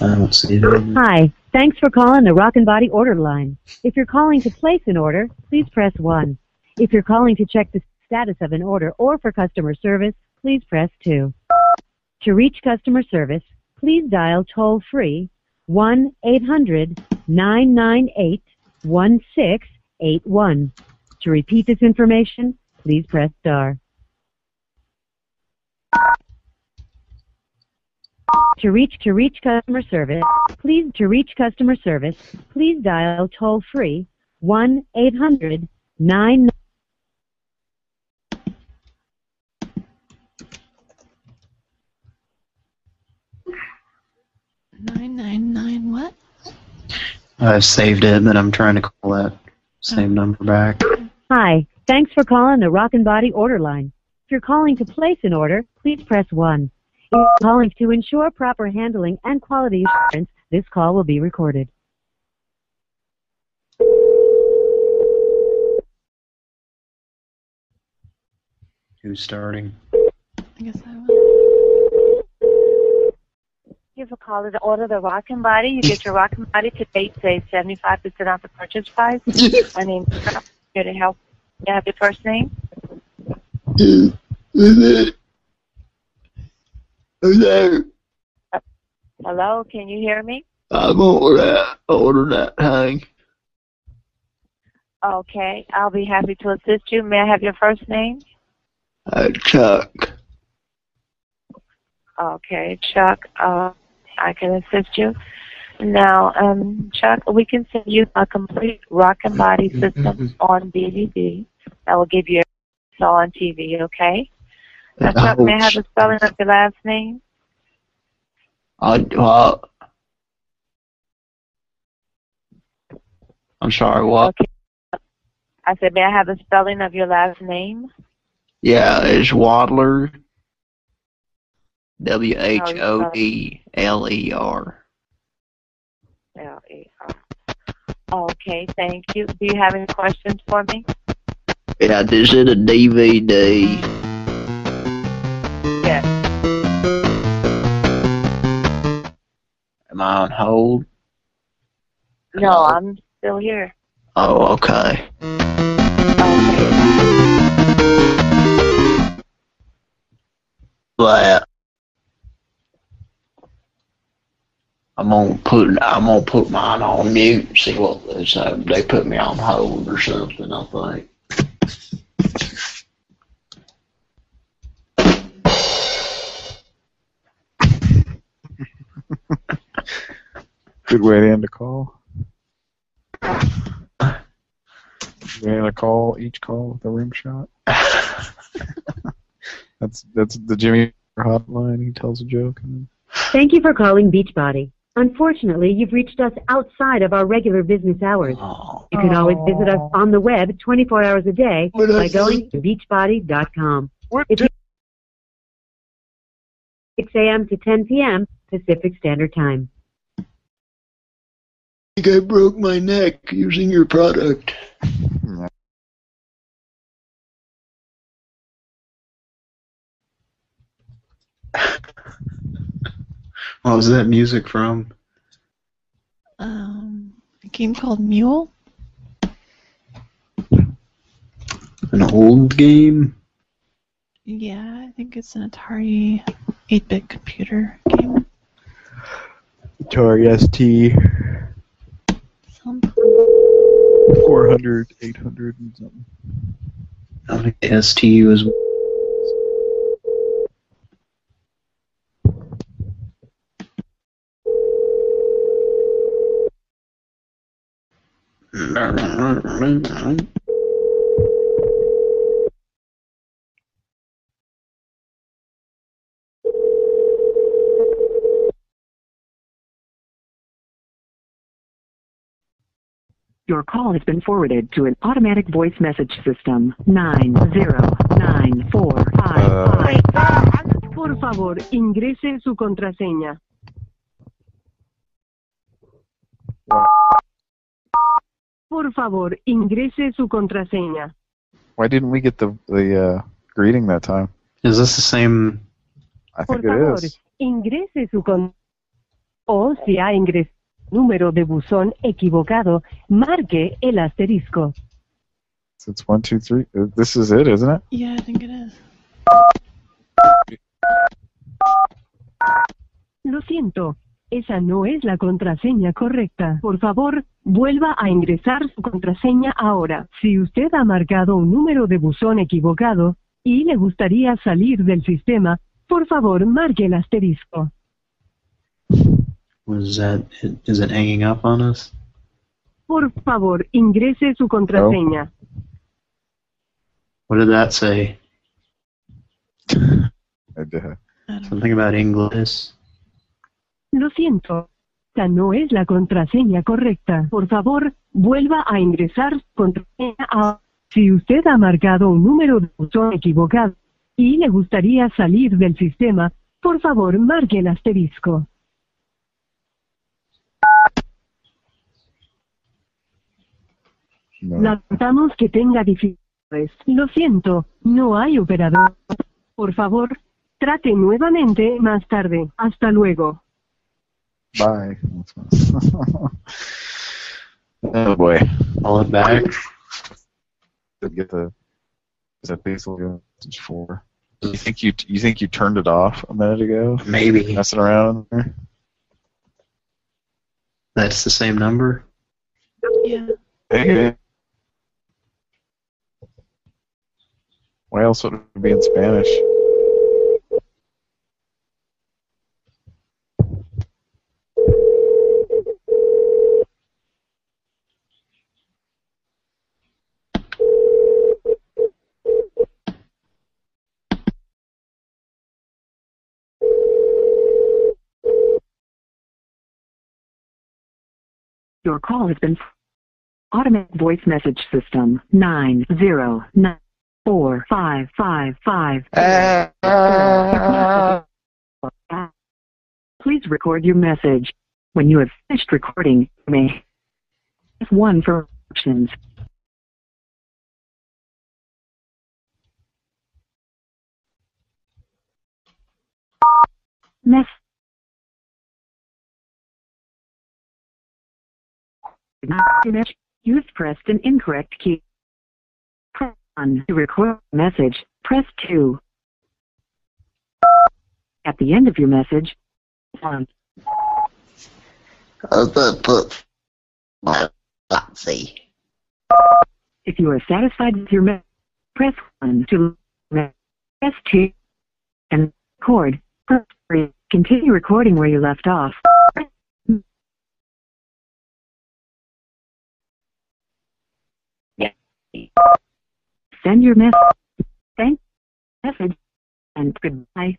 I don't see it. Hi. Thanks for calling the Rockin' Body order line. If you're calling to place an order, please press 1. If you're calling to check the status of an order or for customer service, please press 2. To reach customer service, please dial toll free 1 800 998 1681. To repeat this information, please press star. To reach to reach customer service, please to reach customer service, please dial toll free 1 800 9 nine nine nine what? I've saved it, but I'm trying to call that same oh. number back. Hi. Thanks for calling the Rockin' Body order line. If you're calling to place an order, please press 1. If you're calling to ensure proper handling and quality assurance, this call will be recorded. Who's starting? I guess I will. You for calling to order the Rockin' Body. You get your Rockin' Body today, save 75% off the purchase price. My name's Carol. Here to help. You have your first name? Hello. Hello, can you hear me? I'm order that, order that thing. Okay, I'll be happy to assist you. May I have your first name? Uh, Chuck. Okay, Chuck, uh, I can assist you. Now, um, Chuck, we can send you a complete Rockin' Body mm-hmm. system mm-hmm. on DVD that will give you a all on TV, okay? Uh, now, Chuck, may I have the spelling of your last name? I, what? I'm sorry, what? I said, may I have the spelling of your last name? Yeah, it's Wadler. W H O D L E R. L-E-R. Okay, thank you. Do you have any questions for me? Yeah, this is a DVD. Yes. Am I on hold? No, I'm still here. Oh, okay. But I'm gonna put I'm gonna put mine on mute and see what they say. They put me on hold or something. I think. Good way to end a call. We end a call, each call with a rim shot. that's that's the Jimmy hotline. He tells a joke. Thank you for calling Beachbody. Unfortunately, you've reached us outside of our regular business hours. You can always visit us on the web 24 hours a day by going to beachbody.com. It's 6 a.m. to 10 p.m. Pacific Standard Time. I think I broke my neck using your product. What was that music from? Um, a game called Mule. An old game? Yeah, I think it's an Atari 8-bit computer game. Atari ST. Some 400, 800 and something. I think the ST was. Your call has been forwarded to an automatic voice message system. Nine zero nine four five uh. five. Por favor, ingrese su contraseña. Por favor, ingrese su contraseña. Why didn't we get the the uh, greeting that time? Is this the same? I Por think it favor, is. ingrese su con o si ha ingresado número de buzón equivocado, marque el asterisco. It's one, two, three. Uh, This is it, isn't it? Yeah, I think it is. Lo siento, esa no es la contraseña correcta. Por favor, vuelva a ingresar su contraseña ahora. Si usted ha marcado un número de buzón equivocado y le gustaría salir del sistema, por favor, marque el asterisco. Was that? Is it hanging up on us? Por favor, ingrese su contraseña. What did that say? Something about English. Lo siento. Esta no es la contraseña correcta. Por favor, vuelva a ingresar contraseña a... Si usted ha marcado un número de buzón equivocado y le gustaría salir del sistema, por favor, marque el asterisco. Lamentamos que tenga dificultades. Lo siento, no hay operador. Por favor, trate nuevamente más tarde. Hasta luego. Bye. oh boy. Call it back. Did get the is that basically message four? You think you you think you turned it off a minute ago? Maybe. Messing around in there? That's the same number. Yeah. Hey. Why else would it be in Spanish? Your call has been automatic voice message system nine zero nine four five five five. Please record your message. When you have finished recording, you may press one for options. Mess. Image. You've pressed an incorrect key. Press 1 to record message. Press 2. At the end of your message, 1. put my see. If you are satisfied with your message, press 1 to press 2 and record. Press 3. Continue recording where you left off. Send your message. Thank message and goodbye.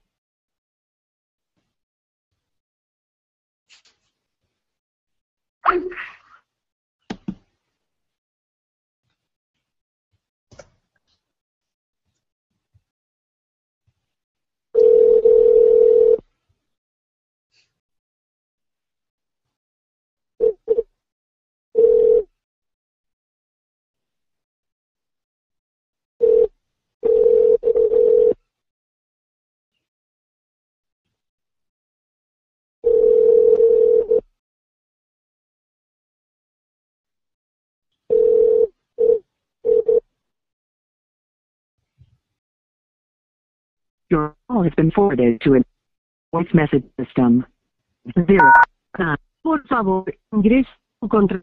Has been forwarded to a voice message system. Zero. nine. Por favor, ingrese su contra.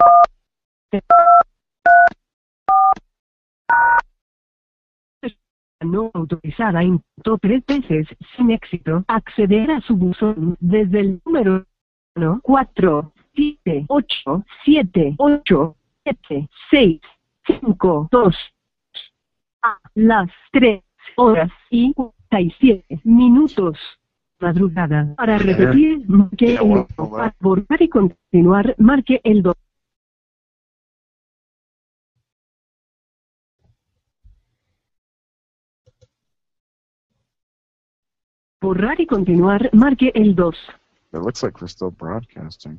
No autorizada intentó tres veces sin éxito acceder a su buzón desde el número 1, 4, 7, 8, 7, 8, 7, 6, 5, 2, a las 3 horas y 47 minutos. Madrugada. Para repetir, marque el 1. Para volver y continuar, marque el 2. Borrar y continuar, marque el 2. It looks like we're still broadcasting.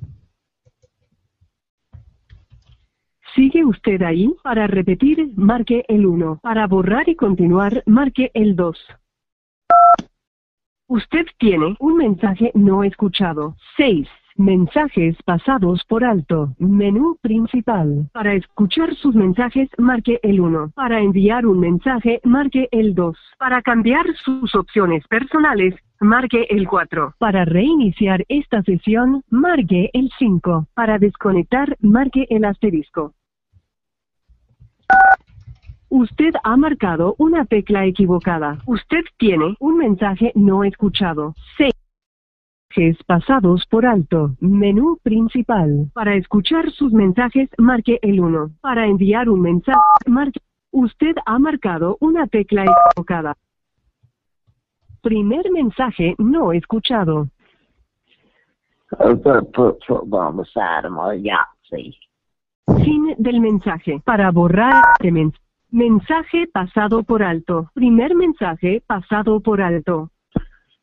¿Sigue usted ahí? Para repetir, marque el 1. Para borrar y continuar, marque el 2. Usted tiene un mensaje no escuchado. 6. Mensajes pasados por alto. Menú principal. Para escuchar sus mensajes, marque el 1. Para enviar un mensaje, marque el 2. Para cambiar sus opciones personales, marque el 4. Para reiniciar esta sesión, marque el 5. Para desconectar, marque el asterisco. Usted ha marcado una tecla equivocada. Usted tiene un mensaje no escuchado. 6. Mensajes pasados por alto. Menú principal. Para escuchar sus mensajes, marque el 1. Para enviar un mensaje, marque. Usted ha marcado una tecla equivocada. Primer mensaje no escuchado. Fin del mensaje. Para borrar este mensaje. Mensaje pasado por alto. Primer mensaje pasado por alto.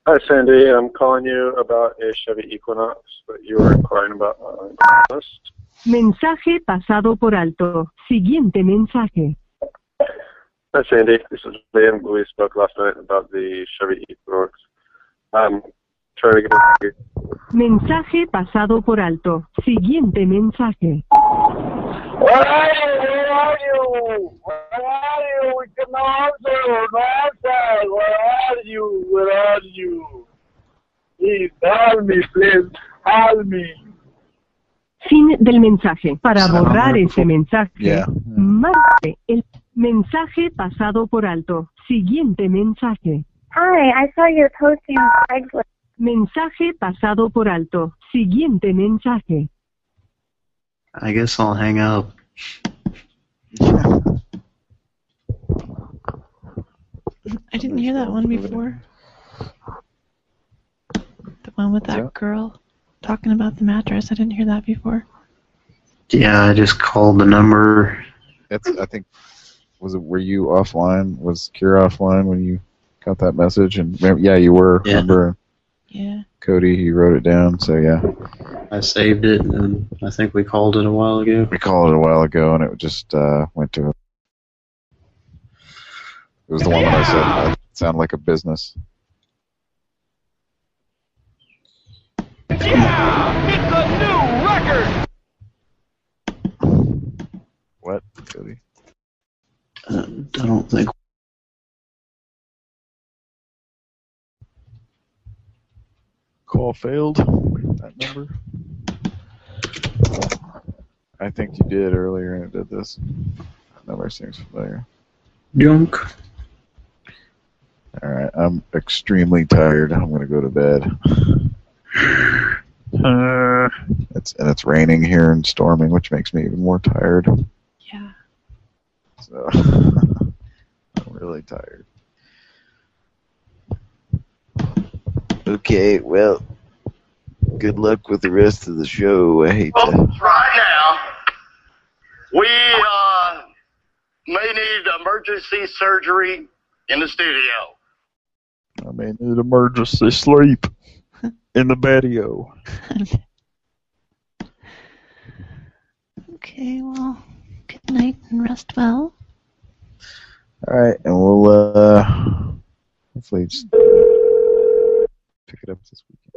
Hi, Sandy. I'm calling you about a Chevy Equinox that you were inquiring about on Craigslist. Mensaje pasado por alto. Siguiente mensaje. Hi, Sandy. This is Liam. We spoke last night about the Chevy Equinox. Um, try to get a Mensaje pasado por alto. Siguiente mensaje. Where are you? Where are you? Where are you? We can answer. No answer. Where are you? Where are you? Please help me, please. Help me. Fin del mensaje. Para borrar ese mensaje, Yeah. marque el mensaje pasado por alto. Siguiente mensaje. Hi, I saw your posting on Craigslist. Mensaje pasado por alto. Siguiente mensaje. I guess I'll hang up. I didn't hear that one before. The one with that girl talking about the mattress. I didn't hear that before. Yeah, I just called the number. That's I think was it were you offline? Was Kira offline when you got that message? And yeah, you were. Yeah. Remember Yeah. Cody? He wrote it down. So yeah, I saved it, and I think we called it a while ago. we called it a while ago, and it just uh, went to. It was the one that I said uh, sounded like a business. Yeah! It's a new record! What, Cody? Uh, I don't think. Call failed. That number. I think you did earlier, and it did this. That number seems familiar. Junk. All right, I'm extremely tired. I'm gonna go to bed. Uh, it's and it's raining here and storming, which makes me even more tired. Yeah. So I'm really tired. Okay, well, good luck with the rest of the show. I hate Well, to. right now, we uh, may need emergency surgery in the studio. I may need emergency sleep in the patio. Okay, well, good night and rest well. All right, and we'll uh, hopefully just pick it up this weekend.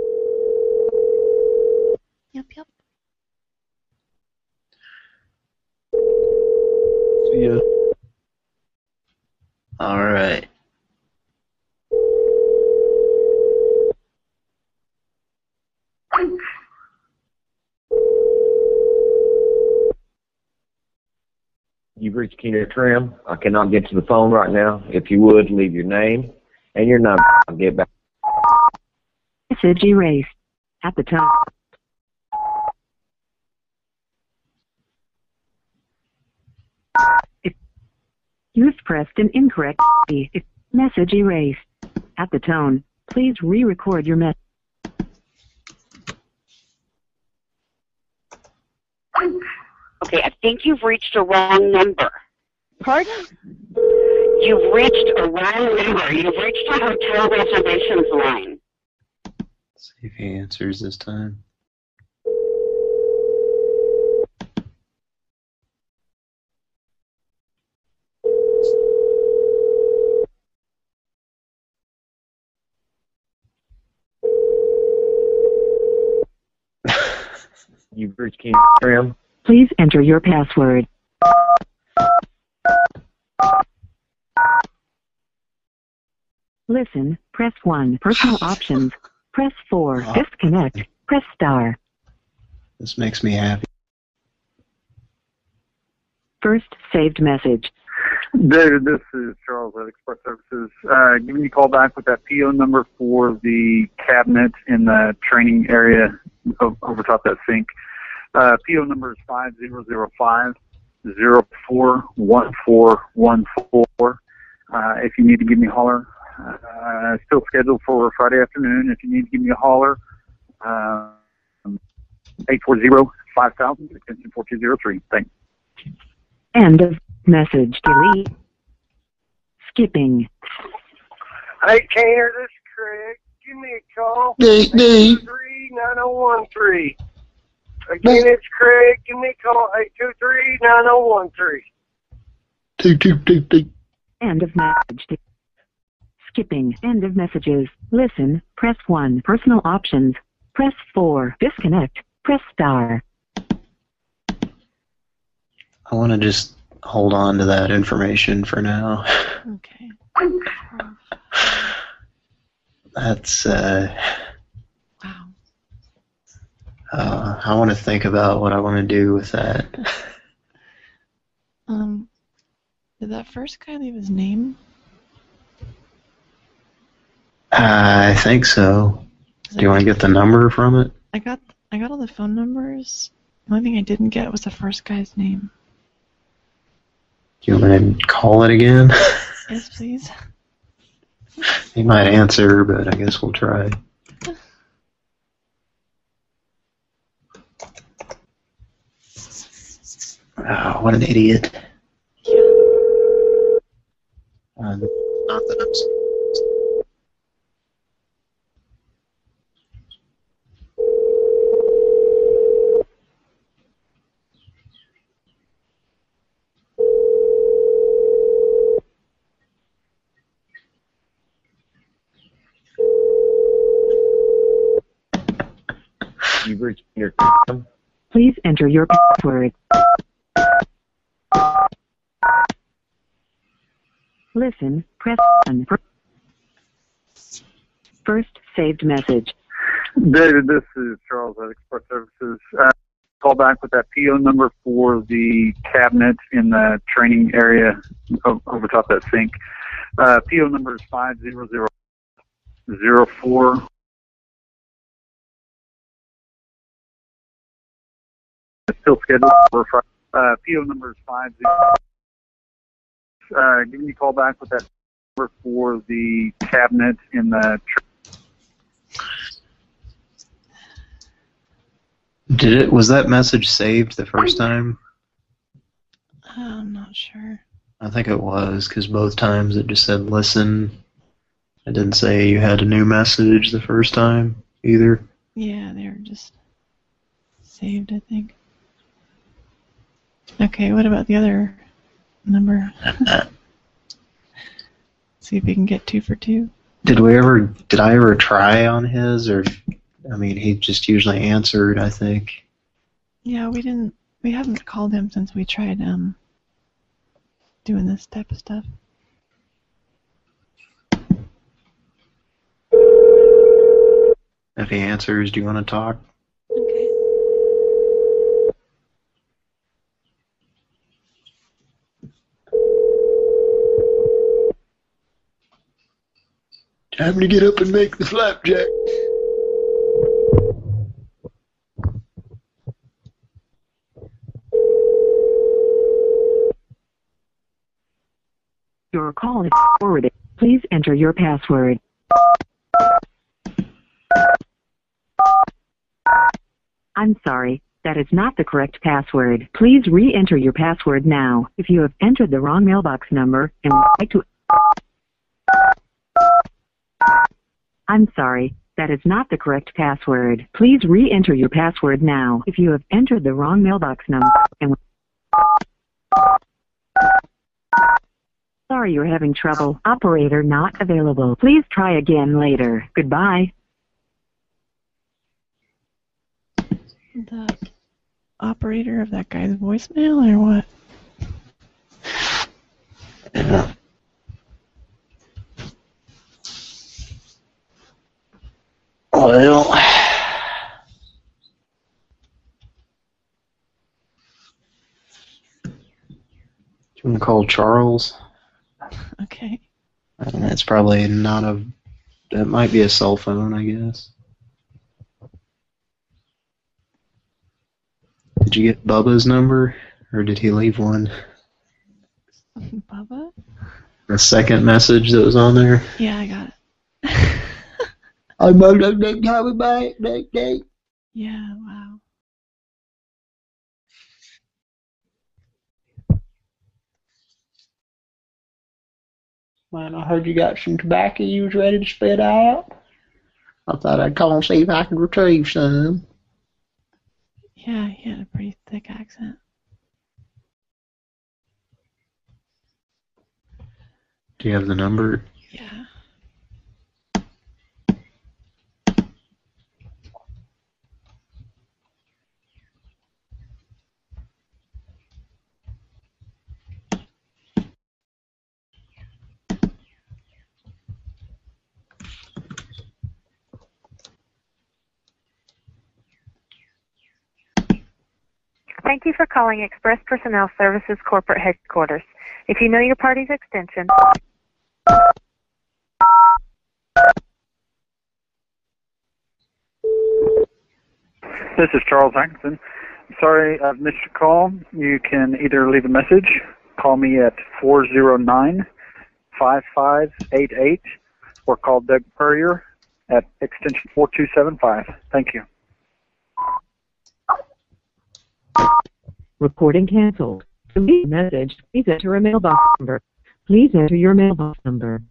Yep, yep. See ya. All right. You've reached Keener Trim. I cannot get to the phone right now. If you would, leave your name and your number. I'll get back. Message erased. At the top. If you've pressed an incorrect key, if message erased. At the tone, please re-record your message. Okay, I think you've reached a wrong number. Pardon? You've reached a wrong number. You've reached a hotel reservations line. See if he answers this time. You've reached Keener Trim. Please enter your password. Listen, press 1. Personal options. Press 4. Disconnect. Press star. This makes me happy. First saved message. David, this is Charles at Express Services. Uh, giving you a call back with that PO number for the cabinet in the training area over top that sink. Uh, PO number is 5005 041414. Uh, if you need to give me a holler, uh, still scheduled for Friday afternoon. If you need to give me a holler, uh, 840-5000, extension 4203. Thanks. End of message. Delete. Skipping. Hey, Tanner, this is Craig. Give me a call. Hey, hey. 823-9013. Again, it's Craig. Give me a call. 823-9013. Tick, tick, tick, tick. End of message. Skipping. End of messages. Listen. Press 1. Personal options. Press 4. Disconnect. Press star. I want to just hold on to that information for now. Okay. That's uh. Wow. Uh, I want to think about what I want to do with that. Um, did that first guy leave his name? I think so. Do you want to get the number from it? I got I got all the phone numbers. The only thing I didn't get was the first guy's name. Do you want me to call it again? Yes, please. he might answer, but I guess we'll try. Oh, what an idiot. Uh, not that I'm... You've your Please enter your password. Listen. Press 1. First saved message. David, this is Charles at Express Services. Uh, call back with that PO number for the cabinet in the training area over top that sink. Uh, PO number is 50004. Still scheduled for Friday. Uh, PO number is 50. Uh, give me a call back with that number for the cabinet in the Did it? Was that message saved the first time? I'm not sure. I think it was, because both times it just said listen. It didn't say you had a new message the first time either. Yeah, they were just saved, I think. Okay, what about the other number? See if we can get two for two. Did we ever? Did I ever try on his, or I mean, he just usually answered. I think. Yeah, we didn't. We haven't called him since we tried um doing this type of stuff. If he answers, do you want to talk? Time to get up and make the flapjack. Your call is forwarded. Please enter your password. I'm sorry, that is not the correct password. Please re-enter your password now. If you have entered the wrong mailbox number and would like to... I'm sorry, that is not the correct password. Please re-enter your password now. If you have entered the wrong mailbox number and... Sorry you're having trouble. Operator not available. Please try again later. Goodbye. The operator of that guy's voicemail or what? Well, do you want to call Charles? Okay. Uh, It's probably not a. That might be a cell phone, I guess. Did you get Bubba's number, or did he leave one? Bubba? The second message that was on there. Yeah, I got it. I'm gonna make coming back next day. Yeah, wow. Man, I heard you got some tobacco you was ready to spit out. I thought I'd call and see if I could retrieve some. Yeah, he had a pretty thick accent. Do you have the number? Yeah. Thank you for calling Express Personnel Services Corporate Headquarters. If you know your party's extension, This is Charles Atkinson. Sorry uh, I've missed your call. You can either leave a message, call me at 409 5588, or call Doug Purrier at extension 4275. Thank you. Recording canceled. To leave a message, please enter a mailbox number. Please enter your mailbox number.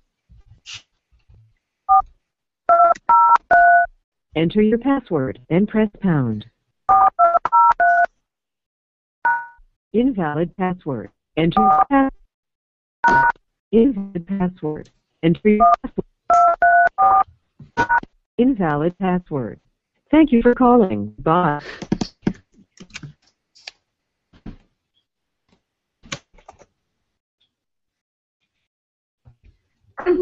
Enter your password, then press pound. Invalid password. Enter your pass- Invalid password. Enter your password. Invalid password. Thank you for calling. Bye. I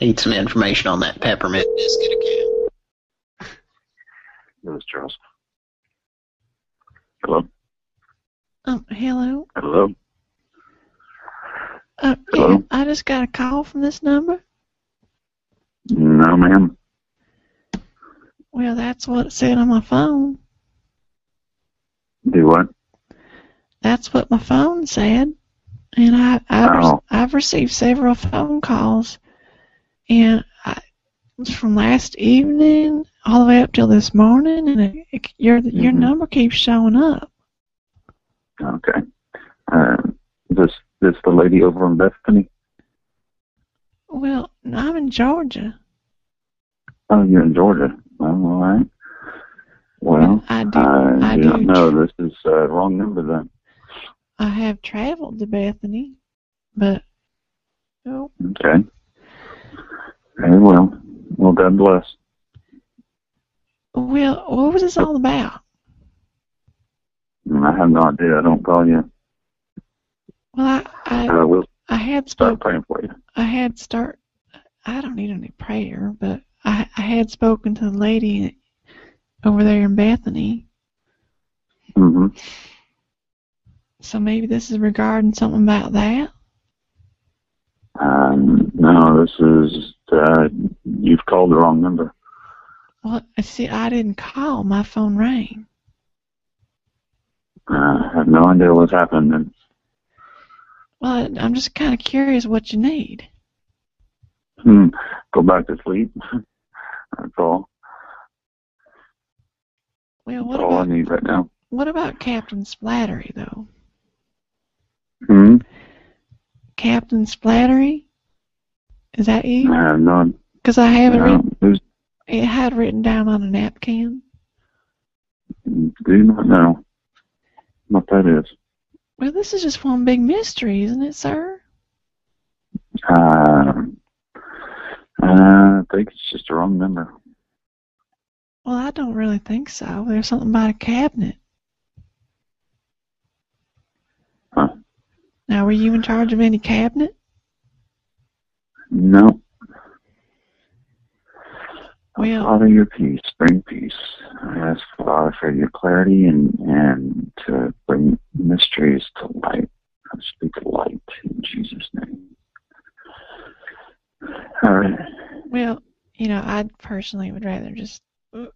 need some information on that peppermint biscuit account. This is Charles. Hello? Um, hello. Hello? Uh, yeah, I just got a call from this number. No, ma'am. Well, that's what it said on my phone. Do what? That's what my phone said. And I, I've, Oh. I've received several phone calls. And I, from last evening all the way up till this morning. And it, it, your, your Mhm. number keeps showing up. Okay. Uh, this this the lady over in Bethany? Well, I'm in Georgia. Oh, you're in Georgia. Oh, all right. Well, I do- I, I do not know. This is uh, wrong number then. I have traveled to Bethany, but oh, Okay. Very well. Well, God bless. well, what was this all about? I have no idea. I don't call you. Well, I I, I will I had start spoke praying for you. I had start. I don't need any prayer, but I I had spoken to the lady over there in Bethany, hmm so maybe this is regarding something about that. Um, no, this is uh, you've called the wrong number. Well, see, I didn't call. My phone rang. Uh, I have no idea what's happened. Well, I'm just kind of curious what you need. hmm, go back to sleep. That's all. Well, what That's all I about need right now. what about Captain Splattery though? Hmm. Captain Splattery? Is that you? I have no. Because I have it no, written. It had written down on a napkin. do you not know what that is? Well, this is just one big mystery, isn't it, sir? Um, I think it's just a wrong number. Well, I don't really think so. There's something about a cabinet. Huh. Now, were you in charge of any cabinet? No. Well- Father, your peace, bring peace. I ask Father for your clarity and and to bring mysteries to light. I speak light in Jesus' name. All right. Well, you know, I personally would rather just. What,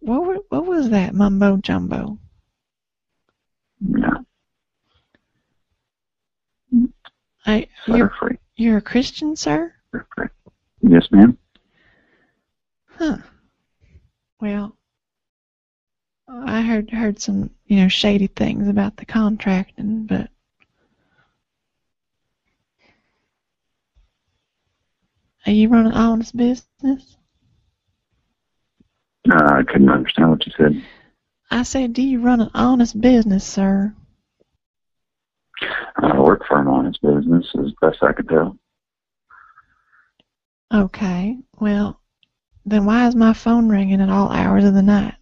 what, what was that mumbo jumbo? Yeah. I, you're, you're a Christian, sir? Yes, ma'am. Huh. Well, I heard heard some, you know, shady things about the contracting, but are you running honest business? Uh, I couldn't understand what you said. I said, do you run an honest business, sir? I work for an honest business, as best I could tell. Okay. Well, then why is my phone ringing at all hours of the night?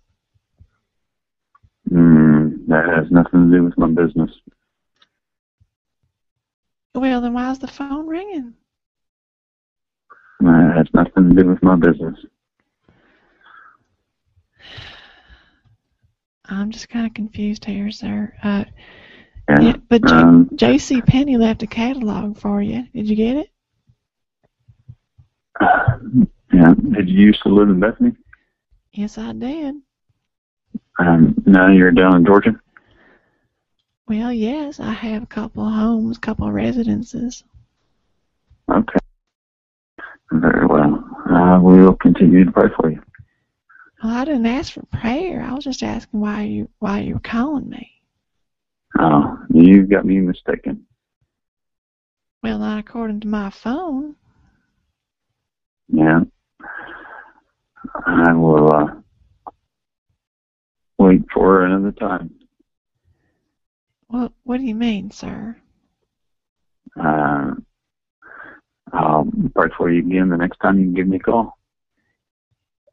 Mm, that has nothing to do with my business. Well, then why is the phone ringing? That has nothing to do with my business. I'm just kind of confused here, sir. Uh, Yeah. yeah, but J- um, J.C. Penney left a catalog for you. Did you get it? yeah. Did you used to live in Bethany? Yes, I did. Um, now you're down in Georgia? Well, yes, I have a couple of homes, a couple of residences. Okay. Very well. I will continue to pray for you. Well, I didn't ask for prayer. I was just asking why you why you were calling me. Oh, you got me mistaken. Well, not according to my phone. Yeah. I will uh, wait for another time. What What do you mean, sir? Uh, I'll pray for you again the next time you can give me a call.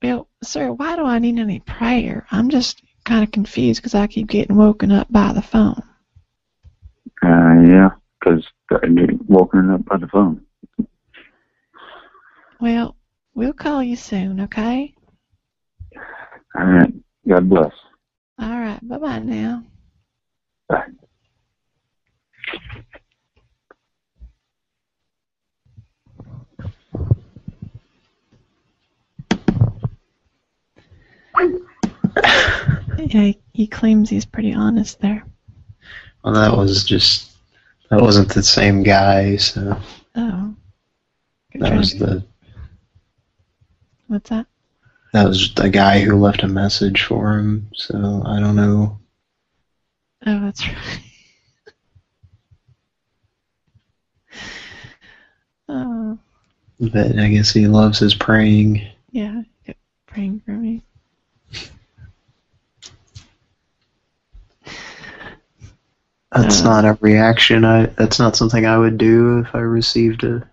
Well, sir, why do I need any prayer? I'm just kind of confused because I keep getting woken up by the phone. Uh, yeah, because I get woken up by the phone. Well, we'll call you soon, okay? All right. God bless. All right. Bye bye now. Bye. Yeah, he, he claims he's pretty honest there. Well, that was just that wasn't the same guy. So Oh, that was the what's that? that was the guy who left a message for him. So I don't know. Oh, that's right. oh, But I guess he loves his praying. yeah. Praying for me. That's Uh. not a reaction. I that's not something I would do if I received a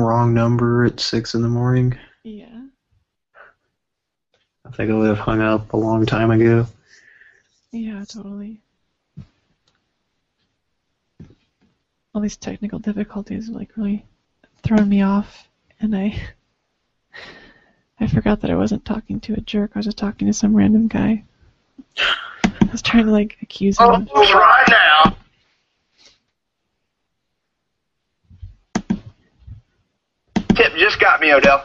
wrong number at six in the morning. Yeah. I think I would have hung up a long time ago. Yeah, totally. All these technical difficulties are like really thrown me off, and I I forgot that I wasn't talking to a jerk. I was just talking to some random guy. I was trying to like accuse him. of- right now. Tip just got me, Odell.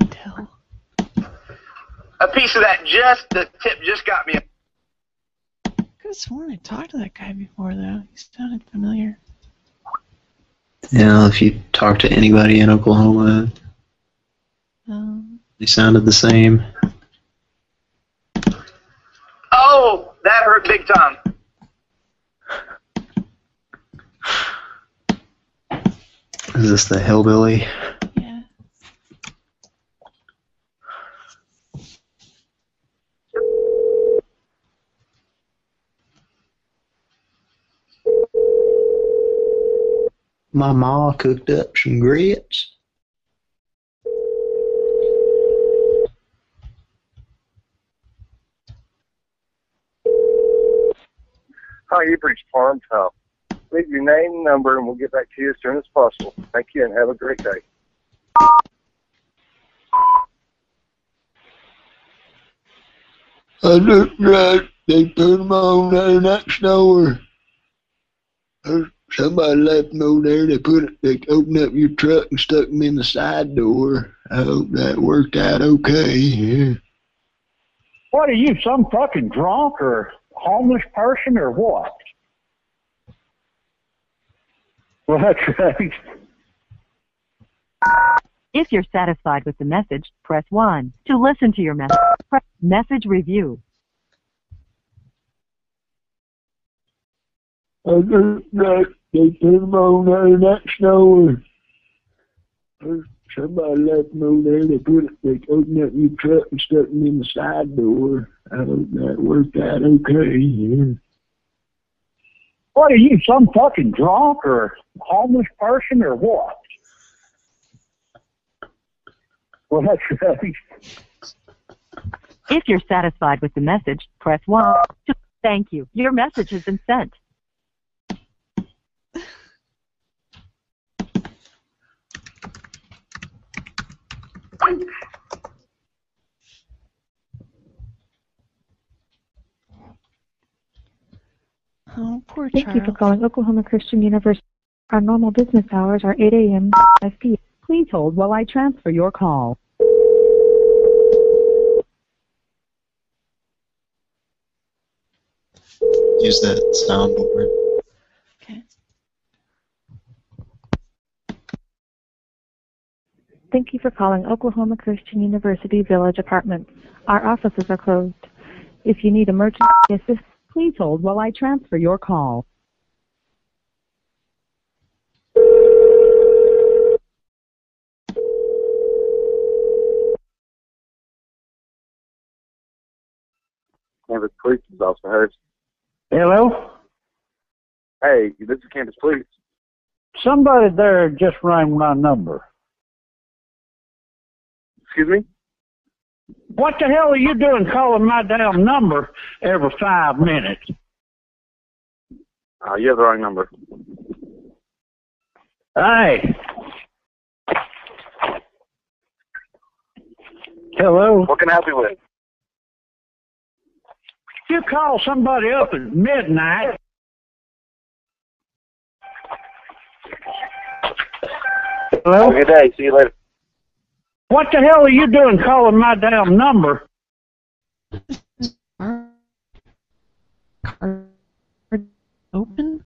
Odell. A piece of that just the tip just got me. I could have sworn I talked to that guy before, though. He sounded familiar. You know, if you talk to anybody in Oklahoma, Um, they sounded the same. Oh, that hurt big time. Is this the hillbilly? Yeah. My ma cooked up some grits. Hi, you've reached Farm Top. Leave your name and number, and we'll get back to you as soon as possible. Thank you, and have a great day. I looked right. They put 'em on there next door. Or somebody left 'em over there. They put it. They opened up your truck and stuck 'em in the side door. I hope that worked out okay. Yeah. What are you, some fucking drunk or homeless person or what? Well, that's right. If you're satisfied with the message, press 1. To listen to your message, press message review. I looked right. They put on there next door. Or somebody left 'em over there. They put it. They opened up your truck and stuck 'em in the side door. I hope that worked out okay. Yeah. What are you, some fucking drunk or homeless person or what? Well, that's right. If you're satisfied with the message, press 1. Thank you. Your message has been sent. Oh, poor Thank you for calling Oklahoma Christian University. Our normal business hours are 8 a.m. to 5 p.m. Please hold while I transfer your call. Use that sound soundboard. Okay. Thank you for calling Oklahoma Christian University Village Apartments. Our offices are closed. If you need emergency assistance, Please hold while I transfer your call. Campus Police is Officer Harris. Hello? Hey, this is Campus Police. Somebody there just rang my number. Excuse me? What the hell are you doing calling my damn number every five minutes? Uh, you have the wrong number. Hey. Hello? What can I help you with? You call somebody up at midnight. Hello? Have a good day. See you later. What the hell are you doing calling my damn number? Open?